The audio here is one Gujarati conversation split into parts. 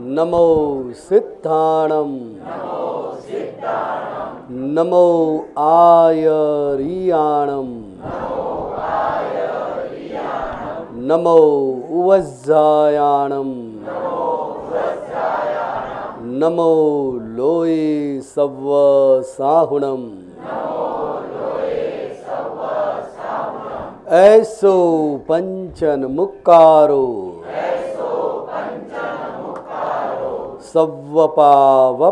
નમો સિદ્ધાણમ. નમો આયરિયાણમ. નમો ઉવઝાયાણમ નમો લોય સવ સાહુણમ એસો પંચન મુકારો સવ્વપાવપણાસણો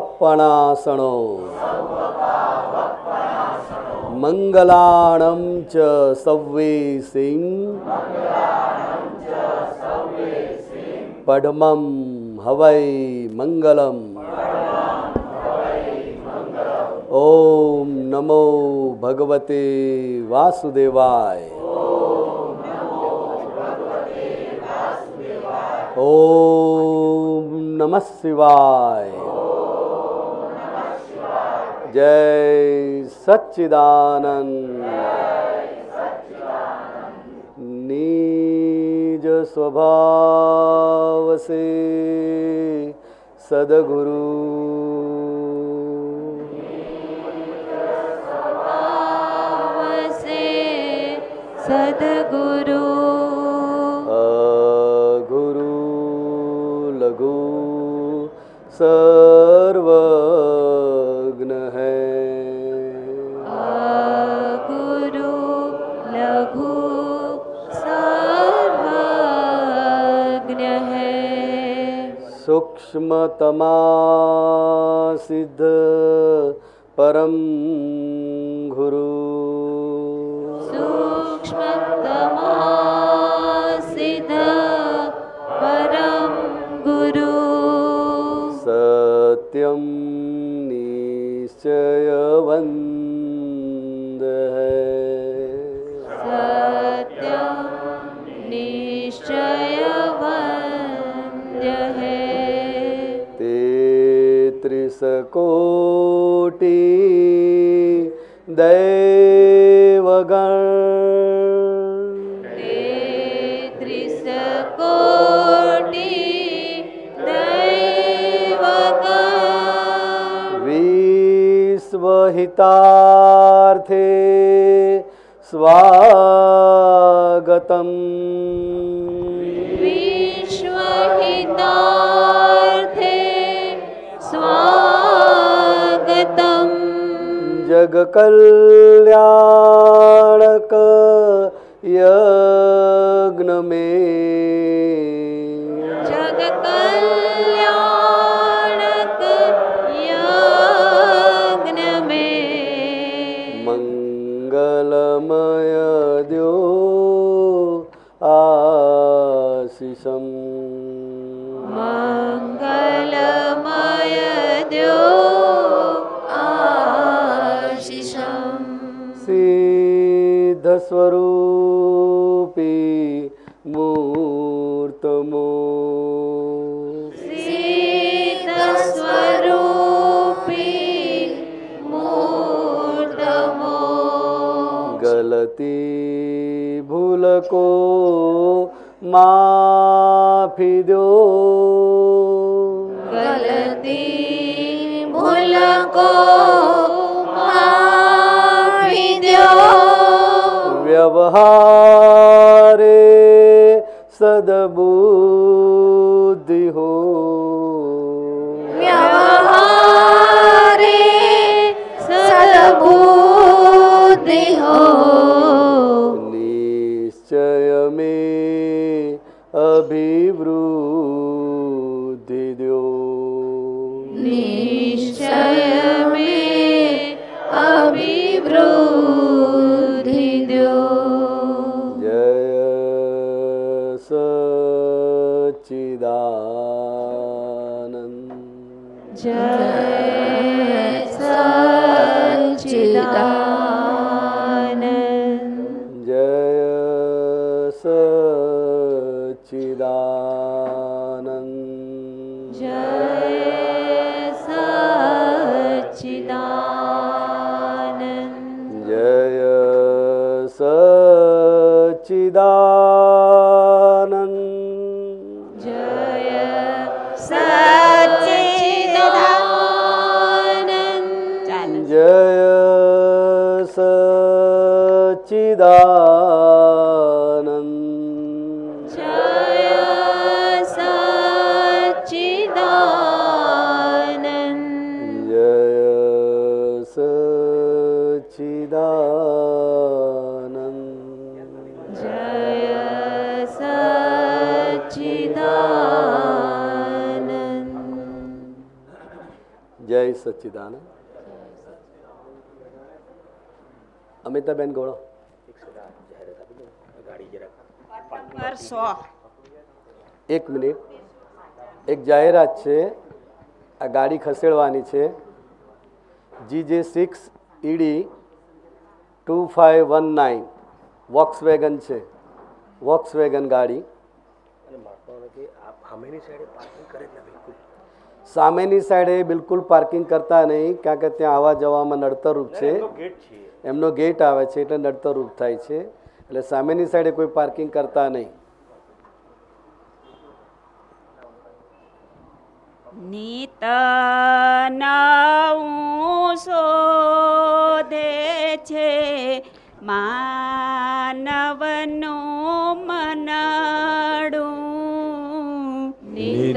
મંગલાણમ ચ સવ્વેસિં પડમમ હવૈ મંગલમ ઓમ નમો ભગવતે વાસુદેવાય ઓમ नमः शिवाय जय सच्चिदानंद निज स्वभाव से सदगुरु से सदगुरु सर्वज्ञ। है गुरु लघु सर्वज्ञ। है सूक्ष्मतमा सिद्ध परम कोटि सकोटि देवगणकोटि विश्वहितार्थे विश्वहिता જગ કલ્યાણક યજ્ઞ મે જગ કલ્યાણક મંગલમય દ્યો સ્વરૂપી મૂર્તમો ગલતી ભૂલકો માફી દો ગલતી ભૂલકો व्यवहारे सदबू સચ્ચિદાનંદ અમિતાબેન ગોળો. એક મિનિટ. એક જાહેરાત છે આ ગાડી ખસેડવાની છે. G J six ED two five one nine Volkswagen છે વોક્સ વેગન ગાડી સામેની સાઈડે બિલકુલ પાર્કિંગ કરતા નહીં કારણ કે ત્યાં આવવા જવામાં નડતરરૂપ છે. એમનો ગેટ આવે છે એટલે નડતરરૂપ થાય છે. એટલે સામેની સાઈડે કોઈ પાર્કિંગ કરતા નહીં. નીત નવું શોધે છે માનવનું મનડું. નિત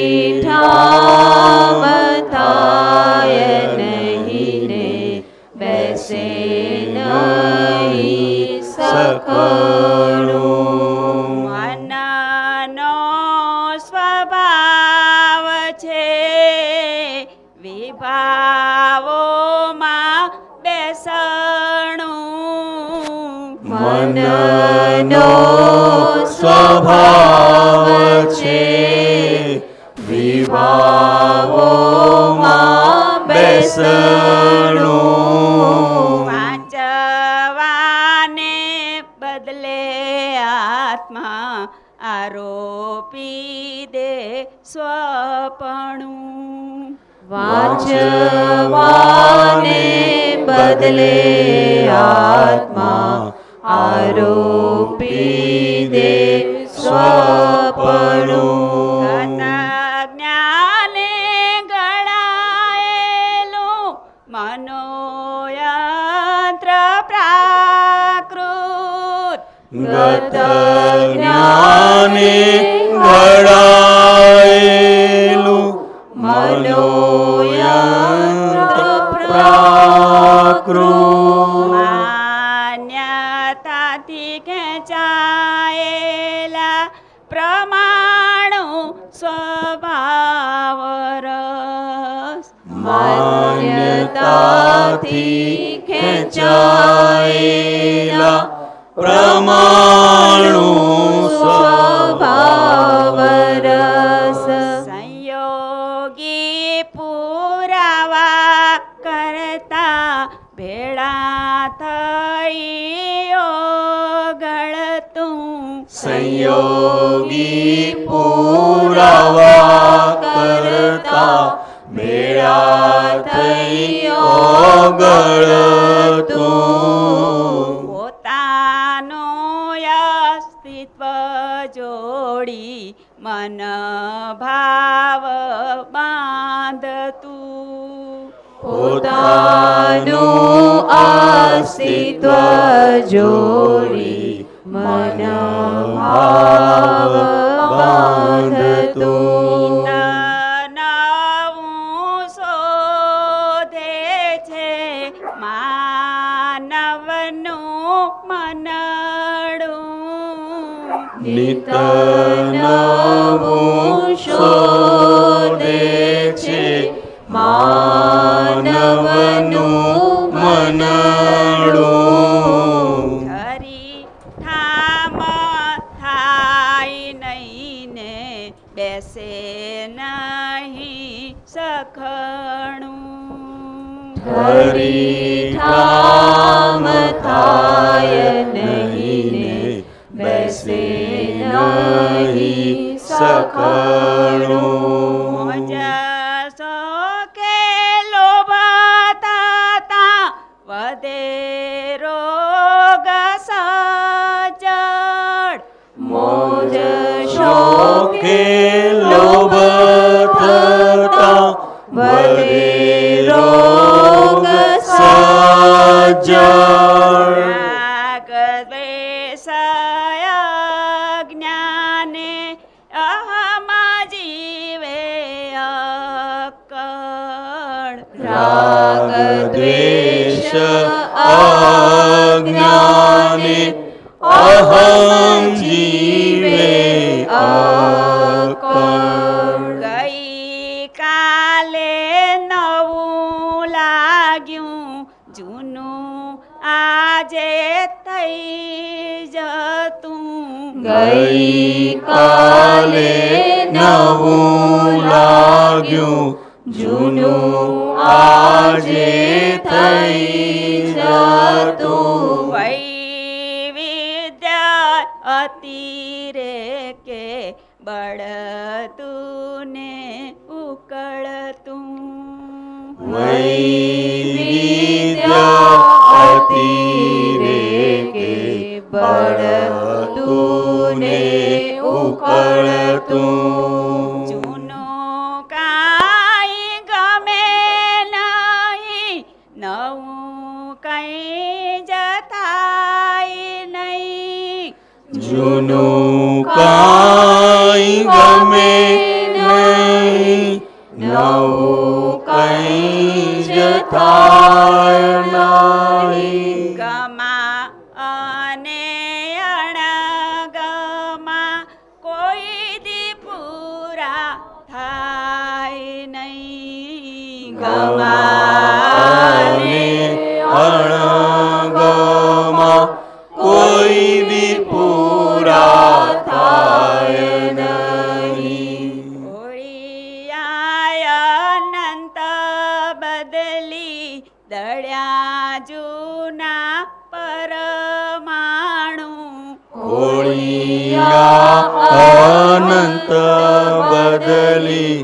બદલે આત્મા મનડું જૂના પરમાણુ. હોળિયા અનંત બદલી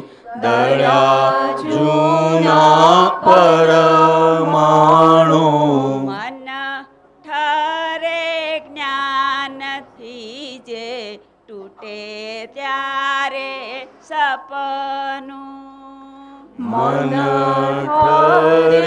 દળ્યા જૂના પરમાણુ. મન ઠરે જ્ઞાનથી જે તૂટે ત્યારે સપનું. મન ઠરે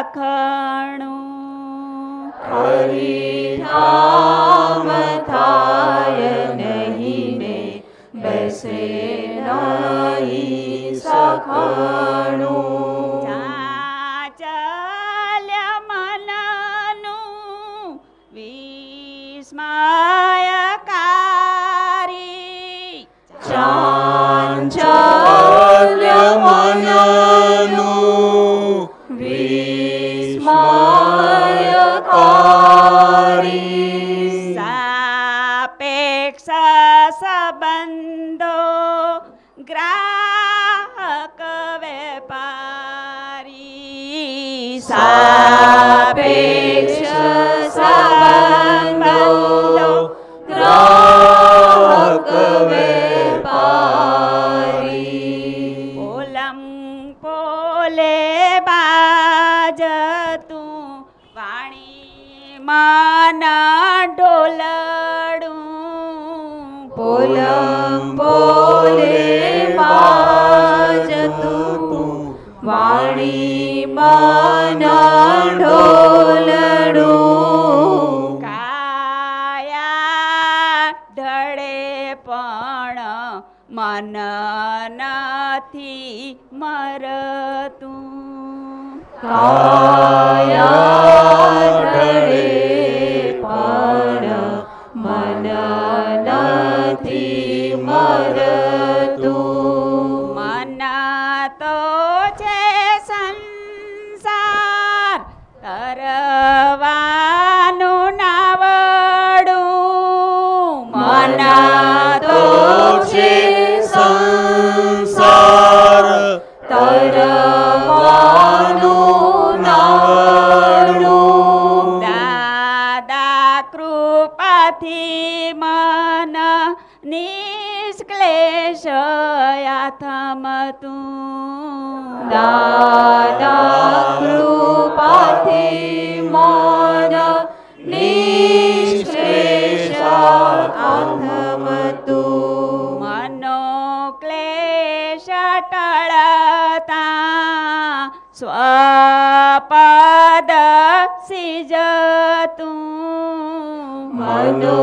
લખાણું હરી નામ થાય નહીં ને બેસે નહીં સખણ காயா પ્રથમ તું દાદા કૃપાથી મન નિશ્રેષ પ્રથમ તું મનો ક્લેશ ટળતા સ્વપદ સિજ તું મનો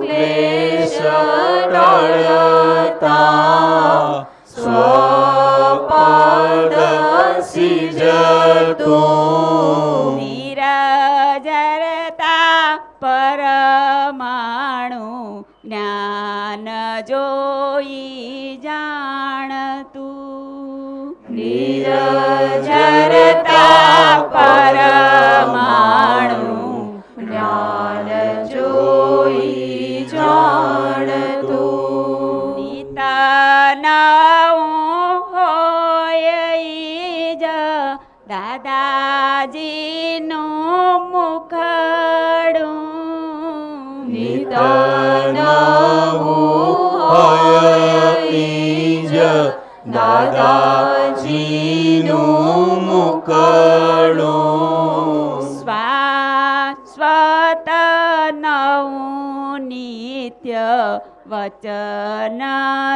ક્લેશ ટળતા સ્વપદ સિજતું નિરજરતા પરમાણુ જ્ઞાન જોઈ જાણતું નિરજરતા પરમાણુ બાજીનો મુખડું નિતનીજ દાદાજીનું મુકડું સ્વા સ્વત નવું નિત્ય વચન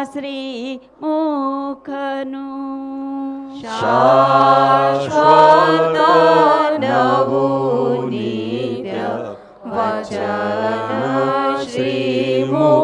શ્રી મુખનું. शाश्वत नवोदित्य वचन श्रीमुखनु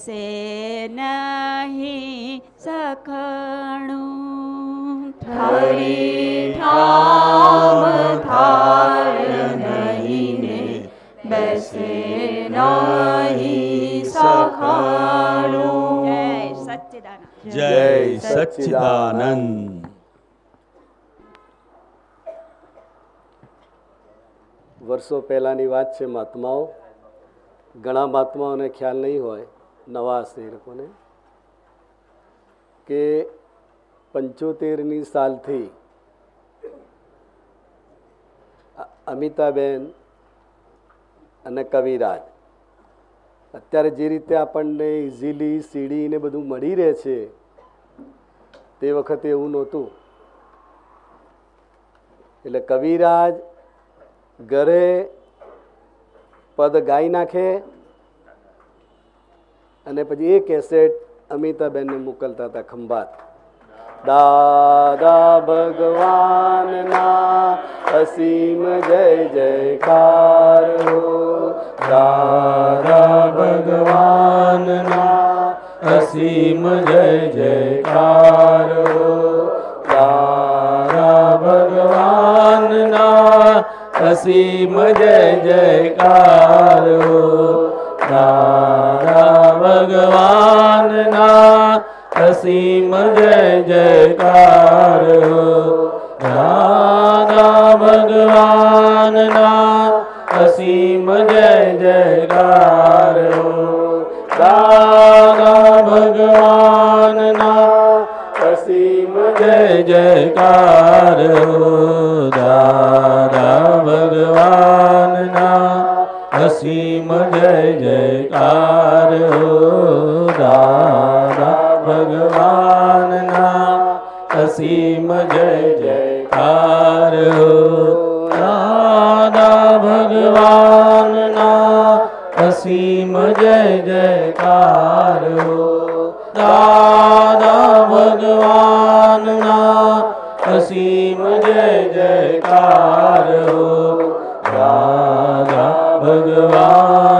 બેસે નહીં સખણું હરી ઠામ થાય નહીં ને બેસે નહીં સખણું જય સચ્ચિદાનંદ જય સચ્ચિદાનંદ વર્ષો પહેલાંની વાત છે મહાત્માઓ ઘણા મહાત્માઓને ખ્યાલ નહીં હોય નવા હશે એ લોકોને, કે પંચોતેરની સાલથી અમિતાબેન અને કવિરાજ, અત્યારે જે રીતે આપણને ઇઝીલી સીડી ને બધું મળી રહે છે, તે વખતે એવું નહોતું. એટલે કવિરાજ ઘરે પદ ગાઈ નાખે અને પછી એ કેસેટ અમિતાબેનને મોકલતા હતા ખંભાત. દાદા ભગવાનના અસીમ જય જયકાર હો. દાદા ભગવાનના અસીમ જય જયકાર હો. દાદા ભગવાનના અસીમ જય જયકાર હો. દાદા ભગવાનના અસીમ જય જયકાર રાધા ભગવાનના અસીમ જય જયકાર રાધા ભગવાનના અસીમ જય જયકાર દાદા ભગવાનના અસીમ જય જયકાર હો દાદા ભગવાનના અસીમ જય જયકાર દાદા ભગવાનના અસીમ જય જયકાર દાદા ભગવાનના અસીમ જય જયકાર દાદા ભગવાનના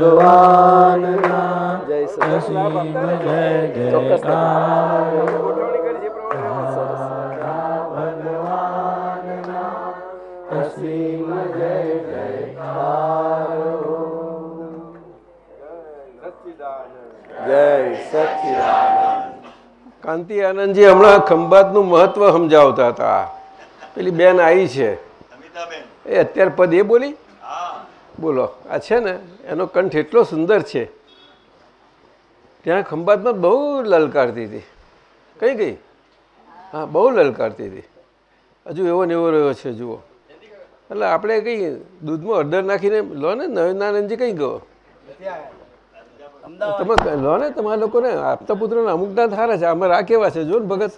પ્રમાણે જય ભગવાનના જય. જય સચિદાનંદ. કાંતિ આનંદજી હમણાં ખંભાતનું મહત્વ સમજાવતા હતા. પેલી બેન આવી છે. એ અત્યારે પદ એ બોલી? બોલો આ છે ને એનો કંઠ એટલો સુંદર છે. ત્યાં ખંભાતમાં બહુ લલકારતી હતી. કઈ ગઈ હા બહુ લલકારતી હતી. હજુ એવો ને એવો રહ્યો છે જુઓ. એટલે આપણે કંઈ દૂધમાં અડદર નાખીને લો ને નવીનાનંદજી કઈ ગયો તમે લો ને તમારા લોકોને આપતા પુત્રોને અમુકના થારા છે. અમારા આ કેવા છે જો ને ભગત.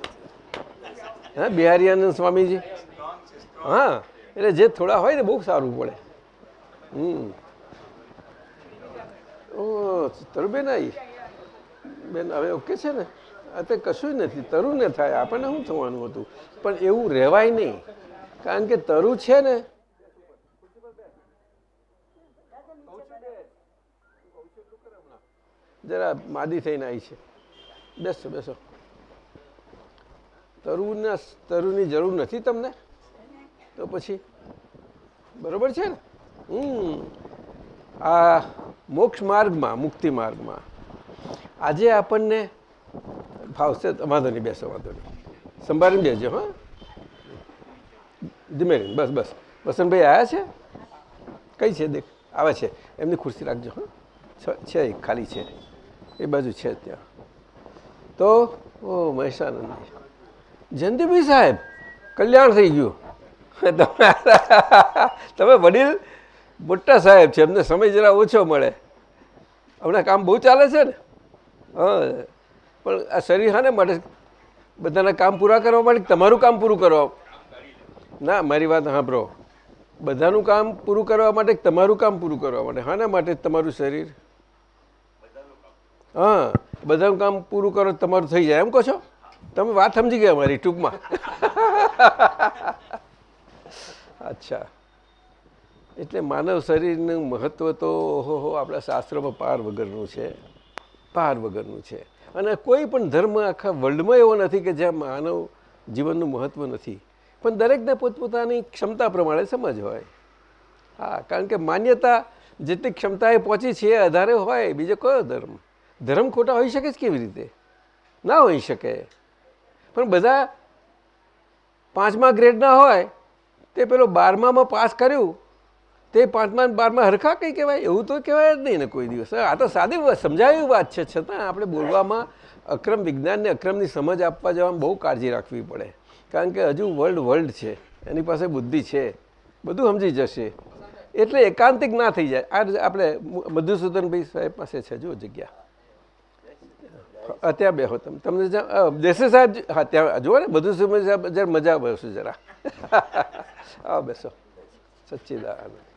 હા બિહારીયાનંદ સ્વામીજી. હા એટલે જે થોડા હોય ને બહુ સારું પડે. હમ. ઓ તરુબેન આવી બેન, હવે ઓકે છે ને? તે કશું નથી, તરુ ને થાય. આપણને શું થવાનું હતું? પણ એવું રહેવાય નહીં. કારણ કે તરુ છે ને? જરા માદી થઈને આવી છે. બેસો બેસો. તરુના, તરુની જરૂર નથી તમને? તો પછી? બરોબર છે ને? આ મોક્ષ માર્ગમાં, મુક્તિ માર્ગમાં. આજે આપણને ફાવશે વાંધો નહીં, બેસો, વાંધો નહીં. સંભાળીને બેસજો હા. ધીમે બસ બસ. વસંતભાઈ આવ્યા છે? કઈ છે, દેખ, આવે છે. એમની ખુરશી રાખજો, હા. છે ખાલી છે. એ બાજુ છે ત્યાં. તો, ઓ મહેશાનંદજી જયંતિભાઈ સાહેબ, કલ્યાણ થઈ ગયું. તમે વડીલ મોટા સાહેબ છે એમને સમય જરા ઓછો મળે. હમણાં કામ બહુ ચાલે છે ને? હા. પણ આ શરીર હા ને માટે બધાના કામ પૂરા કરવા માટે તમારું કામ પૂરું કરવા? ના, મારી વાત સાંભળો. બધાનું કામ પૂરું કરવા માટે તમારું કામ પૂરું કરવા માટે? હાના માટે તમારું શરીર? હા, બધાનું કામ પૂરું કરો તમારું થઈ જાય. એમ કહો છો? તમે વાત સમજી ગયા મારી ટૂંકમાં. અચ્છા. એટલે માનવ શરીરનું મહત્વ તો, ઓહો આપણા શાસ્ત્રોમાં પાર વગરનું છે. પાર વગરનું છે. અને કોઈ પણ ધર્મ આખા વર્લ્ડમાં એવો નથી કે જ્યાં માનવ જીવનનું મહત્વ નથી. પણ દરેકને પોતપોતાની ક્ષમતા પ્રમાણે સમજ હોય. હા, કારણ કે માન્યતા જેટલી ક્ષમતાએ પહોંચી છે, એ આધારે હોય. બીજો કયો ધર્મ? ધર્મ ખોટા હોઈ શકે જ કેવી રીતે? ના હોઈ શકે. પણ બધા પાંચમા ગ્રેડના હોય, તે પેલો બારમામાં પાસ કર્યું તે પાંચમા બારમાં હરખા કંઈ કહેવાય? એવું તો કહેવાય જ નહીં ને કોઈ દિવસ. આ તો સાદી સમજાવી વાત છે. છતાં આપણે બોલવામાં અક્રમ વિજ્ઞાનને અક્રમની સમજ આપવા જવામાં બહુ કાળજી રાખવી પડે. કારણ કે હજુ વર્લ્ડ વર્લ્ડ છે. એની પાસે બુદ્ધિ છે. બધું સમજી જશે. એટલે એકાંતિક ના થઈ જાય. આ આપણે મધુસૂદનભાઈ સાહેબ પાસે છે. જો જગ્યા. અત્યારે બેહો તમે. તમને જ્યાં- સાહેબ હા, ત્યાં જુઓ ને મધુસૂદન સાહેબ જરા મજા બેસો જરા. હા, બેસો. સચ્ચિદાનંદ.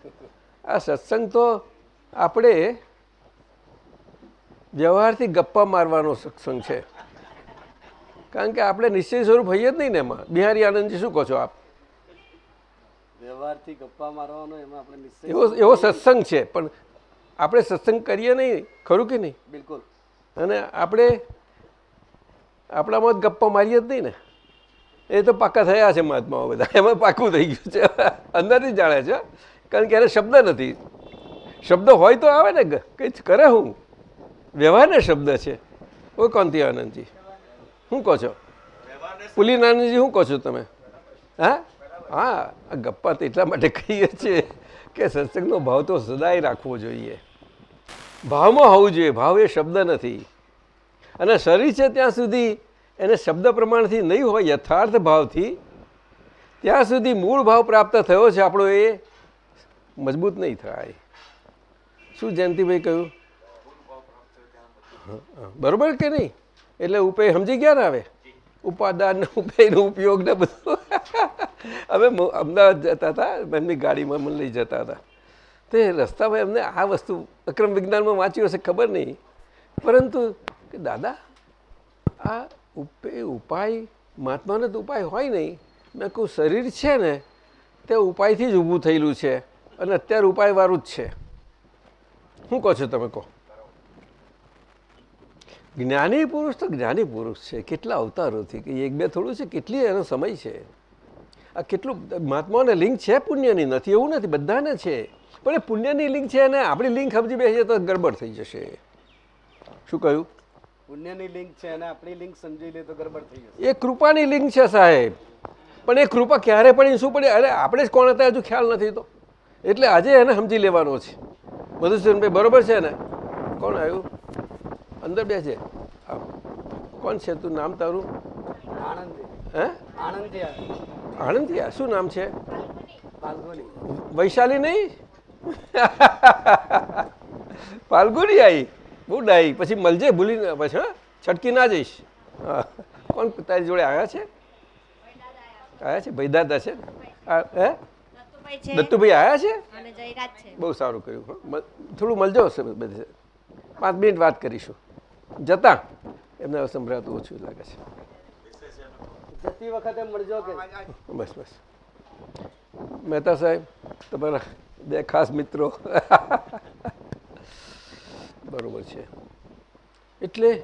આ સત્સંગ તો આપણે વ્યવહારથી ગપ્પા મારવાનો સત્સંગ છે. કારણ કે આપણે નિશ્ચય સ્વરૂપ હોઈએ જ નહીં ને એમાં. બિહારી આનંદજી શું કહો છો આપ? વ્યવહારથી ગપ્પા મારવાનો એમાં આપણે એવો એવો સત્સંગ છે પણ આપણે સત્સંગ કરીએ નહીં ખરું કે નહીં? બિલકુલ. અને આપણે આપણામાં જ ગપ્પા મારીએ જ નહીં ને. એ તો પાક્કા થયા છે મહાત્માઓ બધા. એમાં પાકું થઈ ગયું છે. અંદરથી જાણે છે. કારણ કે એને શબ્દ નથી. શબ્દ હોય તો આવે ને, કંઈ કરે હું? વ્યવહારને શબ્દ છે. ઓ કોંતી આનંદજી? શું કહો છો? પુલી નાનંદજી શું કહો છો તમે? હા? હા, આ ગપ્પા તો એટલા માટે કહીએ છીએ કે સત્સંગનો ભાવ તો સદાય રાખવો જોઈએ. ભાવમાં હોવું જોઈએ, ભાવ એ શબ્દ નથી. અને શરીર છે ત્યાં સુધી એને શબ્દ પ્રમાણથી નહીં હોય, યથાર્થ ભાવથી, ત્યાં સુધી મૂળ ભાવ પ્રાપ્ત થયો છે આપણો એ મજબૂત નહીં થાય. શું જયંતિભાઈ કહ્યું. બરોબર કે નહીં? એટલે ઉપે સમજી ગયા ને હવે? ઉપાદાન ઉપેયનો ઉપયોગ ને બધું. અમે અમદાવાદ જતા હતા, એમની ગાડીમાં મને લઈ જતા હતા. તે રસ્તામાં એમને આ વસ્તુ અક્રમ વિજ્ઞાનમાં વાંચ્યું હશે ખબર નહીં. પરંતુ કે દાદા, આ ઉપે ઉપાય, મહાત્માનો તો ઉપાય હોય નહીં. મેં કહું શરીર છે ને, તે ઉપાયથી જ ઊભું થયેલું છે. અને અત્યારે ઉપાયવાળું જ છે. શું કહો છો તમે કહો? જ્ઞાની પુરુષ તો જ્ઞાની પુરુષ છે. કેટલા અવતારોથી કે એક બે થોડું છે કેટલી એનો સમય છે. આ કેટલું મહાત્માઓને લિંક છે પુણ્યની? નથી એવું નથી બધાને છે. પણ એ પુણ્યની લિંક છે અને આપણી લિંક સમજી બેસીએ તો ગરબડ થઈ જશે. શું કહ્યું? પુણ્યની લિંક છે અને આપણી લિંક સમજી લે તો ગરબડ થઈ જશે. એ કૃપાની લિંક છે સાહેબ. પણ એ કૃપા ક્યારે પડી શું પડે અરે આપણે જ કોણ હતા હજુ ખ્યાલ નથી તો. એટલે આજે એને સમજી લેવાનો છે. મધુસૂદનભાઈ બરોબર છે ને? કોણ આવ્યું? અંદર બે છે. કોણ છે તું નામ તારું? હે. આણંદિયા. શું નામ છે? વૈશાલી નહીં? પાલગુની આવી બહુ ડાઈ પછી મળજે ભૂલી પછી છટકી ના જઈશ. કોણ તારી જોડે આવ્યા છે? આવ્યા છે? ભાઈ દાદા છે હે? દત્તુભાઈ આવ્યા છે? અને જયરાજ છે. બહુ સારું કર્યું થોડું મળજો હશે બધે. પાંચ મિનિટ વાત કરીશું. જતા. એમને સંભળાતું ઓછું લાગે છે. જતી વખતે મળજો કે? બસ બસ. મહેતા સાહેબ તમારા બે ખાસ મિત્રો. બરોબર છે. એટલે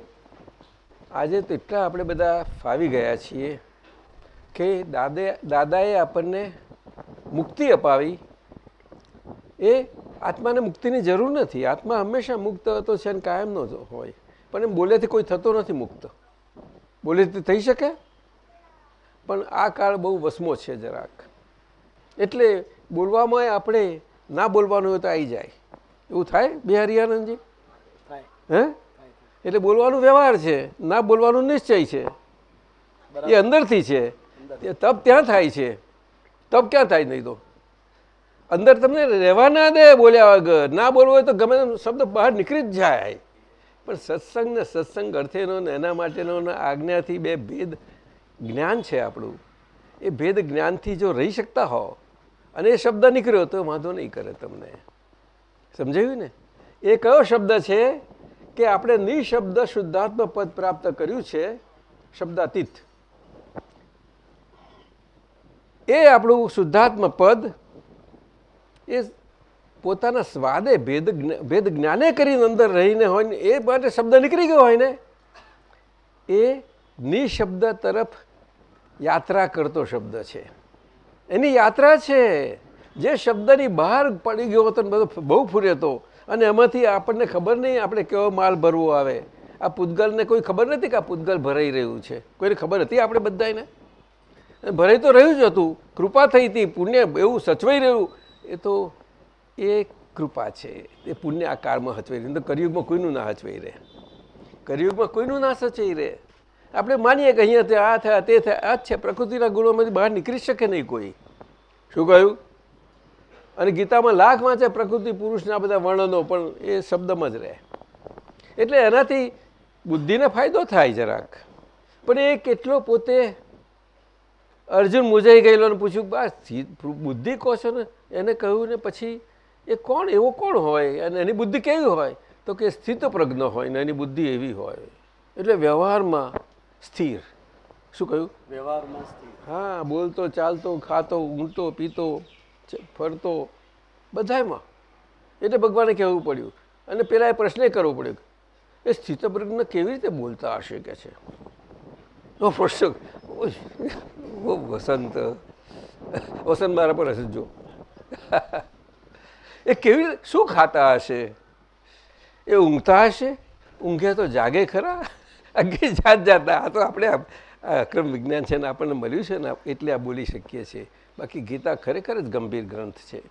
આજે તો એટલા આપણે બધા ફાવી ગયા છીએ કે દાદે દાદાએ આપણને મુક્તિ અપાવી એ આત્માને મુક્તિની જરૂર નથી. આત્મા હંમેશા મુક્ત હતો છે અને કાયમનો જ હોય. પણ એમ બોલેથી કોઈ થતો નથી મુક્ત. બોલેથી થઈ શકે? પણ આ કાળ બહુ વસમો છે જરાક. એટલે બોલવામાં આપણે ના બોલવાનું હોય તો આવી જાય. એવું થાય બિહારી આનંદજી હે? એટલે બોલવાનું વ્યવહાર છે. ના બોલવાનું નિશ્ચય છે. એ અંદરથી છે. તપ ત્યાં થાય છે. તપ ક્યાં થાય નહીં તો? અંદર તમને રહેવા ના દે બોલ્યા વગર. ના બોલવું હોય તો ગમે શબ્દ બહાર નીકળી જ જાય. પણ સત્સંગ ને સત્સંગ અર્થેનો ને એના માટેનો આજ્ઞાથી બે ભેદ જ્ઞાન છે આપણું. એ ભેદ જ્ઞાનથી જો રહી શકતા હો અને એ શબ્દ નીકળ્યો તો વાંધો નહીં કરે તમને. સમજાયું ને? એ કયો શબ્દ છે કે આપણે નિઃશબ્દ શુદ્ધાત્મ પદ પ્રાપ્ત કર્યું છે? શબ્દાતીત. એ આપણું શુદ્ધાત્મ પદ એ પોતાના સ્વાદે ભેદ ભેદ જ્ઞાને કરીને અંદર રહીને હોય ને એ માટે શબ્દ નીકળી ગયો હોય ને, એ નિશબ્દ તરફ યાત્રા કરતો શબ્દ છે. એની યાત્રા છે. જે શબ્દની બહાર પડી ગયો હતો ને બધો બહુ ફૂરેતો અને એમાંથી આપણને ખબર નહીં આપણે કેવો માલ ભરવો આવે. આ પૂતગલને કોઈ ખબર નથી કે આ પૂતગલ ભરાઈ રહ્યું છે. કોઈને ખબર હતી આપણે બધાને ભરાઈ તો રહ્યું જ હતું. કૃપા થઈ હતી. પુણ્ય એવું સચવાઈ રહ્યું. એ તો એ કૃપા છે. એ પુણ્ય આ કાળમાં હચવાઈ રહ્યું. કરિયુગમાં કોઈનું ના હચવાઈ રહે. કરિયુગમાં કોઈનું ના સચવાઈ રહે. આપણે માનીએ કે અહીંયા આ થયા, તે થયા, આ છે. પ્રકૃતિના ગુણોમાંથી બહાર નીકળી શકે નહીં કોઈ. શું કહ્યું? અને ગીતામાં લાખ વાંચે પ્રકૃતિ પુરુષના બધા વર્ણનો, પણ એ શબ્દમાં જ રહે. એટલે એનાથી બુદ્ધિને ફાયદો થાય જરાક. પણ એ કેટલો પોતે અર્જુન મૂંઝાઈ ગયેલો અને પૂછ્યું બા સી- બુદ્ધિ કહો છો ને? એને કહ્યું ને પછી એ કોણ? એવો કોણ હોય? અને એની બુદ્ધિ કેવી હોય? તો કે સ્થિત પ્રજ્ઞ હોય ને એની બુદ્ધિ એવી હોય. એટલે વ્યવહારમાં સ્થિર. શું કહ્યું? વ્યવહારમાં સ્થિર. હા બોલતો ચાલતો ખાતો ઊંઘતો પીતો ફરતો બધામાં એટલે ભગવાને કહેવું પડ્યું. અને પેલા એ પ્રશ્ન કરવો પડ્યો એ સ્થિતપ્રજ્ઞ કેવી રીતે બોલતા હશે? કે છે. ઓય, ઓ વસંત. વસંત મારા પર હશે જો. એ કેવી શું ખાતા હશે? એ ઊંઘતા હશે? ઊંઘે તો જાગે ખરા? અગે જાત જાતા આ તો આપણે અક્રમ વિજ્ઞાન છે ને આપણને મળ્યું છે ને એટલે આ બોલી શકીએ છીએ. બાકી ગીતા ખરેખર જ ગંભીર ગ્રંથ છે.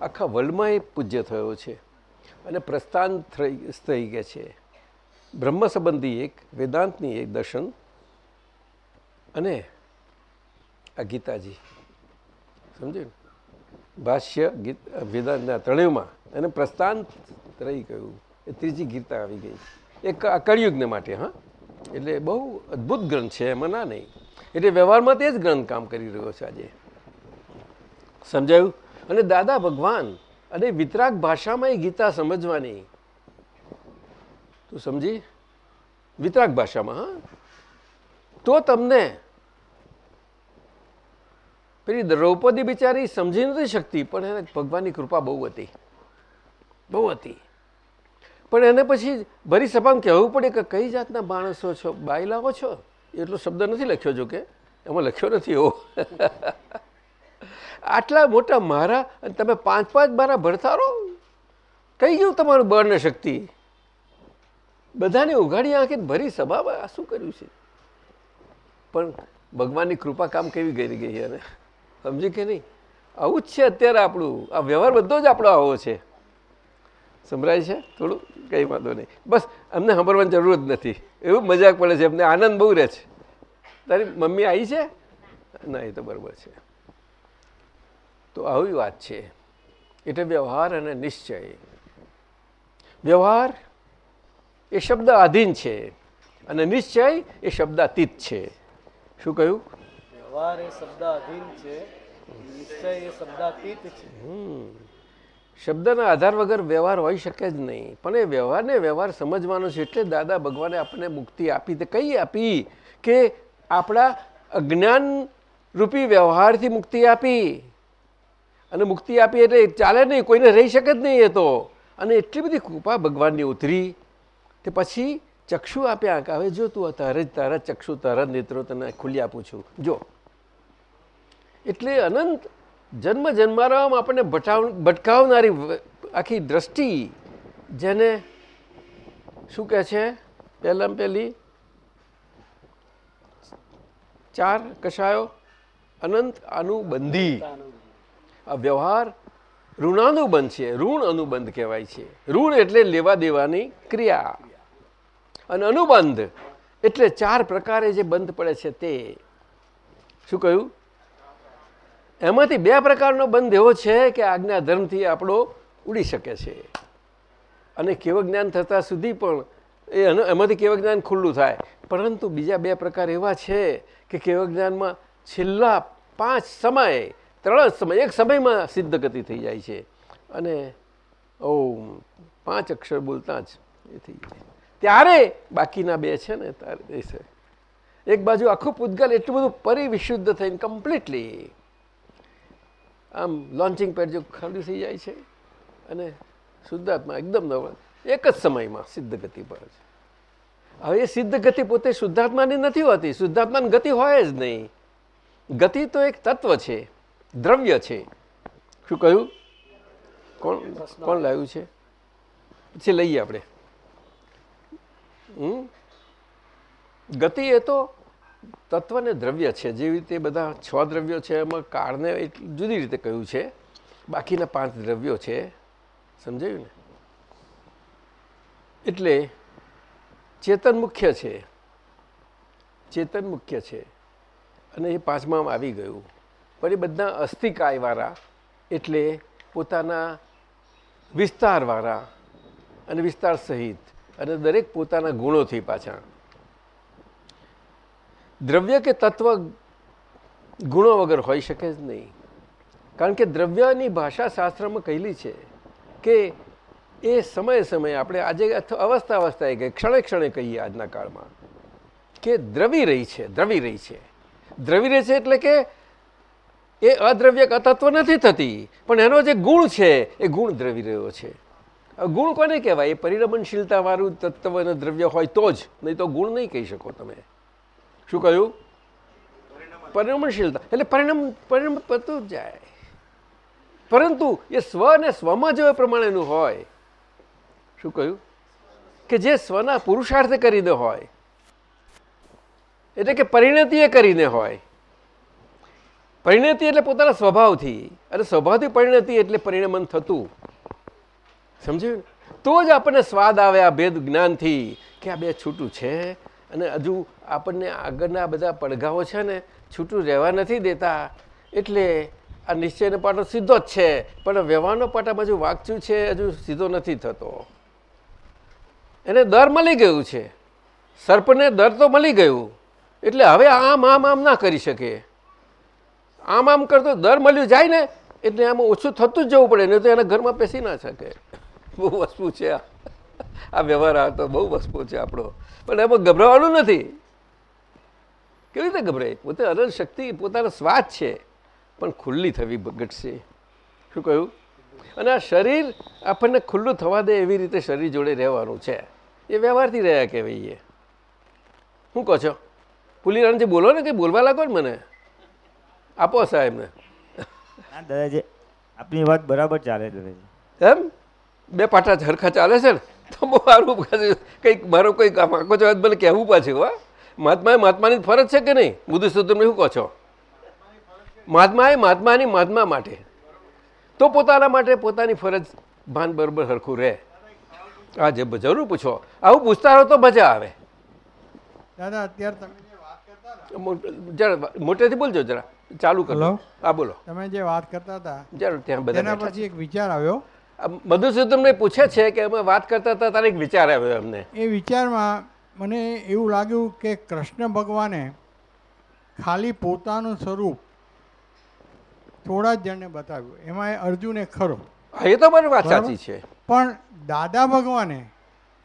આખા વર્લ્ડમાં એ પૂજ્ય થયો છે. અને પ્રસ્થાન થઈ થઈ ગયા છે. બ્રહ્મ સંબંધી એક વેદાંતની એક દર્શન અને આ ગીતાજી, સમજ્યું ભાષ્ય ગીત, વેદાંતના ત્રણેયમાં અને પ્રસ્થાન રહી ગયું. એ ત્રીજી ગીતા આવી ગઈ. એક આ કળિયુગને માટે, હા? એટલે બહુ અદ્ભુત ગ્રંથ છે, એમાં ના નહીં. એટલે વ્યવહારમાં તે જ ગ્રંથ કામ કરી રહ્યો છે આજે. સમજાયું? અને દાદા ભગવાન અને વિતરાગ ભાષામાં એ ગીતા સમજવાની. તું સમજી? વિતરાગ ભાષામાં, હા? તો તમને પેલી દ્રૌપદી બિચારી સમજી નથી શકતી, પણ એને ભગવાનની કૃપા બહુ હતી. બહુ હતી. પણ એને પછી ભરી સભામાં કહેવું પડે કે કઈ જાતના માણસો છો? બાયલાઓ છો? એટલો શબ્દ નથી લખ્યો જો કે એમાં લખ્યો નથી એવો. આટલા મોટા મારા અને તમે પાંચ પાંચ બારા ભરતારો કઈ ગયું તમારું બળ ને શક્તિ? બધાને ઉઘાડી આંખે ભરી સભામાં આ શું કર્યું છે? પણ ભગવાનની કૃપા કામ કેવી કરી ગઈ અને સમજી કે નહીં? આવું જ છે અત્યારે આપણું. આ વ્યવહાર બધો જ આપણો આવો છે. સંભળાય છે? થોડું? કંઈ વાંધો નહીં. બસ, અમને સાંભળવાની જરૂર જ નથી. એવું મજાક પડે છે. અમને આનંદ બહુ રહે છે. તારી મમ્મી આવી છે? ના, એ તો બરાબર છે. તો આવી વાત છે. એટલે વ્યવહાર અને નિશ્ચય. વ્યવહાર એ શબ્દ આધીન છે અને નિશ્ચય એ શબ્દાતીત છે. શું કહ્યું? શબ્દના આધાર વગર વ્યવહાર હોઈ શકે જ નહીં. પણ એ વ્યવહારને વ્યવહાર સમજવાનો છે એટલે દાદા ભગવાને આપણને મુક્તિ આપી તે કઈ આપી કે આપણા અજ્ઞાન રૂપી વ્યવહારથી મુક્તિ આપી. અને મુક્તિ આપી એટલે ચાલે નહીં, કોઈને રહી શકે જ નહીં એ તો. અને એટલી બધી કૃપા ભગવાનની ઉતરી તે પછી ચક્ષુ આપ્યા, કે હવે જો તું તારે જ તારા ચક્ષુ, તારા નેત્રો તને ખુલ્લી આપું છું. જો. એટલે અનંત જન્મ જન્મારામાં આપણને ભટાવ ભટકાવનારી આખી દ્રષ્ટિ જેને શું કહે છે? પહેલાં પહેલી ચાર કશાયો. અનંત અનુબંધી. આ વ્યવહાર ઋણાનુબંધ છે. ઋણ અનુબંધ કહેવાય છે. ઋણ એટલે લેવા દેવાની ક્રિયા. અને અનુબંધ એટલે ચાર પ્રકારે જે બંધ પડે છે તે. શું કહ્યું? એમાંથી બે પ્રકારનો બંધ એવો છે કે આજ્ઞા ધર્મથી આપણો ઉડી શકે છે. અને કેવ જ્ઞાન થતાં સુધી પણ એ એમાંથી કેવ જ્ઞાન ખુલ્લું થાય. પરંતુ બીજા બે પ્રકાર એવા છે કે કેવ જ્ઞાનમાં છેલ્લા પાંચ સમય, ત્રણ સમય, એક સમયમાં સિદ્ધ ગતિ થઈ જાય છે. અને ઓ પાંચ અક્ષર બોલતા જ એ થઈ જાય. ત્યારે બાકીના બે છે ને છે. એક બાજુ આખું પૂતગલ એટલું બધું પરિવિશુદ્ધ થઈને કમ્પ્લીટલી આમ લોન્ચિંગ પેડ જો ખાલી થઈ જાય છે અને શુદ્ધાત્મા એકદમ નવા, એક જ સમયમાં સિદ્ધ ગતિ પર છે હવે એ સિદ્ધ ગતિ પોતે શુદ્ધાત્માની નથી હોતી, શુદ્ધાત્માની ગતિ હોય જ નહીં. ગતિ તો એક તત્વ છે, દ્રવ્ય છે. શું કહ્યું? કોણ કોણ લાવ્યું છે? પછી લઈએ આપણે. ગતિ એ તો તત્વ ને દ્રવ્ય છે જેવી રીતે બધા છ દ્રવ્યો છે, એમાં કાળને એટલું જુદી રીતે કહ્યું છે. બાકીના પાંચ દ્રવ્યો છે, સમજાયું ને? એટલે ચેતન મુખ્ય છે. ચેતન મુખ્ય છે. અને એ પાંચમામાં આવી ગયું. પણ એ બધા અસ્થિકાયવાળા એટલે પોતાના વિસ્તારવાળા અને વિસ્તાર સહિત અને દરેક પોતાના ગુણોથી પાછા. દ્રવ્ય કે તત્વ ગુણો વગર હોઈ શકે જ નહીં. કારણ કે દ્રવ્યની ભાષા શાસ્ત્રમાં કહેલી છે કે એ સમયે સમયે આપણે આજે અવસ્થા અવસ્થા અવસ્થાએ કહીએ ક્ષણે ક્ષણે કહીએ આજના કાળમાં કે દ્રવી રહી છે, દ્રવી રહી છે. દ્રવી રહી છે એટલે કે એ અદ્રવ્ય તત્વ નથી થતી, પણ એનો જે ગુણ છે એ ગુણ દ્રવી રહ્યો છે. ગુણ કોને કહેવાય? એ પરિણમનશીલતા વાળું તત્વ અને દ્રવ્ય હોય તો જ, નહીં તો ગુણ નહીં કહી શકો તમે. શું કહ્યું? પરિણમશીલતા એટલે પરિણામ પરિણામ પતું જ જાય. પરંતુ એ સ્વ અને સ્વમાં જો પ્રમાણેનું હોય. શું કહ્યું? કે જે સ્વના પુરુષાર્થ કરીને હોય. એટલે કે પરિણતિ એ કરીને હોય. પરિણતિ એટલે પોતાના સ્વભાવથી. અને સ્વભાવથી પરિણતિ એટલે પરિણમન થતું. સમજ્યું? તો જ આપણને સ્વાદ આવે આ ભેદ જ્ઞાનથી કે આ બે છૂટું છે. અને હજુ આપણને આગળના બધા પડઘાઓ છે ને છૂટું રહેવા નથી દેતા. એટલે આ નિશ્ચયનો પાટો સીધો જ છે. પણ વ્યવહારનો પાટા બાજુ વાંચું છે, હજુ સીધો નથી થતો. એને દર મળી ગયું છે. સર્પને દર તો મળી ગયું. એટલે હવે આમ આમ આમ ના કરી શકે. આમ આમ કરતો દર મળ્યું જાય ને, એટલે આમાં ઓછું થતું જ જવું પડે નહીં તો એના ઘરમાં પેસી ના શકે. બહુ વસ્તુ છે આ. આ વ્યવહાર આ તો બહુ વસ્તુ છે આપણો. પણ એમાં ગભરાવાનું નથી. કેવી રીતે ગભરાય? પોતે અનંત શક્તિ પોતાનો સ્વાદ છે પણ ખુલ્લી થવી ઘટશે. શું કહ્યું? અને આ શરીર આપણને ખુલ્લું થવા દે એવી રીતે શરીર જોડે રહેવાનું છે. એ વ્યવહારથી રહ્યા કહેવાય શું કહો છો? પુલીરામજી બોલો ને કે બોલવા લાગો ને મને? આપો સાહેબને દાદાજી આપની વાત બરાબર ચાલે દાદાજી. એમ? બે પાટા ઝરખા ચાલે છે ને? તો બહુ સારું કંઈક મારો કંઈક આંખો છો ભલે કહેવું પાછું હા. મહાત્માએ મહાત્માની ફરજ છે કે નહીં? બુદ્ધ તમે શું કહો છો? મહાત્માએ મહાત્માની મહાત્મા માટે. તો પોતાના માટે પોતાની ફરજ ભાન બરોબર સરખું રહે. હા જે જરૂર પૂછો. આવું પૂછતા રહો તો મજા આવે. દાદા અત્યારે તમે જરા મોટેથી બોલજો જરા. ચાલુ કરો આ હા બોલો. તમે જે વાત કરતા હતા જરા ત્યાં બધા પછી એક વિચાર આવ્યો. આ મધુસૂદનને પૂછે છે કે અમે વાત કરતા હતા તારે એક વિચાર આવ્યો અમને એ વિચારમાં મને એવું લાગ્યું કે કૃષ્ણ ભગવાને ખાલી પોતાનું સ્વરૂપ થોડા જ જણને બતાવ્યું. એમાં એ અર્જુને ખરો. એ તો મારી વાત સાચી છે. પણ દાદા ભગવાને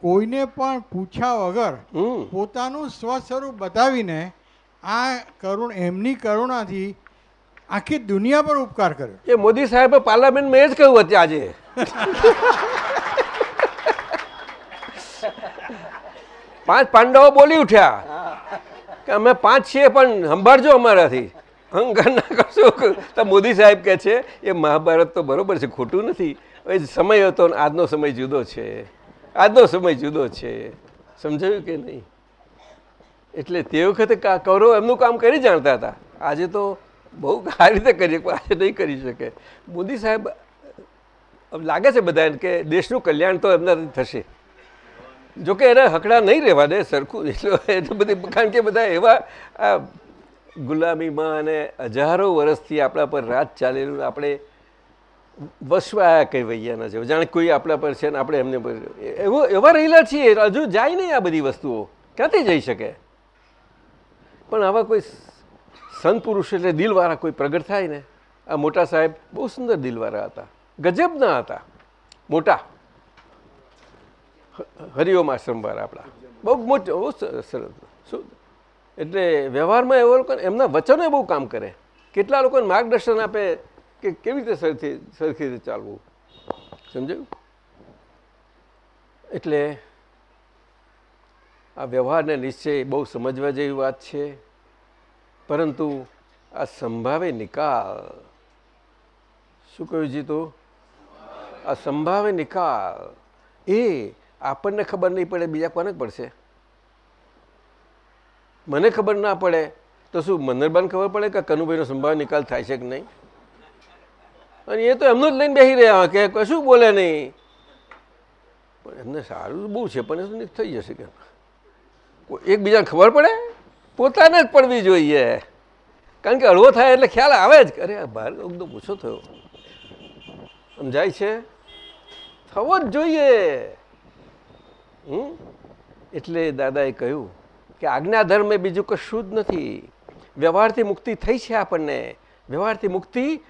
કોઈને પણ પૂછ્યા વગર પોતાનું પોતાનું સ્વસ્વરૂપ બતાવીને આ કરુણ એમની કરુણાથી આખી દુનિયા પર ઉપકાર કર્યો. એ મોદી સાહેબે પાર્લામેન્ટમાં એ જ કહ્યું હતું આજે. પાંચ પાંડવો બોલી ઉઠ્યા. કે અમે પાંચ છીએ, પણ સંભાળજો અમારાથી. અહંકાર ના કરશો. તો મોદી સાહેબ કહે છે, એ મહાભારત તો બરોબર છે, ખોટું નથી. એ સમય હતો આજનો સમય જુદો છે. આજનો સમય જુદો છે. સમજાયું કે નહીં? એટલે તે વખતે કા- કૌરવ એમનું કામ કરી જાણતા હતા. આજે તો બહુ સારી રીતે કરીએ આજે નહીં કરી શકે. મોદી સાહેબ લાગે છે બધાને કે દેશનું કલ્યાણ તો એમનાથી થશે. જોકે એને હકડા નહીં રહેવા દે સરખું, એટલે એટલે બધી, કારણ કે બધા એવા, આ ગુલામીમાં અને હજારો વર્ષથી આપણા પર રાજ ચાલેલું આપણે વસવાયા કહેવૈયાના છે જાણે કોઈ આપણા પર છે ને આપણે એમને પર, એવો, એવા રહેલા છીએ, હજુ જાય નહીં આ બધી વસ્તુઓ. ક્યાંથી જઈ શકે? પણ આવા કોઈ સંત પુરુષ એટલે દિલવાળા કોઈ પ્રગટ થાય ને? આ મોટા સાહેબ બહુ સુંદર દિલવાળા હતા. ગજબના હતા. મોટા. હરિઓમ આશ્રમવાર આપણા. બહુ મોટો, બહુ સરસ. શું? એટલે વ્યવહારમાં એવો લોકો એમના વચનો બહુ કામ કરે. કેટલા લોકોને માર્ગદર્શન આપે, કે કેવી રીતે સરખી સરખી રીતે ચાલવું? સમજાયું? એટલે આ વ્યવહારને નિશ્ચય બહુ સમજવા જેવી વાત છે. પરંતુ આ સંભાવે નિકાલ. શું કહ્યું જીતું? સંભાવે નિકાલ એ આપણને ખબર નહીં પડે, બીજા કોને પડશે મને ખબર ના પડે તો શું મંદરબાન ખબર પડે કે કનુભાઈનો સંભાવે નિકાલ થાય છે કે નહીં? અને એ તો એમનું જ લઈને બેસી રહ્યા કે કશું બોલે નહીં. પણ એમને સારું બહુ છે, પણ એ થઈ જશે કે એકબીજાને ખબર પડે? પોતાને જ પડવી જોઈએ. કારણ કે હળવો થાય એટલે ખ્યાલ આવે જ. અરે ભાર એકદમ ઓછો થયો. સમજાય છે? થવો જ જોઈએ. એટલે દાદાએ કહ્યું કે આજ્ઞાધર્મ એ બીજું કશું જ નથી. વ્યવહારથી મુક્તિ થઈ છે આપણને. વ્યવહારથી મુક્તિ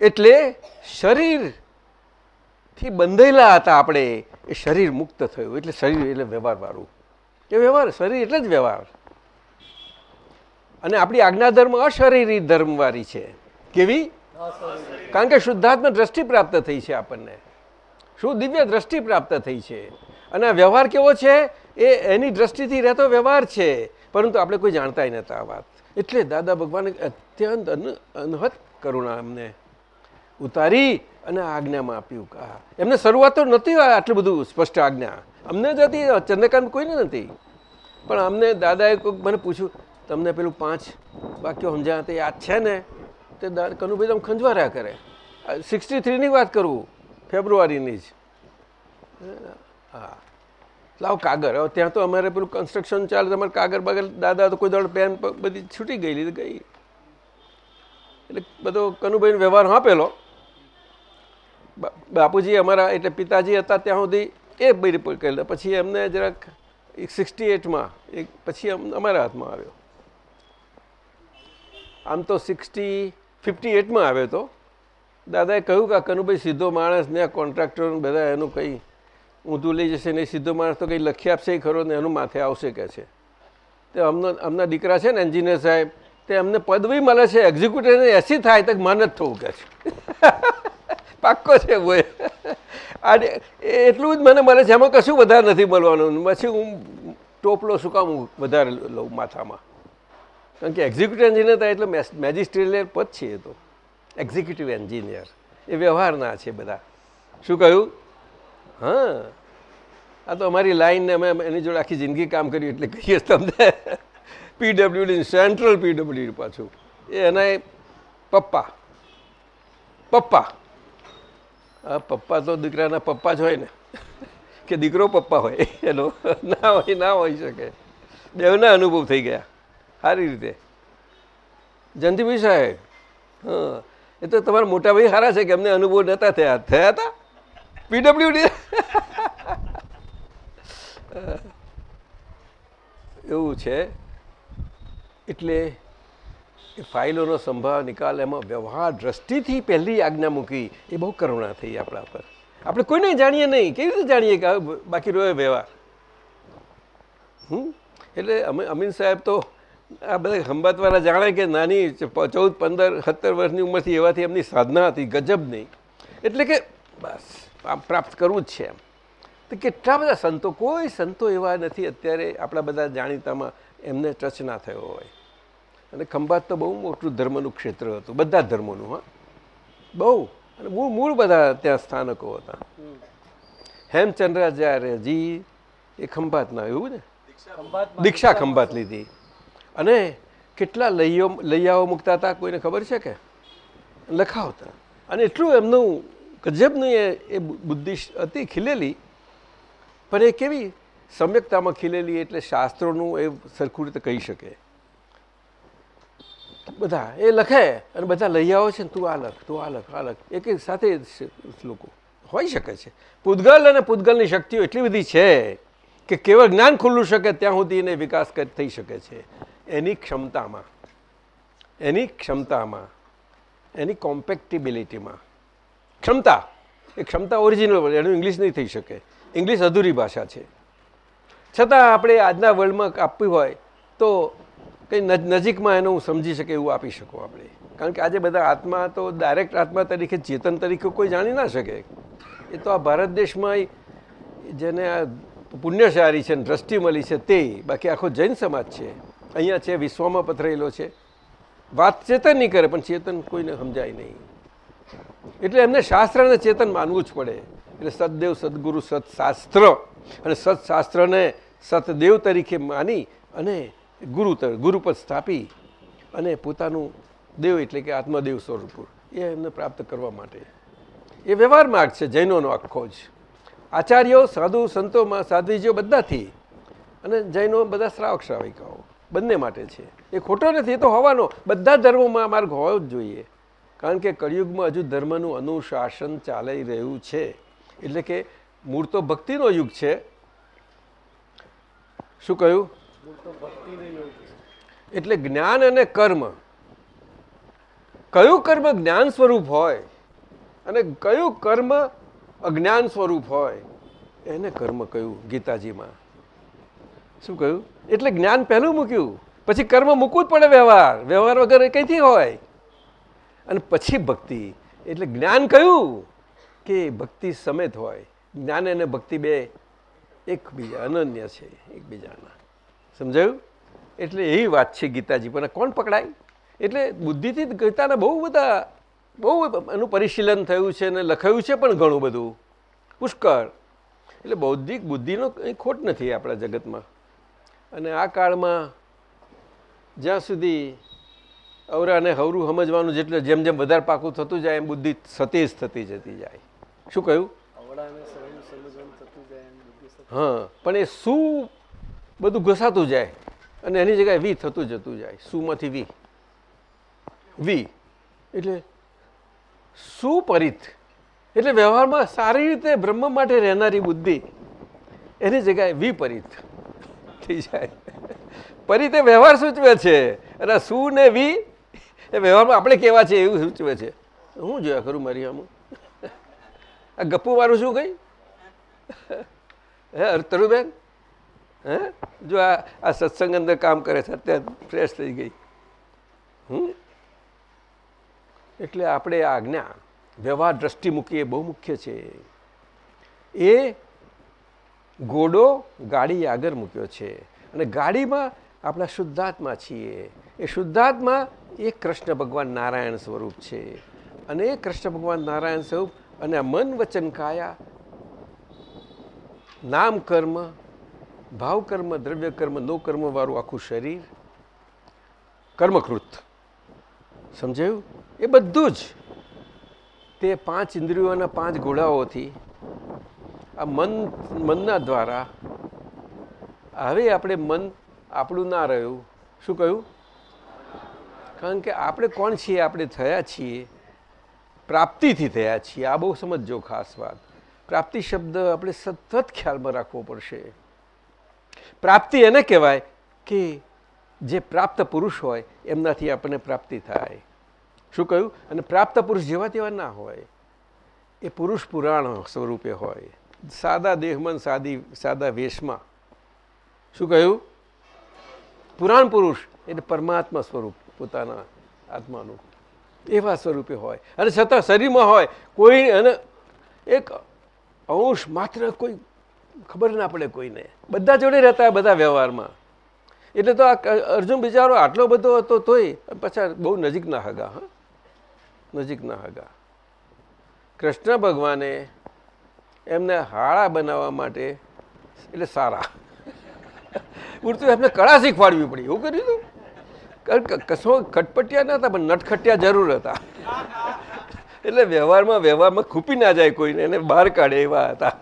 એટલે શરીરથી બંધેલા હતા આપણે. એ શરીર મુક્ત થયું. એટલે શરીર એટલે વ્યવહારવાળું. એ વ્યવહાર, શરીર એટલે જ વ્યવહાર. અને આપણી આજ્ઞાધર્મ અશરીરી ધર્મવાળી છે. કેવી? કારણ કે શુદ્ધાત્મ દ્રષ્ટિ પ્રાપ્ત થઈ છે આપણને. શું દિવ્ય દ્રષ્ટિ પ્રાપ્ત થઈ છે? અને વ્યવહાર કેવો છે? એ એની દ્રષ્ટિથી રહેતો વ્યવહાર છે. પરંતુ આપણે કોઈ જાણતાય નહોતા આ વાત. એટલે દાદા ભગવાને અત્યંત અનહત કરુણા અમને ઉતારી અને આજ્ઞામાં આપ્યું કા એમને શરૂઆત તો નહોતી આટલું બધું સ્પષ્ટ આજ્ઞા. અમને જ હતી, ચંદ્રકાંત કોઈને નથી. પણ અમને દાદાએ મને પૂછ્યું, તમને પેલું પાંચ વાક્યો સમજાયા તે યાદ છે ને? તે કનુભાઈ આમ ખંજવાર્યા કરે. સિક્સટી થ્રીની વાત કરું, ફેબ્રુઆરીની જ. હા. લાવ કાગર હવે ત્યાં તો અમારે પેલું કન્સ્ટ્રક્શન ચાલે, તમારે કાગર બાગર દાદા તો કોઈ દોડ પેન બધી છૂટી ગયેલી ગઈ. એટલે બધો કનુભાઈનો વ્યવહાર આપેલો બાપુજી અમારા એટલે પિતાજી હતા ત્યાં સુધી એ બધી કહેલા પછી એમને જરાક સિક્સટી એટમાં એક પછી અમ- અમારા હાથમાં આવ્યો. આમ તો સિક્સટી ફિફ્ટી એટમાં આવ્યો તો? દાદાએ કહ્યું કે કનુભાઈ સીધો માણસ ને આ કોન્ટ્રાક્ટર બધા એનું કંઈ ઊંધું લઈ જશે ને સીધો માણસ તો કંઈ લખી આપશે ખરો ને એનું માથે આવશે કે છે. તે અમને, અમના દીકરા છે ને એન્જિનિયર સાહેબ, તે અમને પદવી મળે છે એક્ઝિક્યુટિવને એસી થાય તો માન જ થવું કે છે. પાક્કો છે બોય આ એટલું જ મને મળે છે, એમાં કશું વધારે નથી મળવાનું. પછી હું ટોપલો શું કામ વધારે લઉં માથામાં? કારણ કે એક્ઝિક્યુટિવ એન્જિનિયર થાય એટલે મેજિસ્ટ્રેલિયર પદ છે એ તો. એક્ઝિક્યુટિવ એન્જિનિયર એ વ્યવહારના છે બધા. શું કહ્યું? હા. આ તો અમારી લાઈનને અમે એની જોડે આખી જિંદગી કામ કર્યું એટલે કહીએ તમને. પીડબ્લ્યુડી સેન્ટ્રલ પીડબ્લ્યુડી પાછું. એ એના પપ્પા. પપ્પા. હા પપ્પા તો દીકરાના પપ્પા જ હોય ને. કે દીકરો પપ્પા હોય. એનો. ના હોય, ના હોઈ શકે. બેવના અનુભવ થઈ ગયા. સારી રીતે. જયંતિભાઈ સાહેબ, હા, એ તો તમારા મોટા ભાઈ સારા છે કે એમને અનુભવ નહોતા થયા? થયા હતા? પીડબ્લ્યુડી એવું છે. એટલે એ ફાઇલોનો સંભાવ નિકાલ એમાં વ્યવહાર દ્રષ્ટિથી પહેલી આજ્ઞા મૂકી, એ બહુ કરુણા થઈ આપણા પર. આપણે કોઈને જાણીએ નહીં. કેવી રીતે જાણીએ કે બાકી રહ્યો વ્યવહાર? હમ? એટલે અમે અમીન સાહેબ તો આ બધા ખંભાતવાળા જાણે કે નાની ચૌદ પંદર સત્તર વર્ષની ઉંમરથી એવાથી એમની સાધના હતી ગજબ નહીં. એટલે કે બસ પ્રાપ્ત કરવું જ છે એમ. તો કેટલા બધા સંતો કોઈ સંતો એવા નથી અત્યારે આપણા બધા જાણીતામાં એમને ટચ ના થયો હોય. અને ખંભાત તો બહુ મોટું ધર્મનું ક્ષેત્ર હતું બધા ધર્મોનું હા. બહુ. અને મૂળ મૂળ બધા ત્યાં સ્થાનકો હતા. હેમચંદ્રાચાર્યજી એ ખંભાતના એવું ને? દીક્ષા ખંભાત લીધી. અને કેટલા લઈઓ લૈયાઓ મૂકતા હતા કોઈને ખબર છે કે? લખાવતા અને એટલું એમનું ગજબનું એ એ બુદ્ધિ હતી ખીલેલી. પણ એ કેવી સમ્યકતામાં ખીલેલી એટલે શાસ્ત્રોનું એ સરખું રીતે કહી શકે. બધા, એ લખે અને બધા આવો છે ને, તું આ લખ, તું આ લખ આ લખ. એક એક સાથે શ્લોકો. હોઈ શકે છે. પૂદગલ અને પૂદગલની શક્તિઓ એટલી બધી છે કે કેવળ જ્ઞાન ખુલ્લું શકે ત્યાં સુધી એને વિકાસ થઈ શકે છે. એની ક્ષમતામાં એની ક્ષમતામાં, એની કોમ્પેક્ટિબિલિટીમાં ક્ષમતા, એ ક્ષમતા ઓરિજિનલ એનું ઇંગ્લિશ નહીં થઈ શકે. ઇંગ્લિશ અધૂરી ભાષા છે. છતાં આપણે આજના વર્લ્ડમાં આપવી હોય તો કંઈ નજીકમાં એનું હું સમજી શકે એવું આપી શકું આપણે. કારણ કે આજે બધા આત્મા તો ડાયરેક્ટ આત્મા તરીકે, ચેતન તરીકે કોઈ જાણી ના શકે. એ તો આ ભારત દેશમાં જેને આ પુણ્યશાળી છે દ્રષ્ટિ મળી છે તે, બાકી આખો જૈન સમાજ છે. અહીંયા છે, વિશ્વમાં પથરેલો છે. વાત નહીં કરે, પણ ચેતન કોઈને સમજાય નહીં. એટલે એમને શાસ્ત્રને ચેતન માનવું જ પડે. એટલે સદદેવ, સદગુરુ સત્શાસ્ત્ર અને સત્શાસ્ત્રને સતદેવ તરીકે માની અને ગુરુ ગુરુપદ સ્થાપી અને પોતાનું દેવ એટલે કે આત્મદેવ સ્વરૂપ એ એમને પ્રાપ્ત કરવા માટે. એ વ્યવહાર માર્ગ છે, જૈનોનો આખો જ. આચાર્યો, સાધુ સંતોમાં સાધ્વીજીઓ બધાથી અને જૈનો બધા શ્રાવક શ્રાવિકાઓ બંને માટે છે. એ ખોટો નથી, એ તો હોવાનો. બધા ધર્મોમાં માર્ગ હોવો જ જોઈએ. કારણ કે કળિયુગમાં હજુ ધર્મનું અનુશાસન ચાલી રહ્યું છે. એટલે કે મૂળ તો ભક્તિનો યુગ છે. શું કહ્યું? એટલે જ્ઞાન અને કર્મ. કયું કર્મ જ્ઞાન સ્વરૂપ હોય અને કયું કર્મ અજ્ઞાન સ્વરૂપ હોય, એને કર્મ કહ્યું ગીતાજીમાં. શું કહ્યું? એટલે જ્ઞાન પહેલું મૂક્યું. પછી કર્મ મૂકવું જ પડે વ્યવહાર. વ્યવહાર વગર એ કંઈથી હોય? અને પછી ભક્તિ. એટલે જ્ઞાન કયું કે ભક્તિ સમેત હોય. જ્ઞાન અને ભક્તિ બે એકબીજા અનન્ય છે, એકબીજાના. સમજાયું? એટલે એ વાત છે ગીતાજી. પણ કોણ પકડાય? એટલે બુદ્ધિથી ગીતાના બહુ બધા, બહુ એનું પરિશીલન થયું છે અને લખાયું છે પણ ઘણું બધું. પુષ્કળ. એટલે બૌદ્ધિક બુદ્ધિનો કંઈ ખોટ નથી આપણા જગતમાં. અને આ કાળમાં જ્યાં સુધી અવરા અને હવરું સમજવાનું જેટલે જેમ જેમ વધારે પાકું થતું જાય એમ બુદ્ધિ સતેજ થતી જતી જાય. શું કહ્યું? હા પણ એ શું બધું ઘસાતું જાય અને એની જગ્યાએ વી થતું જતું જાય. સુમાંથી વી. વી. એટલે સુપરિત. એટલે વ્યવહારમાં સારી રીતે બ્રહ્મ માટે રહેનારી બુદ્ધિ એની જગ્યાએ વિપરીત. થઈ જાય. પરી તે વ્યવહાર સૂચવે છે. અને શું ને વી, એ વ્યવહારમાં આપણે કેવા છે એવું સૂચવે છે. હું જોયા કરું મારી આમ? આ ગપ્પુ મારું શું કઈ? હે તરુબેન હે? જો આ આ સત્સંગ અંદર કામ કરે છે, અત્યારે ફ્રેશ થઈ ગઈ. હમ? એટલે આપણે આ આજ્ઞા વ્યવહાર દ્રષ્ટિ મૂકીએ બહુ મુખ્ય છે. એ ઘોડો ગાડી આગળ મૂક્યો છે. અને ગાડીમાં આપણા શુદ્ધાત્મા છીએ. એ શુદ્ધાત્મા એ કૃષ્ણ ભગવાન નારાયણ સ્વરૂપ છે. અને એ કૃષ્ણ ભગવાન નારાયણ સ્વરૂપ અને આ મન વચન કાયા, નામ કર્મ, ભાવ કર્મ, દ્રવ્ય કર્મ, નો કર્મવાળું આખું શરીર, કર્મકૃત. સમજાયું? એ બધું જ તે પાંચ ઇન્દ્રિયોના પાંચ ઘોડાઓથી આ મન, મનના દ્વારા હવે આપણે મન આપણું ના રહ્યું. શું કહ્યું? કારણ કે આપણે કોણ છીએ? આપણે થયા છીએ. પ્રાપ્તિથી થયા છીએ. આ બહુ સમજજો ખાસ વાત. પ્રાપ્તિ શબ્દ આપણે સતત ખ્યાલમાં રાખવો પડશે. પ્રાપ્તિ એને કહેવાય કે જે પ્રાપ્ત પુરુષ હોય, એમનાથી આપણને પ્રાપ્તિ થાય. શું કહ્યું? અને પ્રાપ્ત પુરુષ જેવા તેવા ના હોય. એ પુરુષ પુરાણ સ્વરૂપે હોય. સાદા દેહમાં સાદી, સાદા વેશમાં. શું કહ્યું? પુરાણ પુરુષ એટલે પરમાત્મા સ્વરૂપ, પોતાના આત્માનું. એવા સ્વરૂપે હોય. અને છતાં શરીરમાં હોય, કોઈ અને એક અંશ માત્ર કોઈ ખબર ના પડે કોઈને. બધા જોડે રહેતા બધા વ્યવહારમાં. એટલે તો આ અર્જુન બિચારો આટલો બધો હતો તોય પાછા બહુ નજીકના હગા, હા? નજીકના હગા. કૃષ્ણ ભગવાને એમને હાળા બનાવવા માટે, એટલે સારા. પૂરતું એમને કળા શીખવાડવી પડી, એવું કર્યું હતું કારણ કશો ખટપટિયા ન હતા, પણ નટખટિયા જરૂર હતા. એટલે વ્યવહારમાં વ્યવહારમાં ખૂપી ના જાય કોઈને, એને બહાર કાઢે એવા હતા.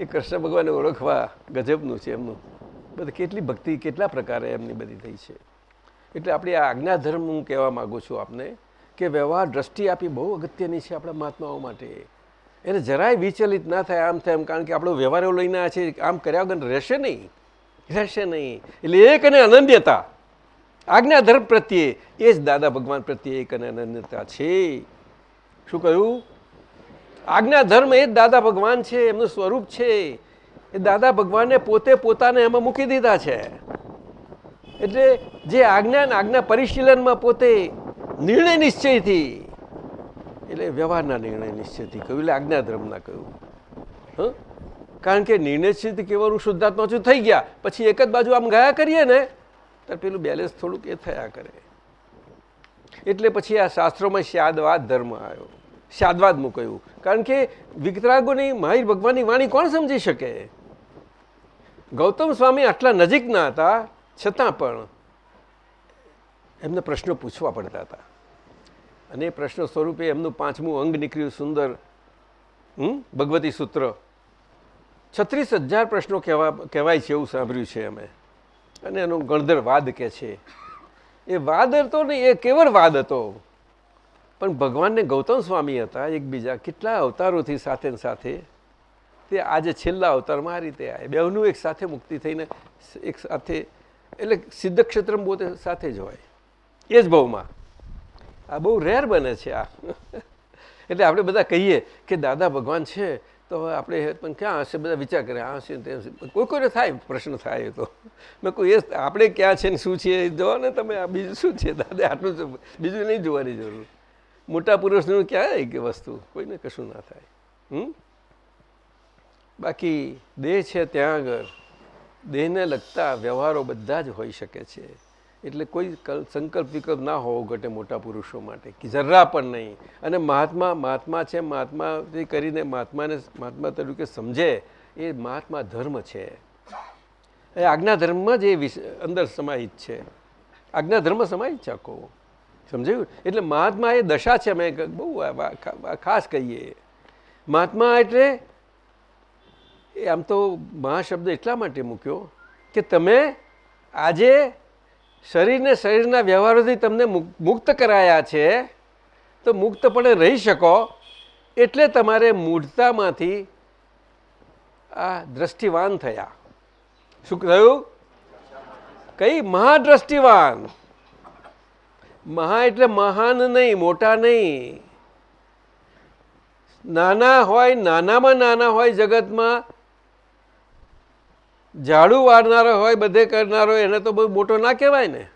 એ કૃષ્ણ ભગવાનને ઓળખવા ગજબનું છે એમનું. બધી કેટલી ભક્તિ, કેટલા પ્રકારે એમની બધી થઈ છે. એટલે આપણી આ આજ્ઞાધર્મ હું કહેવા માગું છું આપને, કે વ્યવહાર દ્રષ્ટિ આપી બહુ અગત્યની છે આપણા મહાત્માઓ માટે. એને જરાય વિચલિત ના થાય આમ થાય એમ, કારણ કે આપણો વ્યવહાર એવો લઈને આવ્યા છે, આમ કર્યા વગર રહેશે નહીં. રહેશે નહીં. એટલે એક અને અનન્યતા. આજ્ઞાધર્મ પ્રત્યે, એ જ દાદા ભગવાન પ્રત્યે એક અને અનન્યતા છે. શું કહ્યું? આજ્ઞા ધર્મ એ જ દાદા ભગવાન છે, એમનું સ્વરૂપ છે. એ દાદા ભગવાને પોતે પોતાને એમાં મૂકી દીધા છે. એટલે જે આજ્ઞા આજ્ઞા પરિશીલનમાં પોતે નિર્ણય નિશ્ચયથી એટલે વ્યવહારના નિર્ણય નિશ્ચયથી કહ્યું એટલે આજ્ઞા ધર્મના કહ્યું. હ? કારણ કે નિર્ણય નિશ્ચયથી કેવાનું શુદ્ધાત્મા છું થઈ ગયા. પછી એક જ બાજુ આમ ગયા કરીએ ને, તો પેલું બેલેન્સ થોડુંક એ થયા કરે. એટલે પછી આ શાસ્ત્રોમાં શ્યાદવાદ ધર્મ આવ્યો. શાદવાદ મૂકાયું કારણ કે વિકરાગોની મહાવીર ભગવાનની વાણી કોણ સમજી શકે? ગૌતમ સ્વામી આટલા નજીકના હતા, છતાં પણ એમને પ્રશ્નો પૂછવા પડતા હતા. અને એ પ્રશ્ન સ્વરૂપે એમનું પાંચમું અંગ નીકળ્યું સુંદર ભગવતી સૂત્ર. છત્રીસ હજાર પ્રશ્નો કહેવા, કહેવાય છે એવું સાંભળ્યું છે અમે. અને એનો ગણધર વાદ કે છે. એ વાદ હતો ને, એ કેવળ વાદ હતો? પણ ભગવાનને ગૌતમ સ્વામી હતા, એકબીજા કેટલા અવતારોથી સાથે સાથે. તે આજે છેલ્લા અવતારમાં આ રીતે આવે બેનું એક સાથે મુક્તિ થઈને એક સાથે, એટલે સિદ્ધ ક્ષેત્રમાં પોતે સાથે જ હોય. એ જ ભાવમાં આ બહુ રેર બને છે આ. એટલે આપણે બધા કહીએ કે દાદા ભગવાન છે, તો હવે આપણે પણ ક્યાં હશે? બધા વિચાર કરે, આ હશે તેમ કોઈ કોઈને થાય પ્રશ્ન થાય તો. મેં કોઈ એ આપણે ક્યાં છે ને શું છે? એ ને તમે આ બીજું શું છે? દાદા, આટલું બીજું નહીં જોવાની જરૂર. મોટા પુરુષનું ક્યાં કે વસ્તુ? કોઈને કશું ના થાય. હમ? બાકી દેહ છે ત્યાં આગળ. દેહને લગતા વ્યવહારો બધા જ હોઈ શકે છે. એટલે કોઈ સંકલ્પ વિકલ્પ ના હોવો ઘટે મોટા પુરુષો માટે, કે જરા પણ નહીં. અને મહાત્મા મહાત્મા છે, મહાત્માથી કરીને મહાત્માને મહાત્મા તરીકે સમજે, એ મહાત્મા ધર્મ છે. એ આજ્ઞા ધર્મ જ એ અંદર સમાહિત છે. આજ્ઞા ધર્મ સમાહિત છે આખો. સમજાયું? એટલે મહાત્મા એ દશા છે, અમે બહુ ખાસ કહીએ. મહાત્મા એટલે, એ આમ તો મહાશબ્દ એટલા માટે મૂક્યો, કે તમે આજે શરીરને શરીરના વ્યવહારોથી તમને મુક્ત કરાયા છે, તો મુક્તપણે રહી શકો એટલે તમારે મૂઢતામાંથી આ દ્રષ્ટિવાન થયા. શું થયું? કઈ મહાદ્રષ્ટિવાન? મહા એટલે મહાન નહીં, મોટા નહીં. નાના હોય, નાનામાં નાના હોય જગતમાં ઝાડુ વાળનારો હોય, બધે કરનારો એને તો બહુ મોટો ના કહેવાય ને.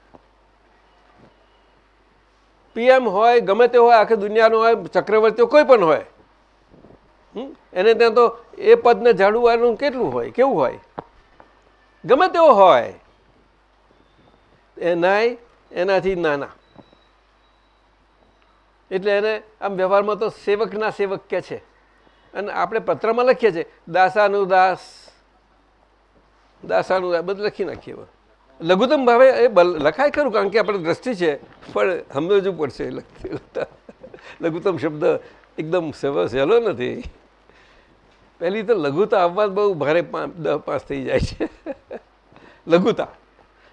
પીએમ હોય, ગમે તે હોય, આખી દુનિયાનો હોય, ચક્રવર્તીઓ કોઈ પણ હોય? એને ત્યાં તો એ પદને ઝાડુ વાળનું કેટલું હોય, કેવું હોય? ગમે તેવો હોય. એનાય એનાથી નાના. એટલે એને આમ વ્યવહારમાં તો સેવકના સેવક કે છે. અને આપણે પત્રમાં લખીએ છીએ દાસાનું દાસ દાસાનું દાસ બધું લખી નાખીએ લઘુત્તમ ભાવે એ લખાય ખરું કારણ કે આપણે દ્રષ્ટિ છે, પણ સમજવું પડશે લખતી. લઘુત્તમ શબ્દ એકદમ સહેલો નથી. પહેલી તો લઘુતા આવવા બહુ ભારે પા- દહ પાંચ થઈ જાય છે. લઘુતા.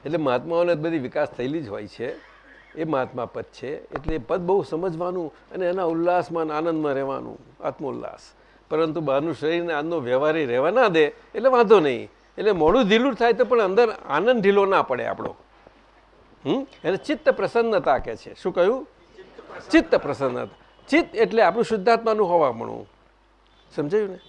એટલે મહાત્માઓને બધી વિકાસ થયેલી જ હોય છે. એ મહાત્મા પદ છે. એટલે પદ બહુ સમજવાનું અને એના ઉલ્લાસમાં આનંદમાં રહેવાનું, આત્મોલ્લાસ. પરંતુ બહારનું શરીરને આજનો વ્યવહારી રહેવા ના દે, એટલે વાંધો નહીં. એટલે મોડું ઢીલું થાય તો પણ અંદર આનંદ ઢીલો ના પડે આપણો. હમ? એને ચિત્ત પ્રસન્નતા કે છે. શું કહ્યું? ચિત્ત પ્રસન્નતા. ચિત્ત એટલે આપણું શુદ્ધાત્માનું હોવામણું સમજાયું ને?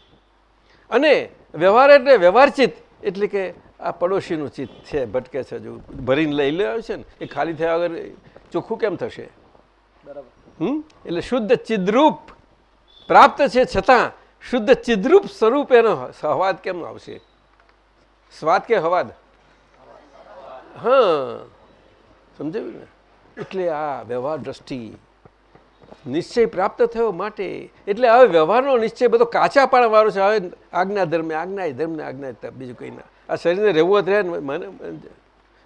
અને વ્યવહાર એટલે વ્યવહારચિત એટલે કે આ પડોશીનું ચિત્ત છે ભટકે છે જો ભરીને લઈ લે છે ને એ ખાલી થયા વગર ચોખ્ખું કેમ થશે? હમ? એટલે શુદ્ધ ચિદ્રૂપ પ્રાપ્ત છે છતાં શુદ્ધ ચિદ્રૂપ સ્વરૂપ એનો સહવાદ કેમ આવશે? સ્વાદ કે હવાદ? હા, સમજાવ્યું ને? એટલે આ વ્યવહાર દ્રષ્ટિ નિશ્ચય પ્રાપ્ત થયો માટે. એટલે હવે વ્યવહારનો નિશ્ચય બધો કાચા પાડવાનો છે. હવે આજ્ઞા ધર્મે આજ્ઞા ધર્મને આજ્ઞા બીજું કંઈ ના. આ શરીરને રહેવું જ રહે મને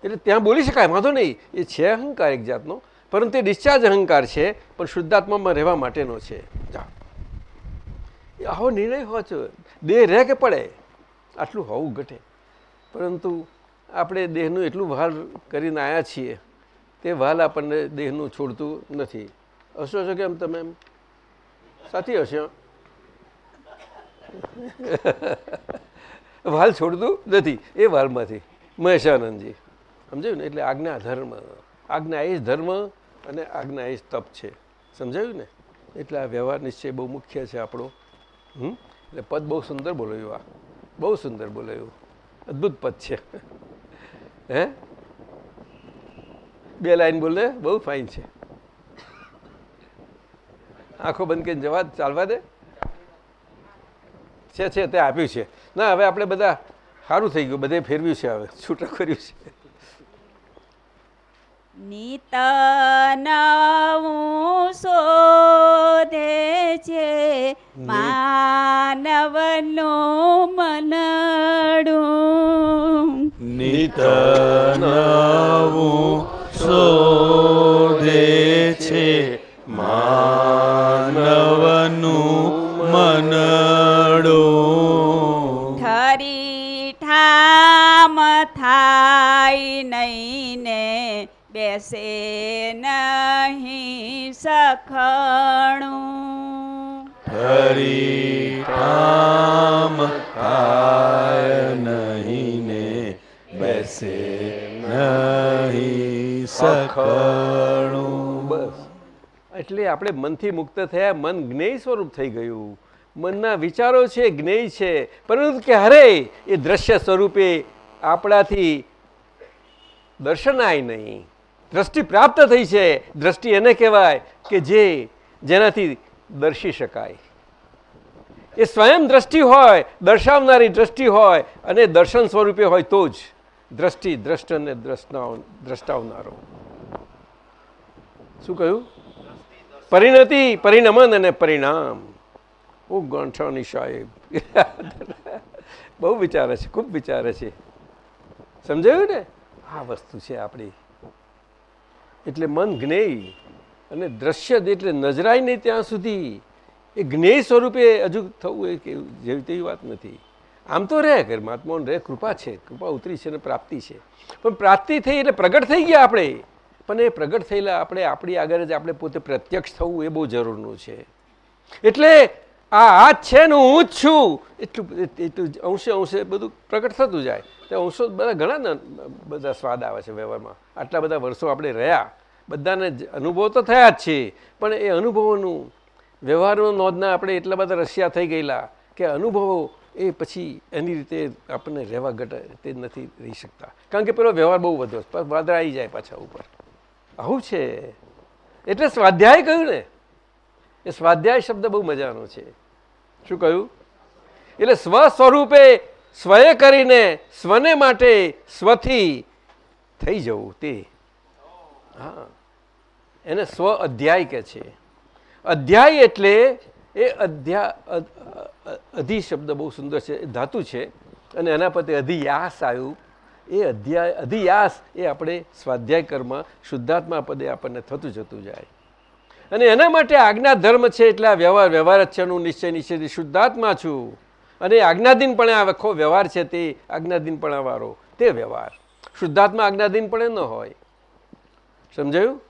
એટલે ત્યાં બોલી શકાય, વાંધો નહીં. એ છે અહંકાર એક જાતનો, પરંતુ એ ડિસ્ચાર્જ અહંકાર છે, પણ શુદ્ધાત્મામાં રહેવા માટેનો છે. આવો નિર્ણય હોવો છો દેહ રહે કે પડે? આટલું હોવું ઘટે. પરંતુ આપણે દેહનું એટલું ભાર કરીને આવ્યા છીએ, તે વાલ આપણને દેહનું છોડતું નથી. હશો છો કેમ તમે એમ? સાથી હશો? વાલ છોડતું નથી, એ વાલમાંથી મહેશાનંદજી, સમજાયું ને? એટલે આજ્ઞા ધર્મ. આજ્ઞા એ ધર્મ અને આજ્ઞા એ તપ છે. સમજાયું ને? એટલે આ વ્યવહાર નિશ્ચય બહુ મુખ્ય છે આપણો. હમ? એટલે પદ બહુ સુંદર બોલાયું આ. બહુ સુંદર બોલાયું. અદ્ભુત પદ છે. હે? બે લાઈન બોલે બહુ ફાઇન છે. આંખો બંધ કરીને જવા ચાલવા દે. છે છે, તે આપ્યું છે. ના, હવે આપણે બધા સારું થઈ ગયું, બધે ફેરવ્યું છે હવે છૂટક કર્યું છે. નિત નવું શોધે છે માનવનું મનડું નિત નવું શોધે છે માનવનું મનડું ઠરી ઠામ થાય નહીં ને બેસે નહીં સખણું હરી ઠામ થાય નહીં ને બેસે નહીં સખણું બસ એટલે આપણે મનથી મુક્ત થયા, મન જ્ઞેય સ્વરૂપ થઈ ગયું. મનના વિચારો છે, જ્ઞેય છે, પરંતુ ક્યારે એ દ્રશ્ય સ્વરૂપે આપણાથી દર્શનાય નહીં. દ્રષ્ટિ પ્રાપ્ત થઈ છે. દ્રષ્ટિ એને કહેવાય કે જે જેનાથી દર્શી શકાય. એ સ્વયં દ્રષ્ટિ હોય, દર્શાવનારી દ્રષ્ટિ હોય, અને દર્શન સ્વરૂપે હોય તો જ દ્રષ્ટિ, દ્રષ્ટ અને દ્રષ્ટાવનારો. શું કહ્યું? પરિણતિ, પરિણમન અને પરિણામ. ઓ ગંઠાની સાહેબ. બહુ વિચારે છે, ખૂબ વિચારે છે. સમજાયું ને? આ વસ્તુ છે આપણી. એટલે મન જ્ઞેય અને દ્રશ્ય એટલે નજરાય નહીં ત્યાં સુધી. એ જ્ઞેય સ્વરૂપે હજુ થવું એ કે જેવી તેવી વાત નથી. આમ તો રહે કે મહાત્માઓને રહે, કૃપા છે, કૃપા ઉતરી છે અને પ્રાપ્તિ છે. પણ પ્રાપ્તિ થઈ એટલે પ્રગટ થઈ ગયા આપણે. પણ એ પ્રગટ થયેલા આપણે, આપણી આગળ જ આપણે પોતે પ્રત્યક્ષ થવું એ બહુ જરૂરનું છે. એટલે આ આ છે ને હું જ છું. એટલું એટલું અંશે અંશે બધું પ્રગટ થતું જાય. તે અંશો બધા ઘણા બધા સ્વાદ આવે છે વ્યવહારમાં. આટલા બધા વર્ષો આપણે રહ્યા. બધાને અનુભવ તો થયા જ છે. પણ એ અનુભવોનું વ્યવહારનો નોંધના આપણે એટલા બધા રશિયા થઈ ગયેલા કે અનુભવો એ પછી એની રીતે આપણને રહેવા ઘટ તે નથી રહી શકતા. કારણ કે પેલો વ્યવહાર બહુ વધ્યો વાદળા આવી જાય પાછા ઉપર. આવું છે. એટલે સ્વાધ્યાય કહ્યું ને? એ સ્વાધ્યાય શબ્દ બહુ મજાનો છે. શું કહ્યું? એટલે સ્વ સ્વરૂપે સ્વયે કરીને સ્વને માટે સ્વથી થઈ જવું તે. હા. એને સ્વ અધ્યાય કે છે. અધ્યાય એટલે એ અધ્યા અધિ શબ્દ બહુ સુંદર છે ધાતુ છે, અને એના પરથી અધિયાસ આવ્યું. એ અધ્યાય અધિયાસ એ આપણે સ્વાધ્યાય કર્મ શુદ્ધાત્મા પદે આપણને થતું જતું જાય. અને એના માટે આજ્ઞા ધર્મ છે એટલે વ્યવહાર વ્યવહાર જ છે હું નિશ્ચય નિશ્ચય શુદ્ધાત્મા છું. અને આજ્ઞાધીનપણે આ આખો વ્યવહાર છે તે આજ્ઞાધીનપણા વાળો તે વ્યવહાર. શુદ્ધાત્મા આજ્ઞાધીનપણે ન હોય. સમજાયું?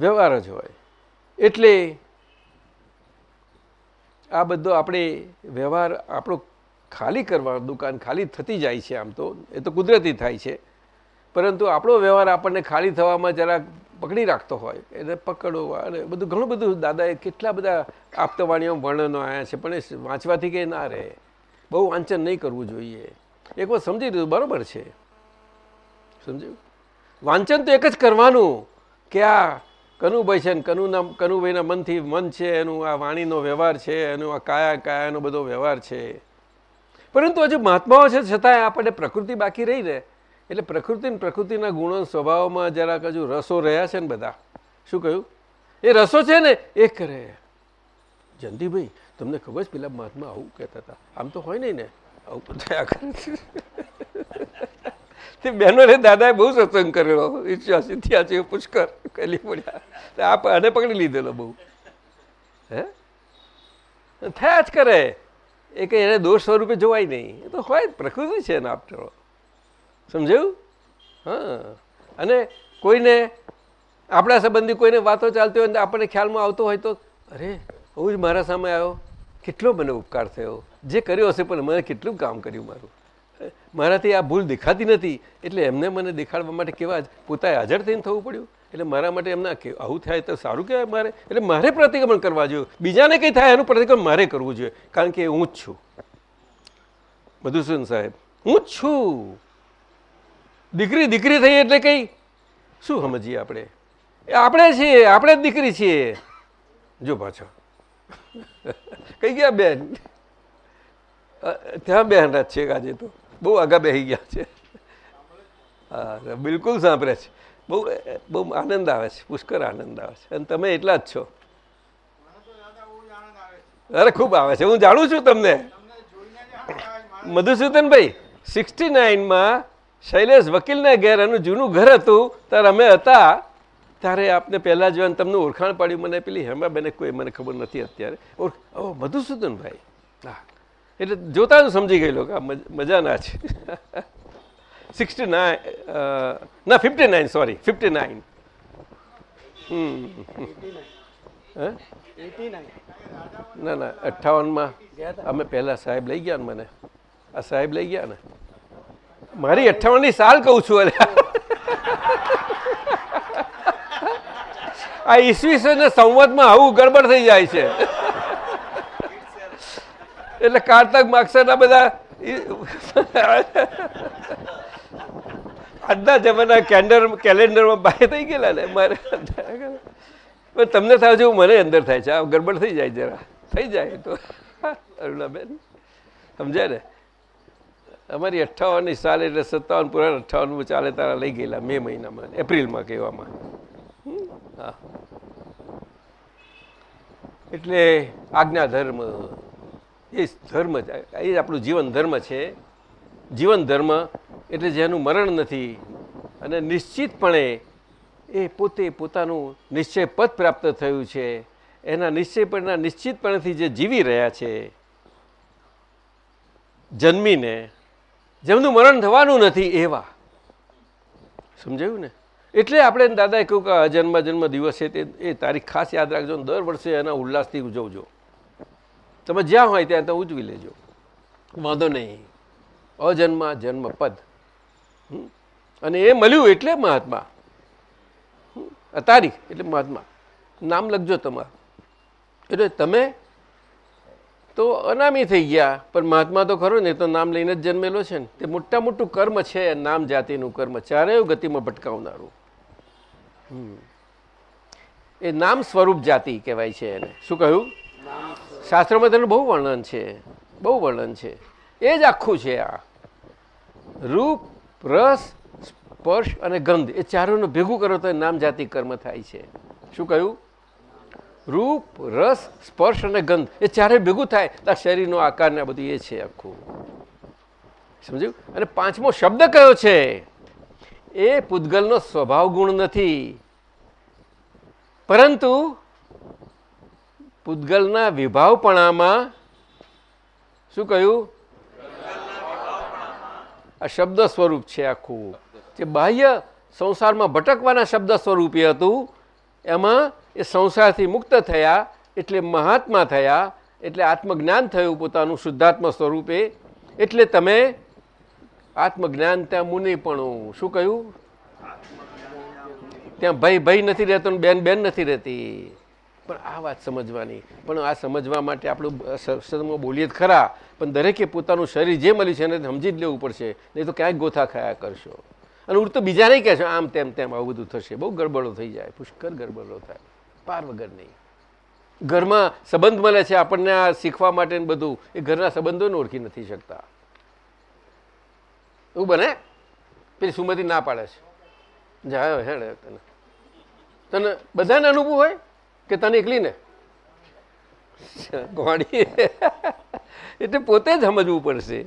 વ્યવહાર જ હોય. એટલે આ બધો આપણે વ્યવહાર આપણો ખાલી કરવા દુકાન ખાલી થતી જાય છે આમ તો. એ તો કુદરતી થાય છે. પરંતુ આપણો વ્યવહાર આપણને ખાલી થવામાં જરાક પકડી રાખતો હોય. એને પકડો અને બધું ઘણું બધું દાદાએ કેટલા બધા આપતવાણીઓ વર્ણનો આવ્યા છે, પણ એ વાંચવાથી કંઈ ના રહે. બહુ વાંચન નહીં કરવું જોઈએ. એક વાર સમજી લીધું, બરાબર છે. સમજ્યું? વાંચન તો એક જ કરવાનું કે આ કનુભાઈ છે ને કનુના કનુભાઈના મનથી મન છે, એનું આ વાણીનો વ્યવહાર છે, એનું આ કાયા કાયાનો બધો વ્યવહાર છે. પરંતુ હજુ મહાત્માઓ છે, છતાંય આપણને પ્રકૃતિ બાકી રહી ને, એટલે પ્રકૃતિ ને પ્રકૃતિના ગુણો સ્વભાવમાં જરાક હજુ રસો રહ્યા છે ને બધા. શું કહ્યું? એ રસો છે ને, એ કરે. જયંતિભાઈ તમને ખબર છે, પેલા મહાત્મા આવું કહેતા હતા. આમ તો હોય નહીં ને. આવું તો થયા કરે. તે બહેનોને દાદાએ બહુ સત્સંગ કરેલો. થયા છે પુષ્કર કલી પડ્યા આ આને પકડી લીધેલો બહુ. હે? થયા જ કરે. એ કંઈ એને દોષ સ્વરૂપે જોવાય નહીં. એ તો હોય પ્રકૃતિ છે એના આફ્ટર સમજાયું? હા. અને કોઈને, આપણા સંબંધી કોઈને વાતો ચાલતી હોય ને આપણને ખ્યાલમાં આવતો હોય તો, અરે, હું જ મારા સામે આવ્યો. કેટલો મને ઉપકાર થયો. જે કર્યો હશે પણ મને કેટલું કામ કર્યું મારું. મારાથી આ ભૂલ દેખાતી નથી. એટલે એમને મને દેખાડવા માટે કેવા પોતાએ હાજર થઈને થવું પડ્યું. એટલે મારા માટે એમના આવું થાય તો સારું કહેવાય મારે. એટલે મારે પ્રતિક્રમણ કરવા જોઈએ. બીજાને કંઈ થાય એનું પ્રતિક્રમણ મારે કરવું જોઈએ. કારણ કે હું જ છું. મધુસૂદન સાહેબ, હું જ છું. દીકરી દીકરી થઈ એટલે કંઈ? શું સમજીએ આપણે? આપણે છીએ, આપણે જ દીકરી છીએ. જો પાછો. કઈ ગયા બેન? ત્યાં બેન જ છે આજે તો. બહુ આગા બેસી ગયા છે. બિલકુલ સાંભળે છે. બહુ બહુ આનંદ આવે છે પુષ્કર આનંદ આવે છે. અને તમે એટલા જ છો. અરે, ખૂબ આવે છે. હું જાણું છું તમને. મધુસૂદનભાઈ, સિક્સટી નાઇનમાં શૈલેષ વકીલના ઘેર એનું જૂનું ઘર હતું. ત્યારે અમે હતા. ત્યારે આપને પહેલા જોવાનું તમને ઓળખાણ પાડ્યું. મને પેલી હેમાબેને કોઈ, મને ખબર નથી અત્યારે. ઓળખ ઓ, મધુસૂદનભાઈ. હા. એટલે જોતા જ સમજી ગયેલો કે મજાના છે. સિક્સટી નાઇન ના fifty nine sorry fifty nine ના ના, અઠ્ઠાવનમાં અમે પહેલાં સાહેબ લઈ ગયા ને મને. આ સાહેબ લઈ ગયા ને. મારી અઠ્ઠાવનની સાલ કહું છું અરે. આ ઈસવીસન સંવતમાં આવું ગડબડ થઈ જાય છે. એટલે કારતક માગસરના બધા? આજના જમાના કેન્ડર કેલેન્ડરમાં બાય થઈ ગયેલા ને મારે પણ તમને થાય છે મને અંદર થાય છે. આ ગડબડ થઈ જાય જરા. થઈ જાય તો. અરુણાબેન, સમજ્યા ને? અમારી અઠ્ઠાવનની સાલ એટલે સત્તાવન પૂરા અઠ્ઠાવનમાં ચાલે તારા લઈ ગયેલા મે મહિનામાં, એપ્રિલમાં કહેવામાં. હા. એટલે આજ્ઞા ધર્મ એ ધર્મ એ આપણું જીવન ધર્મ છે. જીવન ધર્મ એટલે જેનું મરણ નથી. અને નિશ્ચિતપણે એ પોતે પોતાનું નિશ્ચય પદ પ્રાપ્ત થયું છે. એના નિશ્ચયપણના નિશ્ચિતપણેથી જે જીવી રહ્યા છે, જન્મીને, જેમનું મરણ થવાનું નથી એવા. સમજાયું ને? એટલે આપણે દાદાએ કહ્યું કે આ જન્મ જન્મ દિવસ છે તે, એ તારીખ ખાસ યાદ રાખજો દર વર્ષે એના ઉલ્લાસથી ઉજવજો. તમે જ્યાં હોય ત્યાં ત્યાં ઉજવી લેજો. વાંધો નહીં. અજન્મા જન્મ પદ હમ? અને એ મળ્યું એટલે મહાત્મા. તારીખ એટલે મહાત્મા. નામ લખજો તમારું. એટલે તમે તો અનામી થઈ ગયા પણ મહાત્મા તો ખરો ને તો નામ લઈને જ જન્મેલો છે ને. તે મોટા મોટું કર્મ છે નામ જાતિનું કર્મ. ચારેય ગતિમાં ભટકાવનારું. એ નામ સ્વરૂપ જાતિ કહેવાય છે એને. શું કહ્યું? શાસ્ત્રમાં તેનું બહુ વર્ણન છે. બહુ વર્ણન છે. એ જ આખું છે આ. રૂપ, રસ, સ્પર્શ અને ગંધ એ ચારોનું ભેગું કરો તો નામ જાતિ કર્મ થાય છે. શું કહ્યું? રૂપ, રસ, સ્પર્શ અને ગંધ એ ચારે ભેગું થાય તો શરીરનો આકાર ને આ બધું એ છે આખું. સમજ્યું? અને પાંચમો શબ્દ કયો છે? એ પૂતગલનો સ્વભાવ ગુણ નથી. પરંતુ પૂતગલના વિભાવપણામાં શું કહ્યું? આ શબ્દ સ્વરૂપ છે આખું. જે બાહ્ય સંસારમાં ભટકવાના શબ્દ સ્વરૂપે હતું, એમાં એ સંસારથી મુક્ત થયા, એટલે મહાત્મા થયા, એટલે આત્મજ્ઞાન થયું પોતાનું શુદ્ધાત્મ સ્વરૂપે, એટલે તમે આત્મજ્ઞાન ત્યાં મુનિપણું શું કહ્યું? ત્યાં ભાઈ ભાઈ નથી રહેતો બેન બેન નથી રહેતી. પણ આ વાત સમજવાની. પણ આ સમજવા માટે આપણું સત્સંગમાં બોલીએ જ ખરા, પણ દરેકે પોતાનું શરીર જે મળ્યું છે એને સમજી જ લેવું પડશે, નહીં તો ક્યાંય ગોથા ખાયા કરશો. અને ઉડતો બીજા નહીં કહેશો, આમ તેમ તેમ આવું બધું થશે. બહુ ગરબડો થઈ જાય પુષ્કર ગરબડો થાય. પાર વગર નહીં. ઘરમાં સંબંધ મળે છે આપણને આ શીખવા માટે બધું, એ ઘરના સંબંધોને ઓળખી નથી શકતા. એવું બને? પેલી સુમતી ના પાડે છે. જાય હેડે તને. તને બધાને અનુભવ હોય? કે તને એકલીને ગોળી એટલે પોતે જ સમજવું પડશે.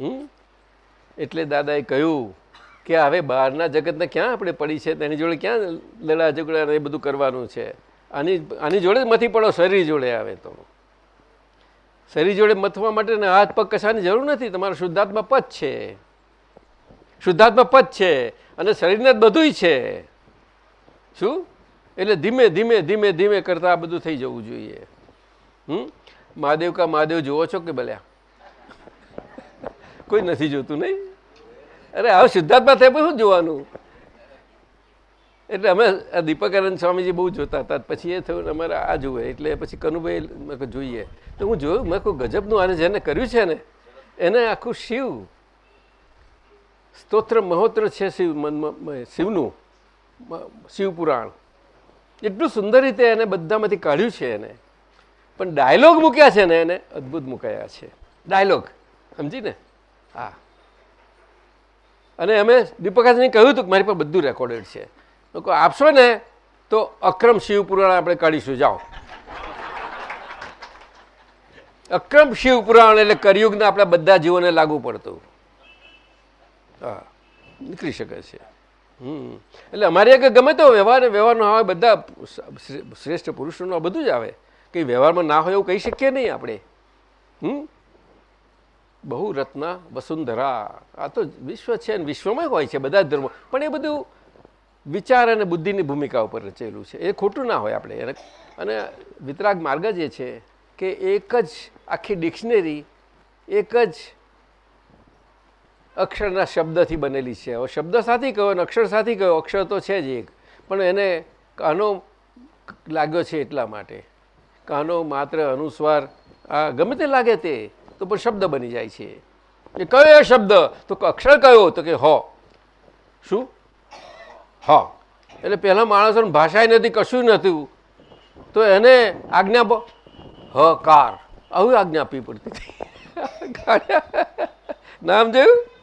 હમ? એટલે દાદાએ કહ્યું કે હવે બહારના જગતને ક્યાં આપણે પડી છે? તેની જોડે ક્યાં લડા ઝઘડા એ બધું કરવાનું છે? આની આની જોડે મથી પડો, શરીર જોડે આવે તો. શરીર જોડે મથવા માટે ને હાથ પગ કશાની જરૂર નથી. તમારો શુદ્ધાત્મા પદ છે. શુદ્ધાત્મા પદ છે. અને શરીરને જ બધુંય છે. શું? એટલે ધીમે ધીમે ધીમે ધીમે કરતા આ બધું થઈ જવું જોઈએ. હમ? મહાદેવ કા મહાદેવ જુઓ છો કે ભલ્યા? કોઈ નથી જોતું નહીં? અરે, હવે સિદ્ધાર્થમાં થાય શું જોવાનું? એટલે અમે દીપકાનંદ સ્વામીજી બહુ જોતા હતા. પછી એ થયું અમારે આ જુએ. એટલે પછી કનુભાઈ જોઈએ. તો હું જોયું, મેં કોઈ ગજબનું આને જેને કર્યું છે ને, એને આખું શિવ, સ્તોત્ર મહોત્ર છે શિવ શિવનું શિવપુરાણ. એટલું સુંદર રીતે એને બધામાંથી કાઢ્યું છે એને. પણ ડાયલોગ મૂક્યા છે ને એને અદ્ભુત મુકાયા છે. ડાયલોગ સમજી ને હા. અને અમે દીપકાજીને કહ્યું હતું કે મારી પાસે બધું રેકોર્ડેડ છે. લોકો આપશો ને તો અક્રમ શિવપુરાણ આપણે કાઢીશું, જાઓ. અક્રમ શિવપુરાણ એટલે કરિયુગને આપણા બધા જીવોને લાગુ પડતું. હા, નીકળી શકે છે. એટલે અમારે એક ગમે તો વ્યવહાર, વ્યવહારનો આવે, બધા શ્રેષ્ઠ પુરુષોનું આ બધું જ આવે. કંઈ વ્યવહારમાં ના હોય એવું કહી શકીએ નહીં આપણે. હમ? બહુ રત્ના વસુંધરા. આ તો વિશ્વ છે અને વિશ્વમાં હોય છે બધા જ ધર્મો. પણ એ બધું વિચાર અને બુદ્ધિની ભૂમિકા ઉપર રચેલું છે. એ ખોટું ના હોય આપણે. એને અને વિતરાગ માર્ગ જે છે કે એક જ આખી ડિક્શનરી, એક જ અક્ષરના શબ્દથી બનેલી છે. હવે શબ્દ સાથી કયો અને અક્ષર સાથી કયો? અક્ષર તો છે જ એક. પણ એને કાનો લાગ્યો છે એટલા માટે. કાનો માત્ર અનુસ્વાર, આ ગમે તે લાગે તે, તો પણ શબ્દ બની જાય છે. એ કયો શબ્દ? તો અક્ષર કયો? તો કે હો. શું? હ. એટલે પહેલાં માણસોને ભાષા નથી, કશું નહોતું તો એને આજ્ઞા હ કાર આવું આજ્ઞા આપવી પડતી. નામ જોયું?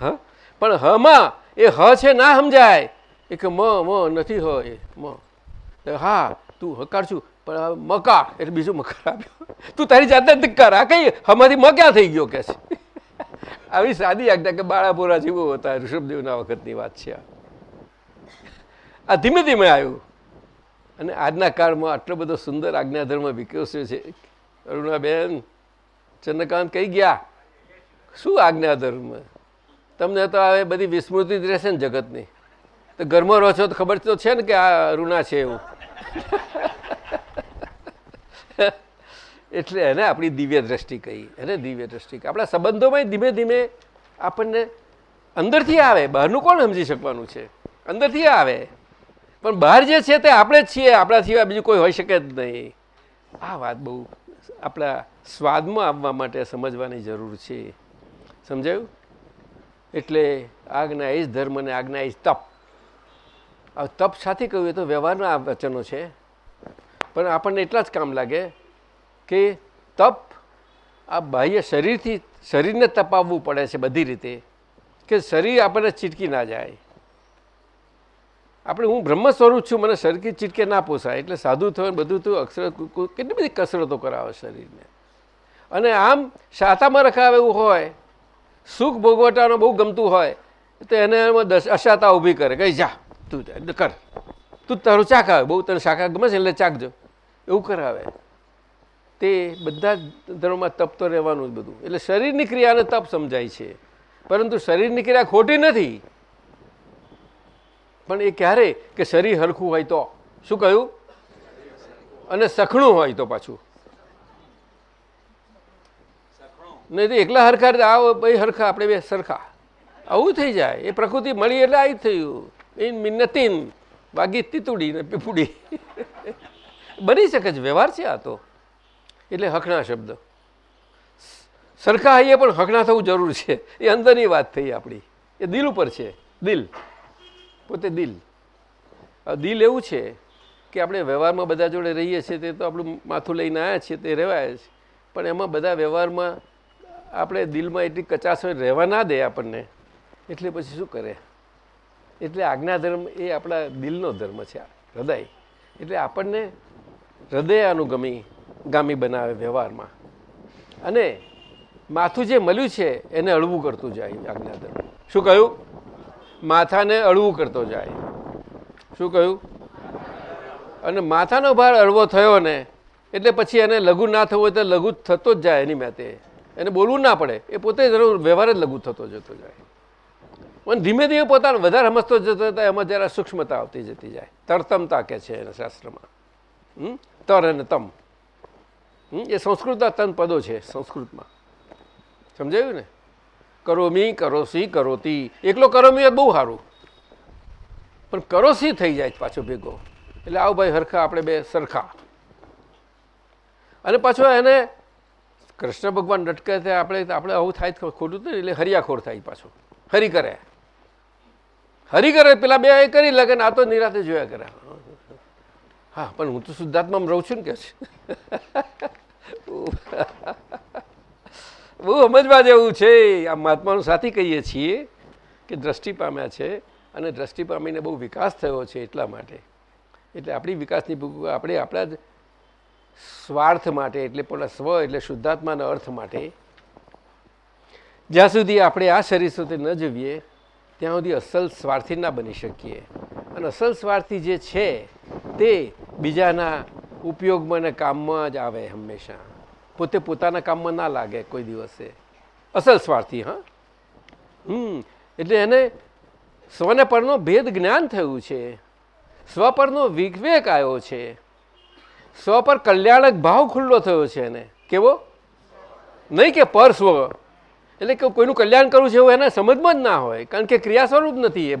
હા? પણ હમાં એ હ છે ના સમજાય. એ કે મ મ નથી હ, એ મ. હા, તું હકાર છું, પણ મકા, એટલે બીજું મકાર આપ્યો. તું તારી જાતે જ આ કઈ હમાંથી મ ક્યાં થઈ ગયો કે છે? આવી સાદી આજ્ઞા કે બાળાપુરા જેવો હતા, ઋષભદેવના વખતની વાત છે આ ધીમે ધીમે આવ્યું. અને આજના કાળમાં આટલો બધો સુંદર આજ્ઞાધર્મ વિકસ્યો છે. અરુણાબેન, ચંદ્રકાંત કઈ ગયા? શું આજ્ઞાધર્મ? તમને તો હવે બધી વિસ્મૃતિ જ રહેશે ને જગતની. તો ઘરમાં રહો છો તો ખબર તો છે ને કે આ અરુણા છે એવું. એટલે એને આપણી દિવ્ય દ્રષ્ટિ કહી, એને દિવ્ય દ્રષ્ટિ આપણા સંબંધોમાં ધીમે ધીમે આપણને અંદરથી આવે. બહારનું કોણ સમજી શકવાનું છે? અંદરથી આવે. પણ બહાર જે છે તે આપણે જ છીએ. આપણા સિવાય બીજું કોઈ હોઈ શકે જ નહીં. આ વાત બહુ આપણા સ્વાદમાં આવવા માટે સમજવાની જરૂર છે. સમજાયું? એટલે આજ્ઞા એ જ ધર્મ અને આજ્ઞા એ તપ. આ તપ સાથે કહ્યું તો વ્યવહારના આ વચનો છે. પણ આપણને એટલા જ કામ લાગે કે તપ આ બાહ્ય શરીરથી, શરીરને તપાવવું પડે છે બધી રીતે કે શરીર આપણને ચીટકી ના જાય. આપણે હું બ્રહ્મ સ્વરૂપ છું, મને શરીર ચીટકે ના પોસાય. એટલે સાધુ થયું બધું થયું અક્ષર કેટલી બધી કસરતો કરાવે શરીરને. અને આમ સાતામાં રખાવે એવું હોય સુખ ભોગવટાનો બહુ ગમતું હોય તો એને એમાં અશાતા ઊભી કરે કઈ જા તું જા, કર. તું તારું ચાક આવે બહુ તને શાકા ગમે છે એટલે ચાકજો એવું કરાવે. તે બધા ધર્મમાં તપ તો રહેવાનું જ બધું. એટલે શરીરની ક્રિયાને તપ સમજાય છે. પરંતુ શરીરની ક્રિયા ખોટી નથી. પણ એ ક્યારે? કે શરીર હરખું હોય તો. શું કહ્યું? અને સખણું હોય તો પાછું. નહીં તો એકલા રીતે આવો ભાઈ હરખા, આપણે બે સરખા. આવું થઈ જાય. એ પ્રકૃતિ મળી એટલે આ થયું. ઇન મિન્નતીન બાકી તીતુડી ને પીપુડી. બની શકે છે, વ્યવહાર છે આ તો. એટલે હકણા શબ્દ. સરખા હૈયે પણ હકણા થવું જરૂર છે. એ અંદરની વાત થઈ આપણી. એ દિલ ઉપર છે. દિલ. પોતે દિલ. દિલ એવું છે કે આપણે વ્યવહારમાં બધા જોડે રહીએ છીએ, તે તો આપણું માથું લઈને આવ્યા છીએ, તે રહેવાય છે પણ એમાં બધા વ્યવહારમાં આપણે દિલમાં એટલી કચાશ હોય, રહેવા ના દે આપણને. એટલે પછી શું કરે? એટલે આજ્ઞા ધર્મ એ આપણા દિલનો ધર્મ છે, હૃદય. એટલે આપણને હૃદય અનુગમી ગામી બનાવે વ્યવહારમાં. અને માથું જે મળ્યું છે, એને અળવું કરતું જાય આજ્ઞા ધર્મ. શું કહ્યું? માથાને અળવું કરતો જાય. શું કહ્યું? અને માથાનો ભાર અળવો થયો ને, એટલે પછી એને લઘુ ના થવું હોય તો લઘુ થતો જ જાય એની માતે. એને બોલવું ના પડે. એ પોતે જરૂર વ્યવહાર જ લઘુ થતો જતો જાય. પણ ધીમે ધીમે પોતાનો વધારે સમજતો જતો જતા એમાં જરા સૂક્ષ્મતા આવતી જતી જાય. તરતમતા કે છે એના શાસ્ત્રમાં? તર અને તમ? એ સંસ્કૃતના તન પદો છે સંસ્કૃતમાં. સમજાયું ને? કરોમી કરોસી કરોતી એકલો કરોમી બહુ સારું. પણ કરોસી થઈ જાય પાછો ભેગો. એટલે આવ ભાઈ હરખા, આપણે બે સરખા. અને પાછો એને કૃષ્ણ ભગવાન નટકે છે, આપણે આપણે આવું થાય ખોટું તો એટલે હરિયાખોર થાય પાછું. હરી કરે. હરી કરે, પેલા બે એ કરી લગે ને આ તો નિરાતે જોયા કરે. હા, પણ હું તો શુદ્ધાત્મામાં રહું છું ને કે છે. બહુ સમજવા જેવું છે. આ મહાત્માનું સાથી કહીએ છીએ કે દ્રષ્ટિ પામ્યા છે અને દ્રષ્ટિ પામીને બહુ વિકાસ થયો છે એટલા માટે. એટલે આપણી વિકાસની આપણે આપણા સ્વાર્થ માટે એટલે પણ સ્વ એટલે શુદ્ધાત્માના અર્થ માટે, જ્યાં સુધી આપણે આ શરીર સુધી ન જવીએ, ત્યાં સુધી અસલ સ્વાર્થી ના બની શકીએ. અને અસલ સ્વાર્થી જે છે, તે બીજાના ઉપયોગમાં અને કામમાં જ આવે હંમેશા. પોતે પોતાના કામમાં ના લાગે કોઈ દિવસે. અસલ સ્વાર્થી, હા? હમ. એટલે એને સ્વને પરનો ભેદ જ્ઞાન થયું છે. સ્વ પરનો વિવેક આવ્યો છે. સ્વ પર કલ્યાણક ભાવ ખુલ્લો થયો છે એને. કેવો? નહીં કે પર સ્વ એટલે કે કોઈનું કલ્યાણ કરવું છે એવું એને સમજમાં જ ના હોય. કારણ કે ક્રિયા સ્વરૂપ નથી એ.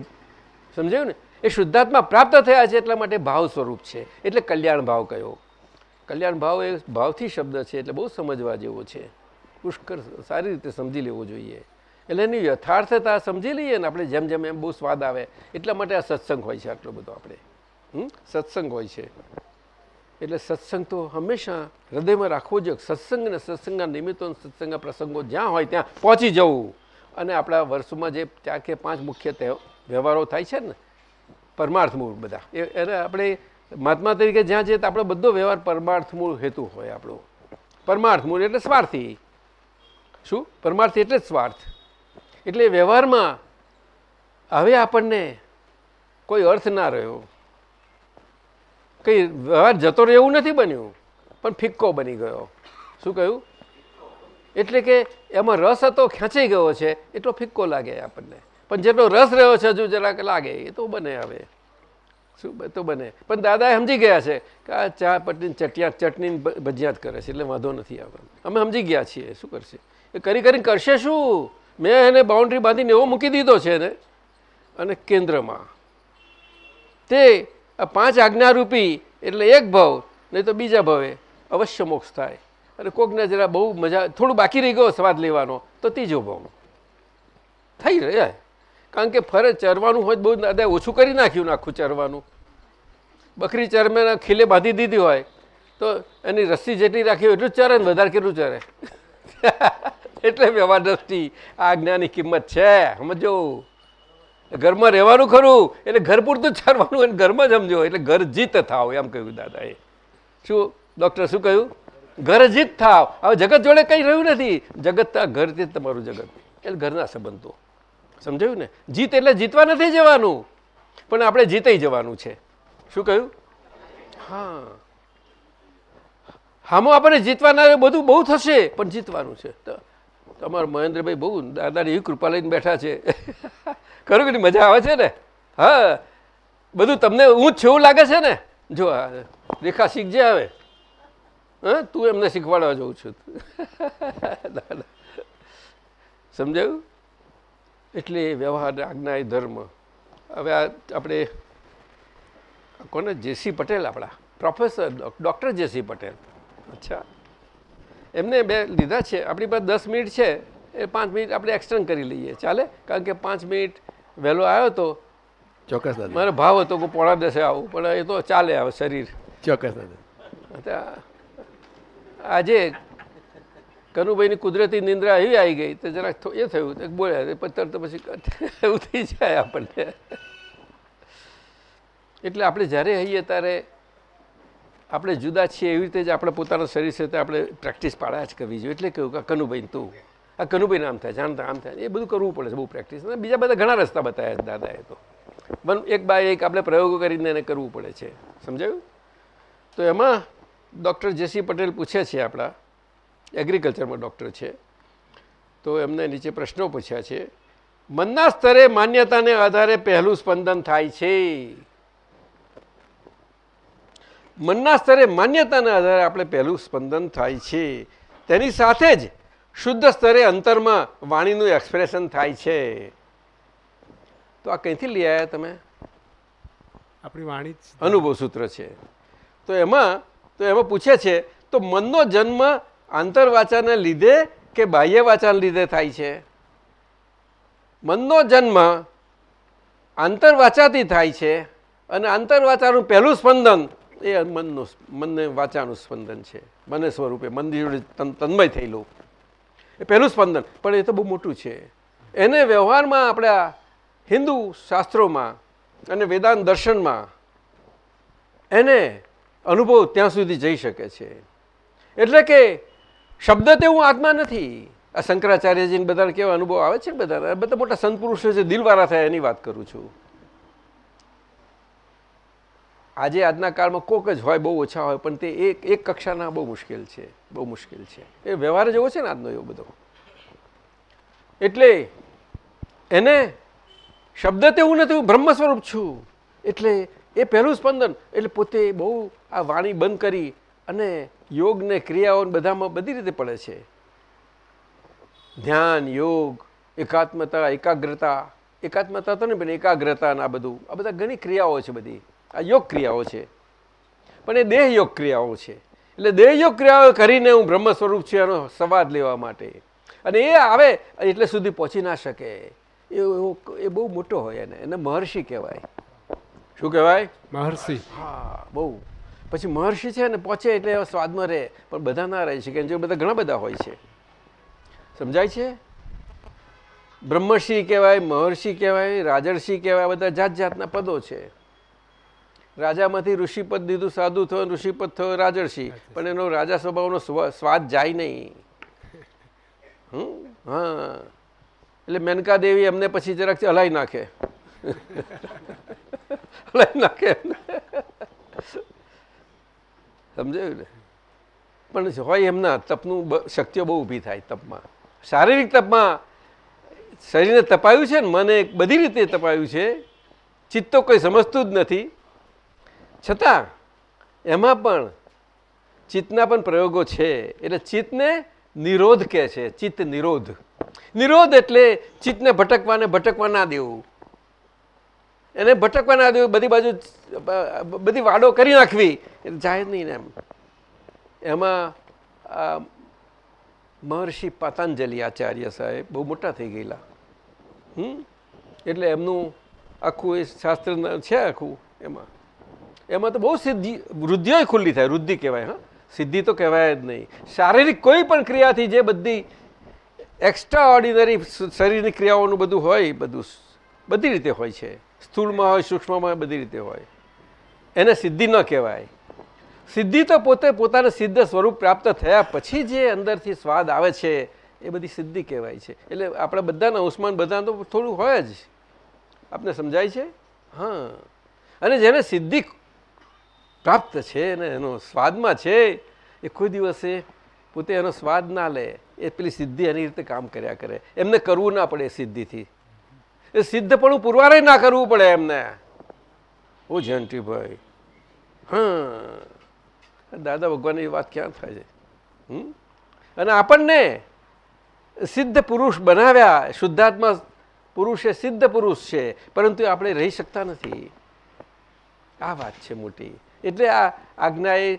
સમજાયું ને? એ શુદ્ધાત્મા પ્રાપ્ત થયા છે એટલા માટે ભાવ સ્વરૂપ છે. એટલે કલ્યાણ ભાવ કયો. કલ્યાણ ભાવ એ ભાવથી શબ્દ છે એટલે બહુ સમજવા જેવો છે. પુષ્કર સારી રીતે સમજી લેવો જોઈએ. એટલે એની યથાર્થતા સમજી લઈએ ને આપણે જેમ જેમ એમ બહુ સ્વાદ આવે. એટલા માટે આ સત્સંગ હોય છે આટલો બધો આપણે? સત્સંગ હોય છે. એટલે સત્સંગ તો હંમેશા હૃદયમાં રાખવો જોઈએ. સત્સંગ અને સત્સંગના નિમિત્તો સત્સંગના પ્રસંગો જ્યાં હોય ત્યાં પહોંચી જવું. અને આપણા વર્ષોમાં જે ચાર કે પાંચ મુખ્ય વ્યવહારો થાય છે ને, પરમાર્થ મૂળ બધા. એને આપણે મહાત્મા તરીકે જ્યાં જઈએ તો આપણો બધો વ્યવહાર પરમાર્થ મૂળ હેતુ હોય આપણો. પરમાર્થ મૂળ એટલે સ્વાર્થી. શું? પરમાર્થી એટલે જ સ્વાર્થ. એટલે વ્યવહારમાં હવે આપણને કોઈ અર્થ ના રહ્યો. કંઈ વ્યવહાર જતો રહે એવું નથી બન્યું, પણ ફિક્કો બની ગયો. શું કહ્યું? એટલે કે એમાં રસ હતો, ખેંચાઈ ગયો છે, એટલો ફિક્કો લાગે આપણને. પણ જેટલો રસ રહ્યો છે હજુ જરાક લાગે, એ તો બને હવે. શું તો બને. પણ દાદા સમજી ગયા છે કે આ ચા પટ્ટી ચટિયા, ચટણી ને ભ- ભજીયા કરે છે, એટલે વાંધો નથી આવવાનો અમે સમજી ગયા છીએ, શું કરશે? એ કરી કરીને કરશે શું? મેં એને બાઉન્ડ્રી બાંધીને એવો મૂકી દીધો છે ને અને કેન્દ્રમાં. તે આ પાંચ આજ્ઞારૂપી એટલે એક ભાવ, નહીં તો બીજા ભાવે, અવશ્ય મોક્ષ થાય. અને કોકને જરા બહુ મજા, થોડું બાકી રહી ગયો સ્વાદ લેવાનો, તો ત્રીજો ભાવ. થઈ રહ્યા કારણ કે ફરે ચરવાનું હોય બહુ દાદા ઓછું કરી નાખ્યું આખું ચરવાનું. બકરી ચરમે ખીલે બાંધી દીધી હોય, તો એની રસ્સી જેટલી રાખી એટલું ચરે ને વધારે કેટલું ચરે? એટલે વ્યવહાર દ્રષ્ટિ આ જ્ઞાની કિંમત છે, સમજો. ઘરમાં રહેવાનું ખરું, એટલે ઘર પૂરતું જ ચાલવાનું અને ઘરમાં જમજો એટલે ઘર જીત થાવ, એમ કહ્યું દાદાએ. શું ડૉક્ટર શું કહ્યું? ઘર જીત થાવ. હવે જગત જોડે કંઈ રહ્યું નથી. જગત આ ઘર તે જ તમારું જગત. એટલે ઘરના સંબંધો. સમજાયું ને? જીત એટલે જીતવા નથી જવાનું. પણ આપણે જીતાઈ જવાનું છે. શું કહ્યું? હા. હામાં આપણે જીતવાના બધું બહુ થશે, પણ જીતવાનું છે. તમારા મહેન્દ્રભાઈ બહુ દાદાની એવી કૃપા લઈને બેઠા છે. ખરું કે નહીં? મજા આવે છે ને? હા. બધું તમને હું જ છું એવું લાગે છે ને? જો રેખા શીખજે આવે. હા, તું એમને શીખવાડવા જઉં છું. સમજાયું? એટલે વ્યવહાર, આજ્ઞા ધર્મ. હવે આ આપણે કોને? જેસી પટેલ આપણા. Professor doctor J C Patel. અચ્છા. એમને બે લીધા છે. આપણી પાસે દસ મિનિટ છે. એ પાંચ મિનિટ આપણે એક્સટેન્ડ કરી લઈએ. ચાલે? કારણ કે પાંચ મિનિટ વહેલો આવ્યો તો? ચોક્કસ દાદા. મારો ભાવ હતો કે પોણા દસે આવું પણ એ તો ચાલે આવે શરીર. ચોક્કસ દાદા. આજે કનુભાઈની કુદરતી નિંદ્રા એવી આવી ગઈ તો જરાક એ થયું બોલ્યા બોલ્યા તો પછી એવું થઈ જાય આપણને. એટલે આપણે જ્યારે હઈએ ત્યારે આપણે જુદા છીએ એવી રીતે જ આપણે પોતાના શરીર સાથે આપણે પ્રેક્ટિસ પાડ્યા જ કરવી જોઈએ. એટલે કહ્યું કે કનુભાઈ તું. આ કનુભાઈ નામ થાય જાણતા આમ થાય એ બધું કરવું પડે છે, બહુ પ્રેક્ટિસ બીજા બધા ઘણા રસ્તા બતાવ્યા દાદાએ તો. પણ એક બાય એક આપણે પ્રયોગો કરીને એને કરવું પડે છે. સમજાયું? તો એમાં ડૉક્ટર જેસી પટેલ પૂછે છે આપણા એગ્રીકલ્ચરમાં ડૉક્ટર છે. તો એમને નીચે પ્રશ્નો પૂછ્યા છે. મનના સ્તરે માન્યતાને આધારે પહેલું સ્પંદન થાય છે. મનના સ્તરે માન્યતાના આધારે આપણે પહેલું સ્પંદન થાય છે. તેની સાથે જ શુદ્ધ સ્તરે અંતરમાં વાણીનું એક્સપ્રેશન થાય છે. તો આ કંઈથી લઈ આવ્યા તમે? આપણી વાણી અનુભવ સૂત્ર છે. તો એમાં તો એમાં પૂછે છે તો મનનો જન્મ આંતરવાચાને લીધે કે બાહ્ય વાચાને લીધે થાય છે? મનનો જન્મ આંતરવાચાથી થાય છે અને આંતરવાચાનું પહેલું સ્પંદન એ મનનું મનને વાચાનું સ્પંદન છે. મને સ્વરૂપે મંદિર તન- તન્મય થયેલું. એ પહેલું સ્પંદન. પણ એ તો બહુ મોટું છે. એને વ્યવહારમાં આપણા હિન્દુ શાસ્ત્રોમાં અને વેદાંત દર્શનમાં એને અનુભવ ત્યાં સુધી જઈ શકે છે. એટલે કે શબ્દ તે હું આત્મા નથી. આ શંકરાચાર્યજીને બધા કેવા અનુભવ આવે છે ને બધા બધા મોટા સંત પુરુષો છે દિલવાળા થયા એની વાત કરું છું. આજે આજના કાળમાં કોક જ હોય, બહુ ઓછા હોય, પણ તે એક એક કક્ષાના બહુ મુશ્કેલ છે. બહુ મુશ્કેલ છે. એ વ્યવહાર જેવો છે ને આજનો એવો બધો. એટલે એને શબ્દ તે હું નથી, હું બ્રહ્મ સ્વરૂપ છું. એટલે એ પહેલું સ્પંદન. એટલે પોતે બહુ આ વાણી બંધ કરી અને યોગને ક્રિયાઓ બધામાં બધી રીતે પડે છે. ધ્યાન, યોગ, એકાત્મતા, એકાગ્રતા. એકાત્મતા તો નહીં, પણ એકાગ્રતા ને આ બધું. આ બધા ઘણી ક્રિયાઓ છે બધી. આ યોગ ક્રિયાઓ છે. પણ એ દેહ યોગ ક્રિયાઓ છે. એટલે દેહ યોગ ક્રિયાઓ કરીને હું બ્રહ્મ સ્વરૂપ છું એનો સંવાદ લેવા માટે. અને એ આવે એટલે સુધી પહોંચી ના શકે. એ એવો એ બહુ મોટો હોય એને. એને મહર્ષિ કહેવાય. શું કહેવાય? મહર્ષિ. હા બહુ. પછી મહર્ષિ છે ને પહોંચે એટલે સ્વાદમાં રહે. પણ બધા ના રહી શકે જો બધા ઘણા બધા હોય છે. સમજાય છે? બ્રહ્મર્ષિ કહેવાય મહર્ષિ કહેવાય રાજર્ષિ કહેવાય બધા જાત જાતના પદો છે. રાજામાંથી ઋષિપદ દીધું સાધુ થયો ઋષિપદ થયો રાજર્ષિ. પણ એનો રાજા સ્વભાવનો સ્વ- સ્વાદ જાય નહીં. હમ? હા. એટલે મેનકા દેવી એમને પછી જરાક હલાઈ નાખે. હલાઈ નાખે. સમજાયું ને? પણ હોય એમના તપનું શક્તિઓ બહુ ઊભી થાય તપમાં. શારીરિક તપમાં શરીરને તપાયું છે ને મને બધી રીતે તપાયું છે ચિત્તો કોઈ સમજતું જ નથી. છતાં એમાં પણ ચિત્તના પણ પ્રયોગો છે. એટલે ચિત્તને નિરોધ કહે છે, ચિત્ત નિરોધ. નિરોધ એટલે ચિત્તને ભટકવાને ભટકવા ના દેવું. એને ભટકવા ના દેવું, બધી બાજુ બધી વાડો કરી નાખવી. એટલે જાય નહીં એમ. એમાં મહર્ષિ પતંજલિ આચાર્ય સાહેબ બહુ મોટા થઈ ગયેલા. હમ? એટલે એમનું આખું એ શાસ્ત્ર છે આખું એમાં. એમાં તો બહુ સિદ્ધિ વૃદ્ધિઓ ખુલ્લી થાય, વૃદ્ધિ કહેવાય, હા. સિદ્ધિ તો કહેવાય જ નહીં. શારીરિક કોઈ પણ ક્રિયાથી જે બધી એક્સ્ટ્રા ઓર્ડિનરી શરીરની ક્રિયાઓનું બધું હોય, બધું બધી રીતે હોય છે. સ્થૂળમાં હોય, સૂક્ષ્મમાં હોય, બધી રીતે હોય. એને સિદ્ધિ ન કહેવાય. સિદ્ધિ તો પોતે પોતાના સિદ્ધ સ્વરૂપ પ્રાપ્ત થયા પછી જે અંદરથી સ્વાદ આવે છે, એ બધી સિદ્ધિ કહેવાય છે. એટલે આપણા બધાના ઉસ્માન બધા તો થોડું હોય જ. આપને સમજાય છે? હા. અને જેને સિદ્ધિ પ્રાપ્ત છે અને એનો સ્વાદમાં છે, એ કોઈ દિવસે પોતે એનો સ્વાદ ના લે, એ પેલી સિદ્ધિ એની રીતે કામ કર્યા કરે. એમને કરવું ના પડે સિદ્ધિથી. એ સિદ્ધ પણ પુરવારે ના કરવું પડે એમને. ઓ જયંતિભાઈ હા. દાદા ભગવાનની વાત ક્યાં થાય છે? અને આપણને સિદ્ધ પુરુષ બનાવ્યા, શુદ્ધાત્મા પુરુષ એ સિદ્ધ પુરુષ છે, પરંતુ આપણે રહી શકતા નથી. આ વાત છે મોટી. એટલે આ આજ્ઞા એ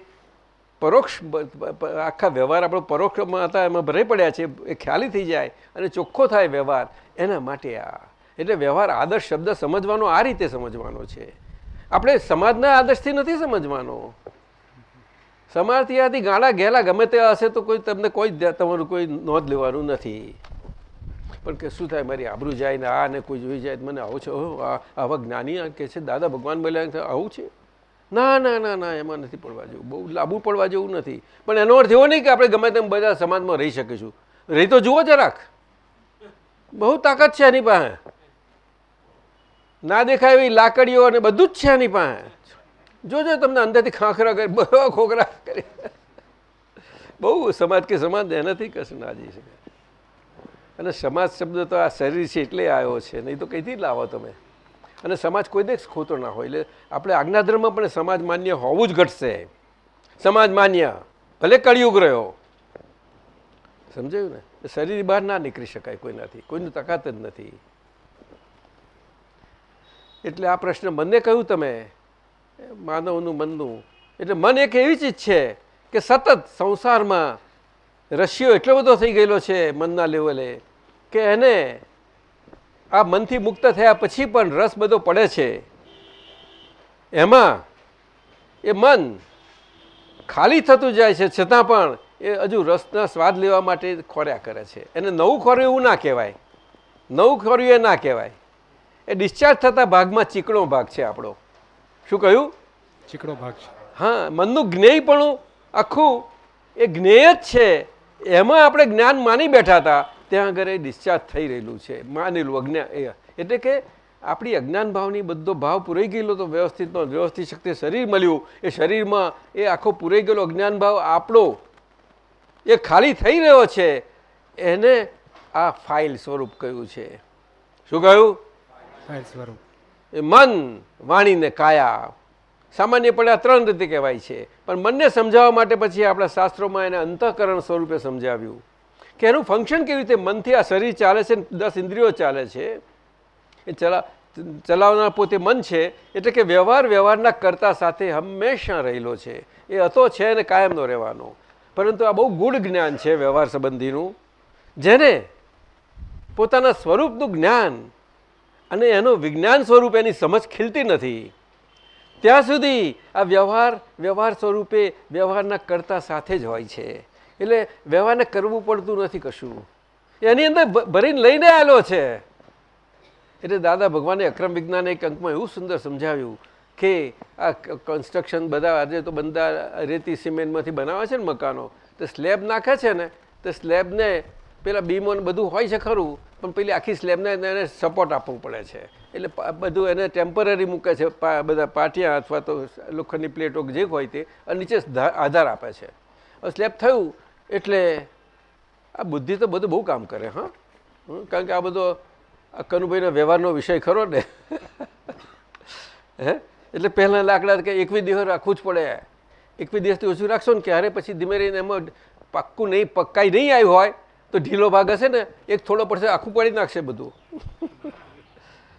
પરોક્ષ આખા વ્યવહાર આપણો પરોક્ષમાં હતા, એમાં ભરાઈ પડ્યા છે, એ ખ્યાલી થઈ જાય અને ચોખ્ખો થાય વ્યવહાર એના માટે આ. એટલે વ્યવહાર આદર્શ શબ્દ સમજવાનો આ રીતે સમજવાનો છે. આપણે સમાજના આદર્શથી નથી સમજવાનો. સમાજથી આથી ગાળા ગેલા ગમે તે હશે તો કોઈ તમને કોઈ તમારું કોઈ નોંધ લેવાનું નથી. પણ કે શું થાય, મારી આબરૂ જાય ને આ ને કોઈ જોઈ જાય મને આવું છે આવા જ્ઞાની કે છે? દાદા ભગવાન બોલ્યા આવું છે? ના ના ના ના, એમાં નથી પડવા જેવું. બહુ લાંબુ પડવા જેવું નથી. પણ એનો અર્થ એવો નહીં કે આપણે ગમે તેમ બધા સમાજમાં રહી શકીશું. રહી તો જુઓ જરાક. બહુ તાકાત છે એની પાસે. ના દેખાય એવી લાકડીઓ અને બધું જ છે એની પાસે. જોજો તમને અંદરથી ખાખરા કરી, બહુ ખોખરા કરી. બહુ સમાજ કે સમાજ એનાથી કશું ના જઈ શકે અને સમાજ શબ્દ તો આ શરીર છે એટલે આવ્યો છે. નહીં તો કંઈથી લાવો તમે? અને સમાજ કોઈ દેખ ખોટો ના હોય. એટલે આપણે આજ્ઞાધર્મમાં પણ સમાજ માન્ય હોવું જ ઘટશે. સમાજ માન્ય. ભલે કળિયુગ રહ્યો. સમજાયું ને? શરીર બહાર ના નીકળી શકાય કોઈનાથી. કોઈની તાકાત જ નથી. એટલે આ પ્રશ્ન મને કહ્યું તમે? માનવનું મનનું. એટલે મન એક એવી ચીજ છે કે સતત સંસારમાં રશિયો એટલો બધો થઈ ગયેલો છે મનના લેવલે કે એને આ મનથી મુક્ત થયા પછી પણ રસ બધો પડે છે. એમાં એ મન ખાલી થતું જાય છે છતાં પણ એ હજુ રસના સ્વાદ લેવા માટે ખોર્યા કરે છે. એને નવું ખોર્યું એવું ના કહેવાય. નવું ખોર્યું એ ના કહેવાય. એ ડિસ્ચાર્જ થતા ભાગમાં ચીકણો ભાગ છે આપણો. શું કહ્યું? ચીકણો ભાગ છે. હા મનનું જ્ઞેય પણ આખું એ જ્ઞેય જ છે. એમાં આપણે જ્ઞાન માની બેઠા હતા. ત્યાં આગળ એ ડિસ્ચાર્જ થઈ રહેલું છે. માનેલું અજ્ઞા એ એટલે કે આપણી અજ્ઞાન ભાવની બધો ભાવ પૂરાઈ ગયેલો તો વ્યવસ્થિત વ્યવસ્થિત શક્તિ શરીર મળ્યું. એ શરીરમાં એ આખો પૂરાઈ ગયેલો અજ્ઞાન ભાવ આપણો એ ખાલી થઈ રહ્યો છે. એને આ ફાઇલ સ્વરૂપ કહ્યું છે. શું કહ્યું? ફાઇલ સ્વરૂપ. એ મન વાણીને કાયા. સામાન્યપણે આ ત્રણ રીતે કહેવાય છે. પણ મનને સમજાવવા માટે પછી આપણા શાસ્ત્રોમાં એને અંતઃકરણ સ્વરૂપે સમજાવ્યું. કે એનું ફંક્શન કેવી રીતે મનથી આ શરીર ચાલે છે દસ ઇન્દ્રિયો ચાલે છે? એ ચલા, ચલાવનાર પોતે મન છે, એટલે કે વ્યવહાર વ્યવહારના કરતા સાથે હંમેશા રહેલો છે. એ હતો છે અને કાયમનો રહેવાનો. પરંતુ આ બહુ ગૂઢ જ્ઞાન છે વ્યવહાર સંબંધીનું, જેને પોતાના સ્વરૂપનું જ્ઞાન અને એનું વિજ્ઞાન સ્વરૂપ એની સમજ ખીલતી નથી. ત્યાં સુધી આ વ્યવહાર વ્યવહાર સ્વરૂપે વ્યવહારના કરતા સાથે જ હોય છે. એટલે વ્યવહારને કરવું પડતું નથી કશું. એની અંદર ભરીને લઈને આવેલો છે. એટલે દાદા ભગવાને અક્રમ વિજ્ઞાન એક અંકમાં એવું સુંદર સમજાવ્યું કે આ કન્સ્ટ્રક્શન બધા આજે તો બંધા રેતી સિમેન્ટમાંથી બનાવે છે ને મકાનો. તો સ્લેબ નાખે છે ને, તો સ્લેબને પેલા બીમો બધું હોય છે ખરું, પણ પેલી આખી સ્લેબને એને સપોર્ટ આપવું પડે છે. એટલે બધું એને ટેમ્પરરી મૂકે છે બધા પાટિયા અથવા તો લોખંડની પ્લેટો જે હોય તે નીચે આધાર આપે છે. સ્લેબ થયું એટલે આ બુદ્ધિ તો બધું બહુ કામ કરે, હા? કારણ કે આ બધો આ કનુભાઈના વ્યવહારનો વિષય ખરો ને. હે? એટલે પહેલાં લાકડા કે એકવી દિવસ રાખવું જ પડે. એકવી દિવસથી ઓછું રાખશો ને, ક્યારે પછી ધીમે રહીને એમાં પાક્કું નહીં, પક્કાઈ નહીં આવ્યું હોય, તો ઢીલો ભાગ હશે ને, એક થોડો પડશે, આખું પડી નાખશે બધું.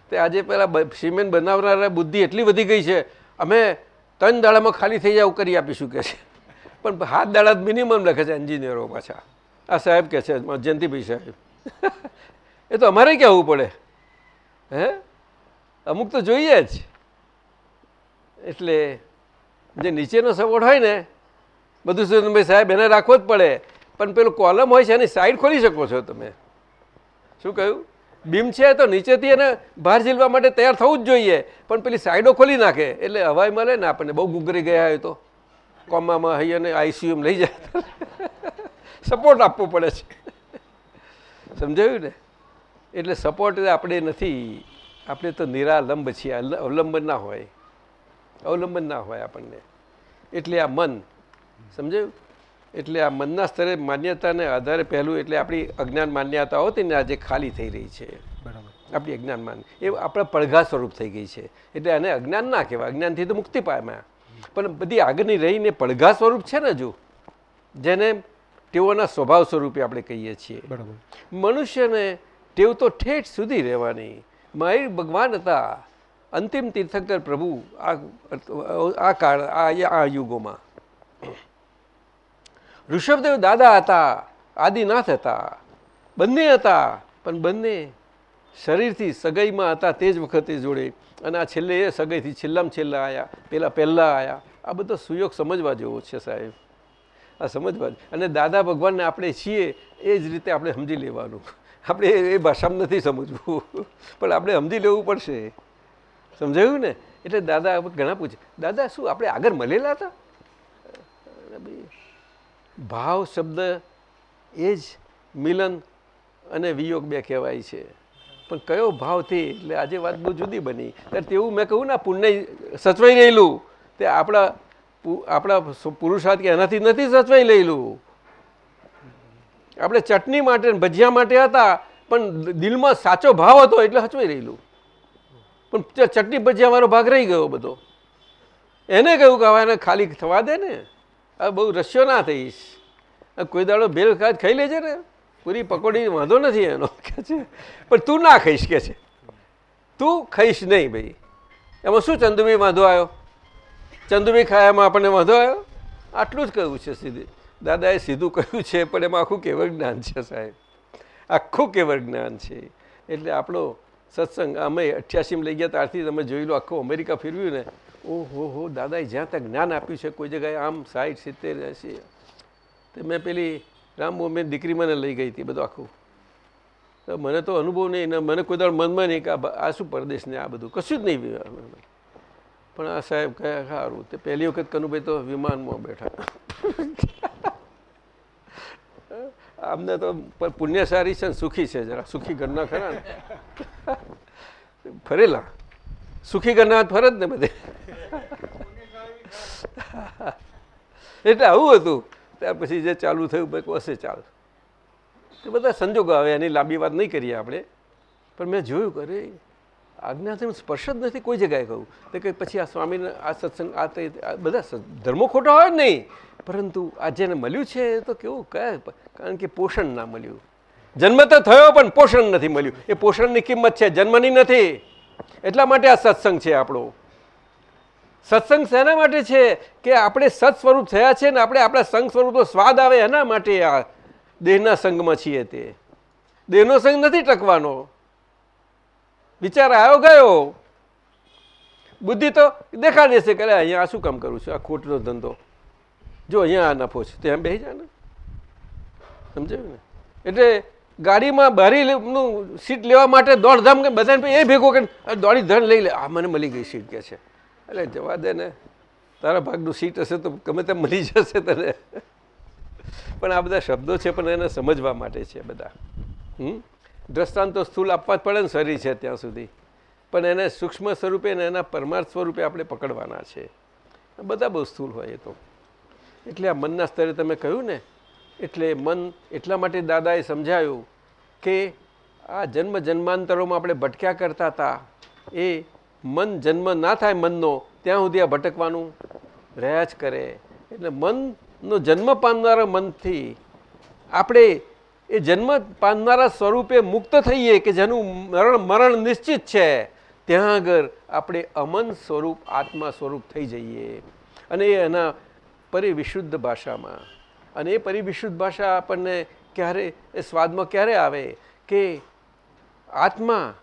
તે આજે પહેલાં સિમેન્ટ બનાવનારા બુદ્ધિ એટલી વધી ગઈ છે, અમે ત્રણ દાડામાં ખાલી થઈ જાવ કરી આપીશું કે છે. પણ હાથ દાડા મિનિમમ લખે છે એન્જિનિયરો પાછા. આ સાહેબ કહે છે જયંતિભાઈ સાહેબ. એ તો અમારે કહેવું પડે. હે? અમુક તો જોઈએ જ. એટલે જે નીચેનો સપોર્ટ હોય ને, બધું સુરેન્દ્રભાઈ સાહેબ એને રાખવો જ પડે. પણ પેલું કોલમ હોય છે, એની સાઈડ ખોલી શકો છો તમે. શું કહ્યું? બીમ છે તો નીચેથી એને બહાર ઝીલવા માટે તૈયાર થવું જ જોઈએ. પણ પેલી સાઈડો ખોલી નાખે. એટલે હવાઈ મળે ને આપણને બહુ ગુગરી ગયા હોય તો. કોમામાં હઈ અને આઈસીયુમ લઈ જાય. સપોર્ટ આપવો પડે છે. સમજાયું ને? એટલે સપોર્ટ આપણે નથી. આપણે તો નિરાલંબ છીએ. અવલંબન ના હોય. અવલંબન ના હોય આપણને. એટલે આ મન. સમજાયું? એટલે આ મનના સ્તરે માન્યતાને આધારે પહેલું એટલે આપણી અજ્ઞાન માન્યતાઓ હતી ને આજે ખાલી થઈ રહી છે. બરાબર. આપણી અજ્ઞાન માન એ આપણા પડઘા સ્વરૂપ થઈ ગઈ છે. એટલે આને અજ્ઞાન ના કહેવાય. અજ્ઞાનથી તો મુક્તિ પામ્યા પણ બધી આગળની રહીને પડઘા સ્વરૂપ છે ને જો જેને તેઓના સ્વભાવ સ્વરૂપે આપણે કહીએ છીએ. બરાબર. મનુષ્યને ટેવ તો ઠેઠ સુધી રહેવાની. મહાવીર ભગવાન હતા અંતિમ તીર્થંકર પ્રભુ આ કાળ આ આ યુગોમાં. ઋષભદેવ દાદા હતા આદિનાથ હતા બંને હતા પણ બંને શરીરથી સગાઈમાં હતા તે જ વખતે જોડે. અને આ છેલ્લે એ સગાઈથી છેલ્લામાં છેલ્લા આવ્યા પેલા પહેલાં આવ્યા આ બધો સુયોગ સમજવા જેવો છે સાહેબ. આ સમજવા અને દાદા ભગવાનને આપણે છીએ એ જ રીતે આપણે સમજી લેવાનું. આપણે એ ભાષામાં નથી સમજવું. પણ આપણે સમજી લેવું પડશે. સમજાયું ને? એટલે દાદા ઘણા પૂછે. દાદા, શું આપણે આગળ મળેલા હતા? ભાવ શબ્દ એ જ મિલન અને વિયોગ બે કહેવાય છે. પણ કયો ભાવથી? એટલે આજે વાત બહુ જુદી બની. ત્યારે તેવું મેં કહ્યું, ને, પુણ્ય સચવાઈ રહેલું તે આપણા આપણા પુરુષાર્થ કે એનાથી નથી સચવાઈ રહેલું આપણે ચટણી માટે ભજીયા માટે હતા, પણ દિલમાં સાચો ભાવ હતો એટલે હચવાઈ રહેલું પણ ચટણી ભજીયા મારો ભાગ રહી ગયો બધો. એને કહ્યું કે, હવે એને ખાલી થવા દે ને. હવે બહુ રસ્યો ના થઈશ. કોઈ દાડો ભેલ ખાત ખાઈ લેજે ને. પૂરી પકોડી, વાંધો નથી એનો, કે છે? પણ તું ના ખાઈશ, કે છે? તું ખાઈશ નહીં ભાઈ. એમાં શું ચંદુભાઈ વાંધો આવ્યો? ચંદુભાઈ ખાયામાં આપણને વાંધો આવ્યો? આટલું જ કહ્યું છે સીધી. દાદાએ સીધું કહ્યું છે, પણ એમાં આખું કેવળ જ્ઞાન છે સાહેબ. આખું કેવળ જ્ઞાન છે. એટલે આપણો સત્સંગ, અમે અઠ્યાસીમાં લઈ ગયા, ત્યારથી તમે જોઈ લો, આખું અમેરિકા ફેરવ્યું ને. ઓહો હો, દાદાએ જ્યાં ત્યાં જ્ઞાન આપ્યું છે, કોઈ જગ્યાએ આમ સાઠ સિત્તેર એસી તે મેં પેલી રામ, મેં દીકરી મને લઈ ગઈ હતી બધું આખું. તો મને તો અનુભવ નહીં મને કોઈ દાડ મનમાં નહીં કે આ શું પરદેશને આ બધું? કશું જ નહીં પણ આ સાહેબ કયા સારું તે પહેલી વખત કનુભાઈ તો વિમાનમાં બેઠા. આમને તો પુણ્ય સારી છે ને સુખી છે જરા. સુખી ઘરના ખરા ફરેલા. સુખી ઘરના ફરે જ ને બધે. એટલે આવું હતું. ત્યાર પછી જે ચાલુ થયું, મેં હશે ચાલ. એ બધા સંજોગો આવે, એની લાંબી વાત નહીં કરીએ આપણે. પણ મેં જોયું કરે આજ્ઞાથી સ્પર્શ જ નથી, કોઈ જગ્યાએ કહું. તો કે પછી આ સ્વામીને, આ સત્સંગ, આ તે બધા ધર્મો ખોટા હોય નહીં. પરંતુ આ જેને મળ્યું છે, એ તો કેવું કયા કારણ કે પોષણ ના મળ્યું. જન્મ તો થયો, પણ પોષણ નથી મળ્યું. એ પોષણની કિંમત છે, જન્મની નથી. એટલા માટે આ સત્સંગ છે આપણો. સત્સંગ શેના માટે છે? કે આપણે સત સ્વરૂપ થયા છે ને આપણે આપણા સંગ સ્વરૂપનો સ્વાદ આવે એના માટે આ દેહના સંઘમાં છીએ તે. દેહનો સંઘ નથી ટકવાનો. વિચાર આવ્યો ગયો? બુદ્ધિ તો દેખાડે છે કે અહીંયા શું કામ કરું છું? આ ખોટનો ધંધો. જો અહીંયા આ નફો છે ત્યાં બેસી જાય ને સમજાયું ને? એટલે ગાડીમાં બારીનું સીટ લેવા માટે દોડધામ કે બધાને એ ભેગો કે દોડી ધન લઈ લે. આ મને મળી ગઈ સીટ કે છે. એટલે જવા દે ને. તારા ભાગનું સીટ હશે તો ગમે તેમ મળી જશે તને. પણ આ બધા શબ્દો છે પણ એને સમજવા માટે છે બધા. હમ? દ્રષ્ટાંતો સ્થૂલ આપવા જ પડે ને શરીર છે ત્યાં સુધી. પણ એને સૂક્ષ્મ સ્વરૂપે ને એના પરમાર્થ સ્વરૂપે આપણે પકડવાના છે. બધા બહુ સ્થૂલ હોય એ તો. એટલે આ મનના સ્તરે તમે કહ્યું ને, એટલે મન એટલા માટે દાદાએ સમજાયું કે આ જન્મ જન્માંતરોમાં આપણે ભટક્યા કરતા હતા એ મન જન્મ ના થાય મનનો, ત્યાં સુધી આ ભટકવાનું રહ્યા જ કરે. એટલે મનનો જન્મ પામનારા મનથી આપણે એ જન્મ પામનારા સ્વરૂપે મુક્ત થઈએ કે જેનું મરણ મરણ નિશ્ચિત છે, ત્યાં આગળ આપણે અમન સ્વરૂપ, આત્મા સ્વરૂપ થઈ જઈએ. અને એ એના પરિવિશુદ્ધ ભાષામાં. અને એ પરિવિશુદ્ધ ભાષા આપણને ક્યારે, એ સ્વાદમાં ક્યારે આવે? કે આત્મા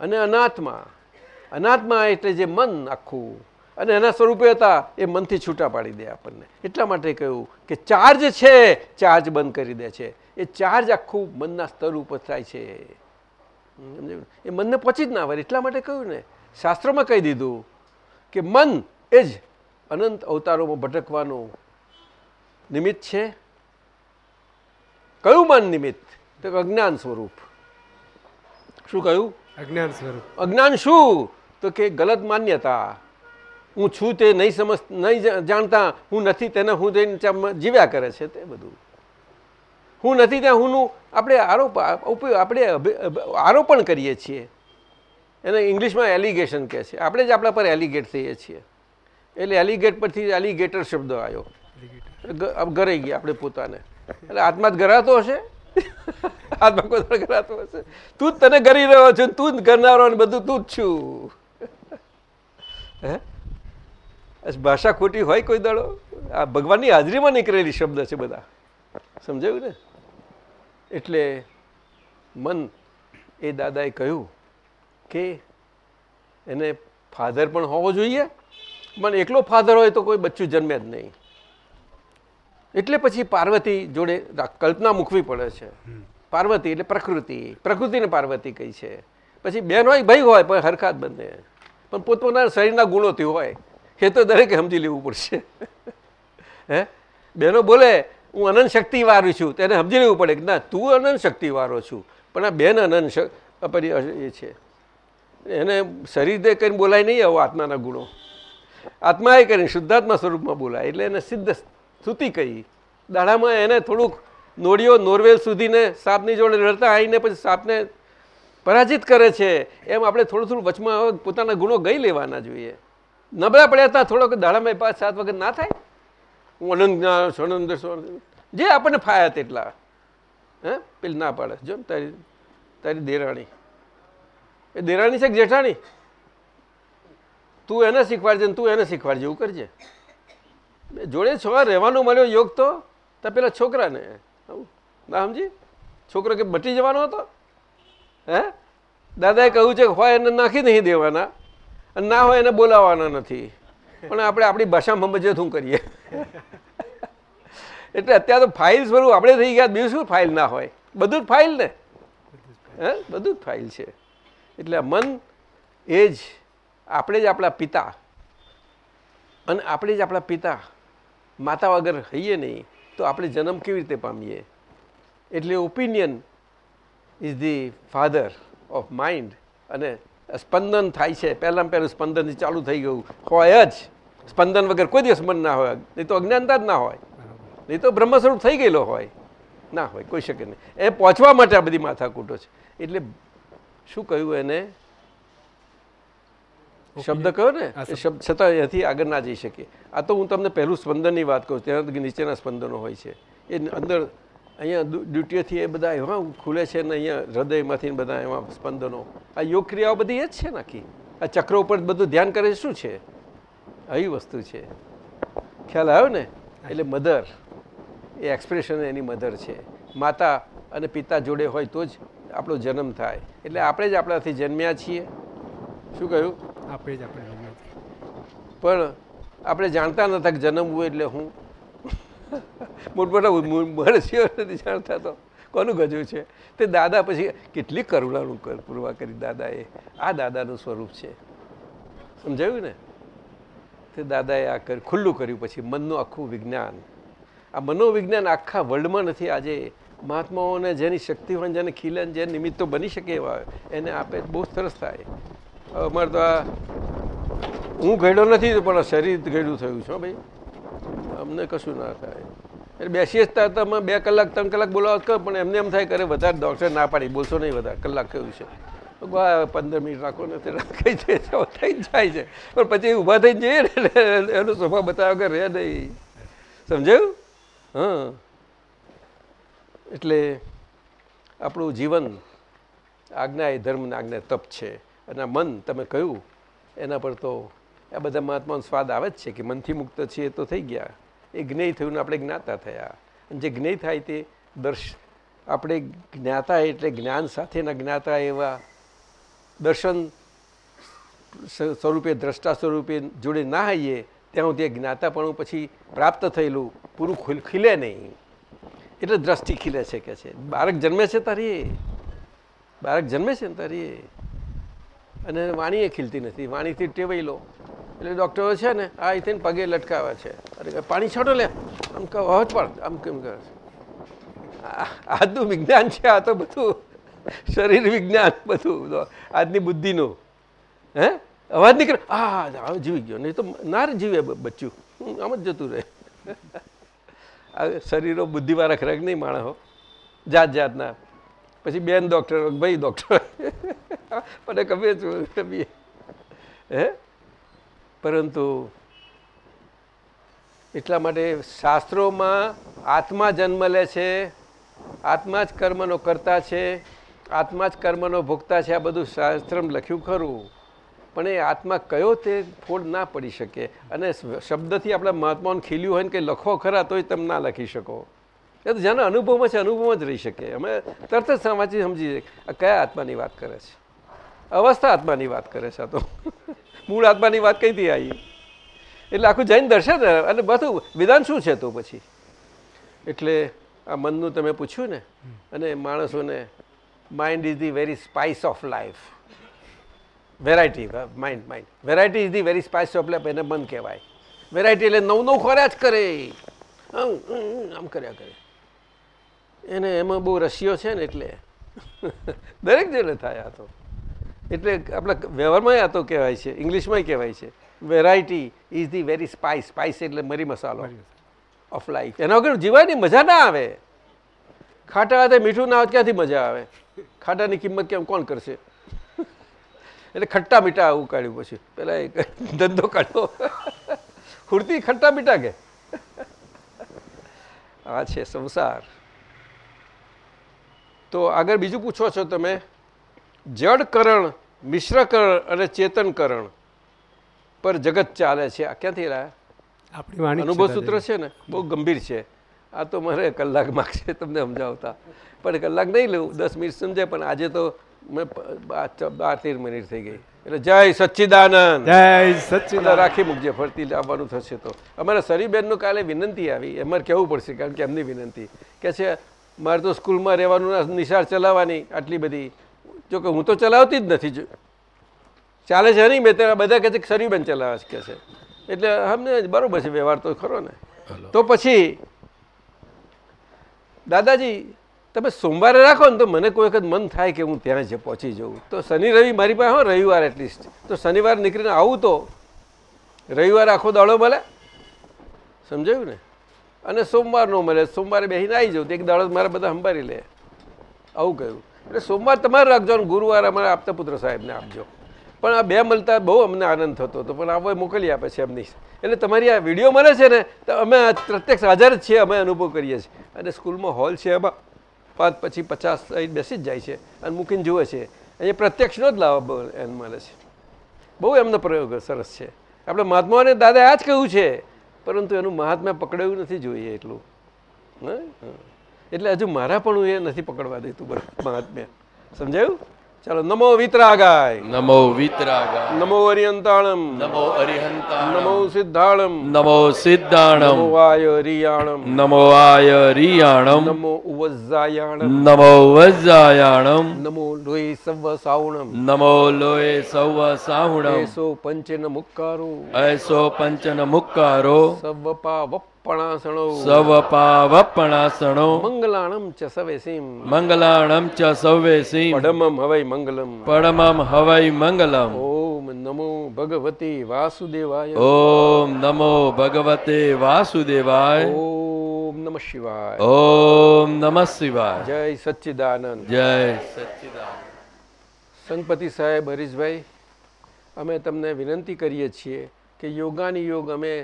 અને અનાત્મા અનાત્મા એટલે જે મન આખું. અને એના સ્વરૂપે હતા એ મનથી છૂટા પાડી દે આપણને. એટલા માટે કહ્યું કે ચાર્જ છે ચાર્જ બંધ કરી દે છે. એ ચાર્જ આખું મનના સ્તર ઉપર થાય છે. એ મનને પહોંચી જ ના આવે એટલા માટે કહ્યું ને શાસ્ત્રોમાં કહી દીધું કે મન એ જ અનંત અવતારોમાં ભટકવાનું નિમિત્ત છે. કયું મન નિમિત્ત? તો અજ્ઞાન સ્વરૂપ. શું કહ્યું? અજ્ઞાન સ્વરૂપ. અજ્ઞાન શું? તો કે ગલત માન્યતા. હું છું તે નહીં સમજ નહીં જાણતા હું નથી તેને હું જઈને જીવ્યા કરે છે તે બધું. હું નથી ત્યાં હુંનું આપણે આરોપ આપણે આરોપણ કરીએ છીએ. એને ઇંગ્લિશમાં એલિગેશન કહે છે. આપણે જ આપણા પર એલિગેટ થઈએ છીએ. એટલે એલિગેટ પરથી એલિગેટર શબ્દ આવ્યો. ગરાઈ ગયા આપણે પોતાને. એટલે આત્મા જ ગરાતો હશે? આત્મા કોઈ ગરાતો હશે? તું જ તને ગરી રહ્યો છું તું જ ગરનારો બધું તું જ છું. હે? ભાષા ખોટી હોય કોઈ દાડો? આ ભગવાનની હાજરીમાં નીકળેલી શબ્દ છે બધા. સમજાયું ને? એટલે મન એ દાદાએ કહ્યું કે એને ફાધર પણ હોવો જોઈએ. પણ એકલો ફાધર હોય તો કોઈ બચ્ચું જન્મે જ નહીં. એટલે પછી પાર્વતી જોડે કલ્પના મૂકવી પડે છે. પાર્વતી એટલે પ્રકૃતિ. પ્રકૃતિને પાર્વતી કહી છે. પછી બેન હોય ભાઈ હોય પણ હરખાત બંને. પણ પોતપોતાના શરીરના ગુણોથી હોય. એ તો દરેકે સમજી લેવું પડશે. હે? બહેનો બોલે, હું અનંત શક્તિવાળું છું. તેને સમજી લેવું પડે કે, ના, તું અનંત શક્તિ વાળો છું. પણ આ બેન અનંત એ છે. એને શરીરે કરીને બોલાય નહીં આવો આત્માના ગુણો. આત્માએ કરીને શુદ્ધાત્મા સ્વરૂપમાં બોલાય. એટલે એને સિદ્ધ સ્તુતિ કહી. દાડામાં એને થોડુંક નોડિયો નોર્વેલ સુધીને સાપની જોડે લડતા આવીને પછી સાપને પરાજિત કરે છે એમ આપણે થોડું થોડું વચમાં પોતાના ગુણો ગઈ લેવાના જોઈએ. નબળા પડ્યા હતા થોડોક દાડામાં પાંચ સાત વખત ના થાય? હું અનંત છું, જે આપણને ફાયા તેટલા. હે? પેલી ના પાડે. જો તારી તારી દેરાણી. એ દેરાણી છે કે જેઠાણી? તું એને શીખવાડજે તું એને શીખવાડજે એવું કરજે. જોડે છો રહેવાનો મળ્યો યોગ તો તો પેલા છોકરાને. ના સમજી? છોકરો કે બટી જવાનો હતો? હે? દાદાએ કહ્યું છે હોય એને નાખી નહીં દેવાના. અને ના હોય એને બોલાવવાના નથી. પણ આપણે આપણી ભાષામાં મજે શું કરીએ. એટલે અત્યારે તો ફાઇલ સ્વરૂપ આપણે થઈ ગયા બીજું શું ફાઇલ ના હોય? બધું જ ફાઇલ ને? હે? બધું જ ફાઇલ છે. એટલે મન એ જ, આપણે જ આપણા પિતા. અને આપણે જ આપણા પિતા. માતા વગર હઈએ નહીં, તો આપણે જન્મ કેવી રીતે પામીએ? એટલે opinion is the father of mind અને સ્પંદન થાય છે. પહેલાં પહેલું સ્પંદન ચાલુ થઈ ગયું. હોય જ. સ્પંદન વગર કોઈ દિવસ મન ના હોય. નહીં તો અજ્ઞાનતા જ ના હોય. નહીં તો બ્રહ્મસ્વરૂપ થઈ ગયેલો હોય. ના હોય કોઈ શકે નહીં. એ પહોંચવા માટે આ બધી માથાકૂટો છે. એટલે શું કહ્યું એને? શબ્દ કહ્યો ને? શબ્દ. છતાં એથી આગળ ના જઈ શકીએ. આ તો હું તમને પહેલું સ્પંદનની વાત કહું ત્યાં નીચેના સ્પંદનો હોય છે. એ અંદર અહીંયા ડ્યુટીઓથી એ બધા એવા ખુલે છે ને અહીંયા હૃદયમાંથી બધા એવા સ્પંદનો. આ યોગ ક્રિયાઓ બધી એ જ છે નાખી. આ ચક્રો ઉપર બધું ધ્યાન કરે શું છે? આવી વસ્તુ છે. ખ્યાલ આવ્યો ને? એટલે મધર. એ એક્સપ્રેશન એની મધર છે. માતા અને પિતા જોડે હોય તો જ આપણો જન્મ થાય. એટલે આપણે જ આપણાથી જન્મ્યા છીએ. શું કહ્યું? આપણે જ આપણે પણ આપણે જાણતા નતા કે જન્મવું એટલે હું મોટમોટા મહર્ષિઓ નથી જાણતા તો કોનું ગજું છે? તે દાદા પછી કેટલી કરુણાનું કર- પૂરવા કરી દાદાએ. આ દાદાનું સ્વરૂપ છે. સમજાયું ને? તે દાદાએ આ ખુલ્લું કર્યું પછી મનનું આખું વિજ્ઞાન. આ મનોવિજ્ઞાન આખા વર્લ્ડમાં નથી. આજે મહાત્માઓને જેની શક્તિ હોય જેને ખીલે જે નિમિત્તો બની શકે એવા એને આપે બહુ સરસ થાય. અમારે તો આ હું ઘડ્યો નથી, પણ શરીર ઘડ્યું થયું છે ભાઈ. અમને કશું ના થાય. એટલે બેસીએ જ તમે બે કલાક ત્રણ કલાક બોલાવો કરો, પણ એમને એમ થાય કરે વધારે ડૉક્ટર ના પાડી બોલશો નહીં વધારે કલાક કહ્યું છે? પંદર મિનિટ રાખો ને તે રાખી છે થઈ જાય છે. પણ પછી ઊભા થઈને જઈએ ને એનો સ્વભાવ બતાવ્યો કે રહે નહીં સમજાયું? હા. એટલે આપણું જીવન આજ્ઞા એ ધર્મના આજ્ઞા તપ છે. અને મન તમે કહ્યું એના પર તો આ બધા મહાત્માનો સ્વાદ આવે જ છે કે મનથી મુક્ત છીએ તો થઈ ગયા. એ જ્ઞેય થયું ને આપણે જ્ઞાતા થયા. અને જે જ્ઞેય થાય તે દર્શ, આપણે જ્ઞાતા એટલે જ્ઞાન સાથેના જ્ઞાતા એવા દર્શન સ્વરૂપે, દ્રષ્ટા સ્વરૂપે જોડે ના આવીએ, ત્યાં સુધી જ્ઞાતાપણું પછી પ્રાપ્ત થયેલું, પૂરું ખુલ, ખીલે નહીં. એટલે દ્રષ્ટિ ખીલે છે કે છે. બાળક જન્મે છે તારી બાળક જન્મે છે ને તારી અને વાણીએ ખીલતી નથી. વાણીથી ટેવાઈ લો એટલે ડૉક્ટરો છે ને, આ અહીંથી પગે લટકાવે છે. અરે પાણી છોડો લે. આમ કહો હજ પણ. આમ કેમ કહે છે? આજનું વિજ્ઞાન છે, આ તો બધું શરીર વિજ્ઞાન બધું. આજની બુદ્ધિનું. હે? અવાજ નીકળે હા હવે જીવી ગયો. નહીં તો ના જીવે બચ્ચું. આમ જ જતું રહે. આ શરીરો બુદ્ધિવાળા ખરેખ નહીં માણસો જાત જાતના. પછી બેન ડૉક્ટર, ભાઈ ડૉક્ટર. મને ગમે છું. હે? પરંતુ એટલા માટે શાસ્ત્રોમાં આત્મા જન્મ લે છે, આત્મા જ કર્મનો કરતા છે, આત્મા જ કર્મનો ભોગતા છે, આ બધું શાસ્ત્રમ લખ્યું ખરું. પણ એ આત્મા કયો તે ફોડ ના પડી શકે. અને શબ્દથી આપણા મહાત્માઓને ખીલ્યું હોય ને કે લખો ખરા, તોય તમે ના લખી શકો. એ તો જેના અનુભવમાં છે અનુભવમાં જ રહી શકે. અમે તરત જ વાંચી સમજી કયા આત્માની વાત કરે છે? અવસ્થા આત્માની વાત કરે છે આ તો. મૂળ આત્માની વાત કહીતી આવી એટલે આખું જૈન દર્શન અને બધું વિધાન શું છે તો પછી? એટલે આ મનનું તમે પૂછ્યું ને, અને માણસોને mind is the very spice of life variety mind mind variety is the very spice of life એને મન કહેવાય. વેરાયટી એટલે નવ નવ ખોર્યા જ કરે. આમ કર્યા કરે. એને એમાં બહુ રસીઓ છે ને એટલે. દરેક જણે થાય આ તો. એટલે આપણા વ્યવહારમાં આ તો કહેવાય છે ઇંગ્લિશમાં કહેવાય છે. Variety is the very spice spice એટલે મરી મસાલો. ઓફ લાઈફ એના વગર જીવવાની મજા ના આવે. ખાટા હાથે મીઠું ના આવે ક્યાંથી મજા આવે? ખાટાની કિંમત કેમ કોણ કરશે? એટલે ખટ્ટા મીઠા આવું કાઢ્યું પછી. પેલા એક ધંધો કાઢો ખુરતી ખટ્ટા મીઠા કે? આ છે સંસાર. તો આગળ બીજું પૂછો છો તમે? જડકરણ મિશ્રકરણ અને ચેતનકરણ પર જગત ચાલે છે. આ ક્યાંથી રહ્યા આપણી અનુભવ સૂત્ર છે ને? બહુ ગંભીર છે. આ તો મારે કલાક માગશે તમને સમજાવતા. પણ કલાક નહીં લઉં દસ મિનિટ સમજાય પણ આજે તો મેં બાર તેર મિનિટ થઈ ગઈ. એટલે જય સચ્ચિદાનંદ. જય બધા રાખી મૂકજે ફરતી આવવાનું થશે તો. અમારા સરીબેનનું કાલે વિનંતી આવી. અમારે કહેવું પડશે? કારણ કે એમની વિનંતી. કે છે મારે તો સ્કૂલમાં રહેવાનું નિશાળ ચલાવવાની આટલી બધી જો કે હું તો ચલાવતી જ નથી. ચાલે છે નહીં મેં બધા કહે છે કે સરીબેન ચલાવે છે કે છે. એટલે અમને બરોબર છે વ્યવહાર તો ખરો ને. તો પછી દાદાજી તમે સોમવારે રાખો ને તો મને કોઈ વખત મન થાય કે હું ત્યાં જ પહોંચી જઉં. તો શનિ રવિ મારી પાસે હો રવિવાર એટલીસ્ટ તો શનિવાર નીકળીને આવું તો રવિવારે આખો દાડો મળે. સમજાયું ને? અને સોમવાર ન મળે સોમવારે બેસીને આવી જાઉં તો એક દાડો મારે બધા સંભાળી લે. આવું કહ્યું. એટલે સોમવાર તમારે રાખજો અને ગુરુવાર અમારે આપતા પુત્ર સાહેબને આપજો. પણ આ બે મળતા બહુ અમને આનંદ થતો હતો, પણ આવો મોકલી આપે છે એમની. એટલે તમારી આ વીડિયો મળે છે ને, તો અમે પ્રત્યક્ષ હાજર જ છીએ, અમે અનુભવ કરીએ છીએ. અને સ્કૂલમાં હોલ છે એમાં. પાંચ પછી પચાસ સાઈડ બેસી જ જાય છે અને મૂકીને જુએ છે. અહીંયા પ્રત્યક્ષનો જ લાભ એમ મળે છે. બહુ એમનો પ્રયોગ સરસ છે. આપણે મહાત્માઓને દાદા આ જ કહ્યું છે, પરંતુ એનું મહાત્મ્ય પકડાયું નથી જોઈએ એટલું. હં? એટલે હજુ મારા પણ હું એ નથી પકડવા દેતું બરાબર મહાત્મ્ય. સમજાયું? ચાલો નમો વિતરાગાય. નમો વિતરાગાય. નમો અરિયંતાણમ નમો અરિહંતા નમો સિદ્ધાણમ. નમો સિદ્ધાણમ. નમો વાય રિયાણમ નમો આય રિયાણમ નમો ઉવઝાયાણમ. નમો વજ્જાયાણમ નમો લોય સવ સાવણમ. નમો લોય સવ સાવણમ. એસો પંચન મુક્કારો. એસો પંચન મુક્કારો. સવપા વપ્પણાસણો સવ પાવપણાસણો મંગલાણમ ચ સવેસીમ મંગલાણમ ચ સૌવેસીમ પડમમ હવૈ મંગલમ પડમમ હવૈ મંગલમ ઓમ નમો ભગવતી વાસુદેવાય ઓમ નમો ભગવતે વાસુદેવાય ઓમ નમઃ શિવાય ઓમ નમઃ શિવાય જય સચ્ચિદાનંદ જય સચ્ચિદાનંદ સંતપતિ સાહેબ હરીશભાઈ અમે તમને વિનંતી કરીએ છીએ કે યોગાની યોગ અમે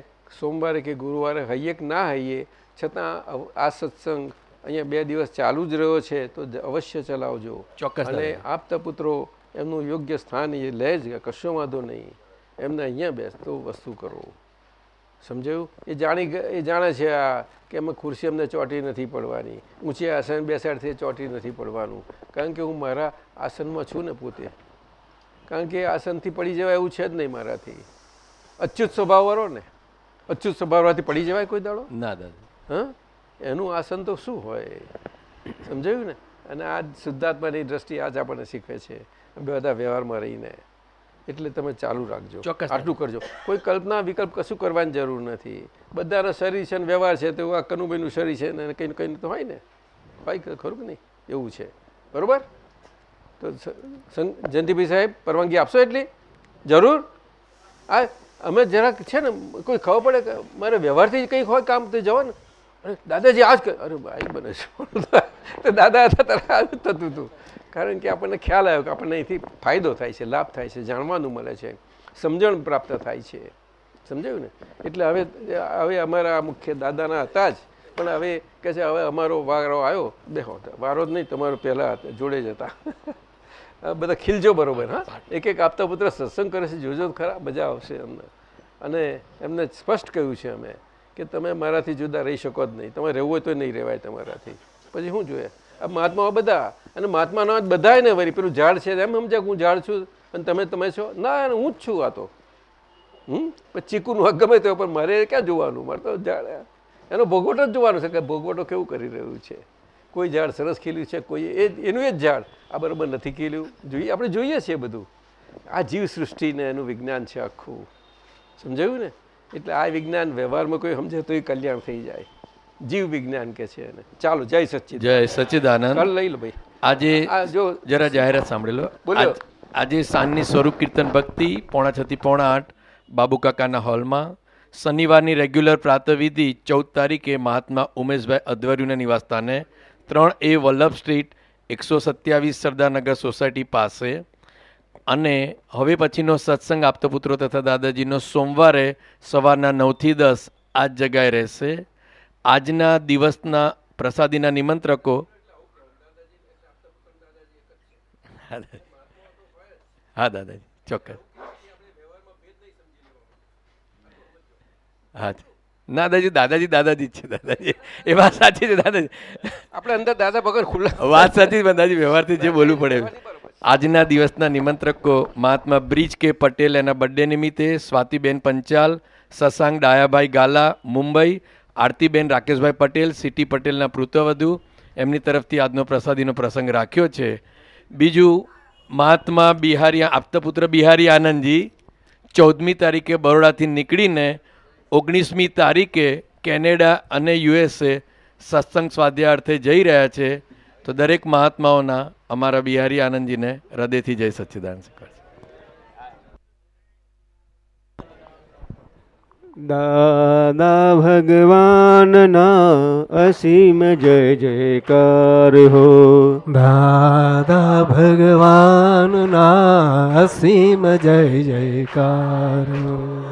સોમવારે કે ગુરુવારે હૈયે કે ના હૈયે છતાં આ સત્સંગ અહીંયા બે દિવસ ચાલુ જ રહ્યો છે તો અવશ્ય ચલાવજો. ચોક્કસ અને આપતા પુત્રો એમનું યોગ્ય સ્થાન એ લે જ કશો વાંધો નહીં. એમને અહીંયા બેસતો વસ્તુ કરો. સમજાયું? એ જાણી એ જાણે છે આ કે એમાં ખુરશી અમને ચોટી નથી પડવાની. ઊંચી આસન બેસાડથી ચોટી નથી પડવાનું. કારણ કે હું મારા આસનમાં છું ને પોતે. કારણ કે આસનથી પડી જવાય એવું છે જ નહીં મારાથી. અચ્યુત સ્વભાવવાળો ને. અચ્યુત સ્વભાવમાંથી પડી જવાય કોઈ દાડો? ના દાદા. હા? એનું આસન તો શું હોય? સમજાયું ને? અને આ શુદ્ધાત્માની દ્રષ્ટિ આજ આપણને શીખવે છે. બધા વ્યવહારમાં રહીને. એટલે તમે ચાલુ રાખજો. ચોક્કસ. આટલું કરજો. કોઈ કલ્પના વિકલ્પ કશું કરવાની જરૂર નથી. બધાના શરીર છે ને વ્યવહાર છે તો આ કનુભાઈનું શરીર છે ને કંઈ કંઈ તો હોય ને? હોય ખરું કે નહીં? એવું છે. બરાબર? તો જયંતિભાઈ સાહેબ પરવાનગી આપશો એટલી? જરૂર? આ અમે જરાક છે ને, કોઈ ખબર પડે કે મારે વ્યવહારથી કંઈક હોય કામ તો જવા ને અરે, દાદાજી આ કર, અરે ભાઈ, બને છે. દાદા હતા, ત્યારે આ જ થતું હતું. કારણ કે આપણને ખ્યાલ આવ્યો કે આપણને અહીંથી ફાયદો થાય છે, લાભ થાય છે, જાણવાનું મળે છે, સમજણ પ્રાપ્ત થાય છે. સમજાયું ને? એટલે હવે હવે અમારા મુખ્ય દાદાના હતા જ. પણ હવે કહે છે, હવે અમારો વારો આવ્યો. બેહો વારો જ નહીં, તમારો પહેલાં જોડે જ હતા. બધા ખીલજો બરોબર હા? એક એક આપતા પુત્ર સત્સંગ કરે છે જોજો ખરા મજા આવશે અમને અને એમને સ્પષ્ટ કહ્યું છે અમે કે તમે મારાથી જુદા રહી શકો જ નહીં. તમે રહેવું હોય તો નહીં રહેવાય તમારાથી. પછી શું જોઈએ? આ મહાત્માઓ બધા અને મહાત્માનો જ બધાય ને વરી પેલું ઝાડ છે એમ સમજ્યા હું ઝાડ છું અને તમે તમે છો? ના હું જ છું આ તો. હમ? પછી ચીકુનું હક ગમે તે પણ મારે ક્યાં જોવાનું? મારે તો ઝાડ એનો ભોગવટો જ જોવાનો છે કે ભોગવટો કેવું કરી રહ્યું છે? કોઈ ઝાડ સરસ ખીલ્યું છે કોઈ એ એનું એ જ ઝાડ આ બરાબર નથી ખીલ્યું. જોઈએ આપણે જોઈએ છીએ બધું. આ જીવ સૃષ્ટિને એનું વિજ્ઞાન છે આખું. સમજાયું ને? એટલે આ વિજ્ઞાન વ્યવહારમાં કોઈ સમજે તો એ કલ્યાણ થઈ જાય. જીવ વિજ્ઞાન કે છે એને. ચાલો જય સચિદ જય સચિદાનંદ. લઈ લો ભાઈ. આજે આ જો જરા જાહેરાત સાંભળી લો બોલો. આજે સાંજની સ્વરૂપ કીર્તન ભક્તિ પોણા છથી પોણા આઠ બાબુ કાકાના હોલમાં. શનિવારની રેગ્યુલર પ્રાતવિધિ ચૌદ તારીખે મહાત્મા ઉમેશભાઈ અધવર્યુના નિવાસસ્થાને. ત્રણ એ વલ્લભ સ્ટ્રીટ, એકસો સત્યાવીસ સરદારનગર સોસાયટી પાસે. અને હવે પછીનો સત્સંગ આપતો પુત્રો તથા દાદાજીનો સોમવારે સવારના નવથી દસ આ જ જગાએ રહેશે. આજના દિવસના પ્રસાદીના નિમંત્રકો. હા, દાદાજી. ચોક્કસ. હા ના દાદાજી દાદાજી દાદાજી જ છે દાદાજી. એ વાત સાચી છે દાદાજી. આપણે અંદર દાદા ભગવાન ખુલ્લા વાત સાચી દાદાજી વ્યવહારથી જે બોલવું પડે આજના દિવસના નિમંત્રકો મહાત્મા બ્રિજ કે પટેલ એના બર્થડે નિમિત્તે સ્વાતિબેન પંચાલ સસાંગ ડાયાભાઈ ગાલા મુંબઈ આરતીબેન રાકેશભાઈ પટેલ સિટી પટેલના પુત્રવધુ એમની તરફથી આજનો પ્રસાદીનો પ્રસંગ રાખ્યો છે. બીજું મહાત્મા બિહારી આપતપુત્ર બિહારી આનંદજી ચૌદમી તારીખે બરોડાથી નીકળીને ઓગણીસમી તારીખે કેનેડા અને યુએસએ સત્સંગ સ્વાધ્યાયાર્થે જઈ રહ્યા છે તો દરેક મહાત્માઓના અમારા બિહારી આનંદજીને હૃદયથી જય સચ્ચિદાનંદ સ્વીકાર દાદા ભગવાનના અસીમ જય જયકાર હો. દાદા ભગવાનના અસીમ જય જયકાર હો.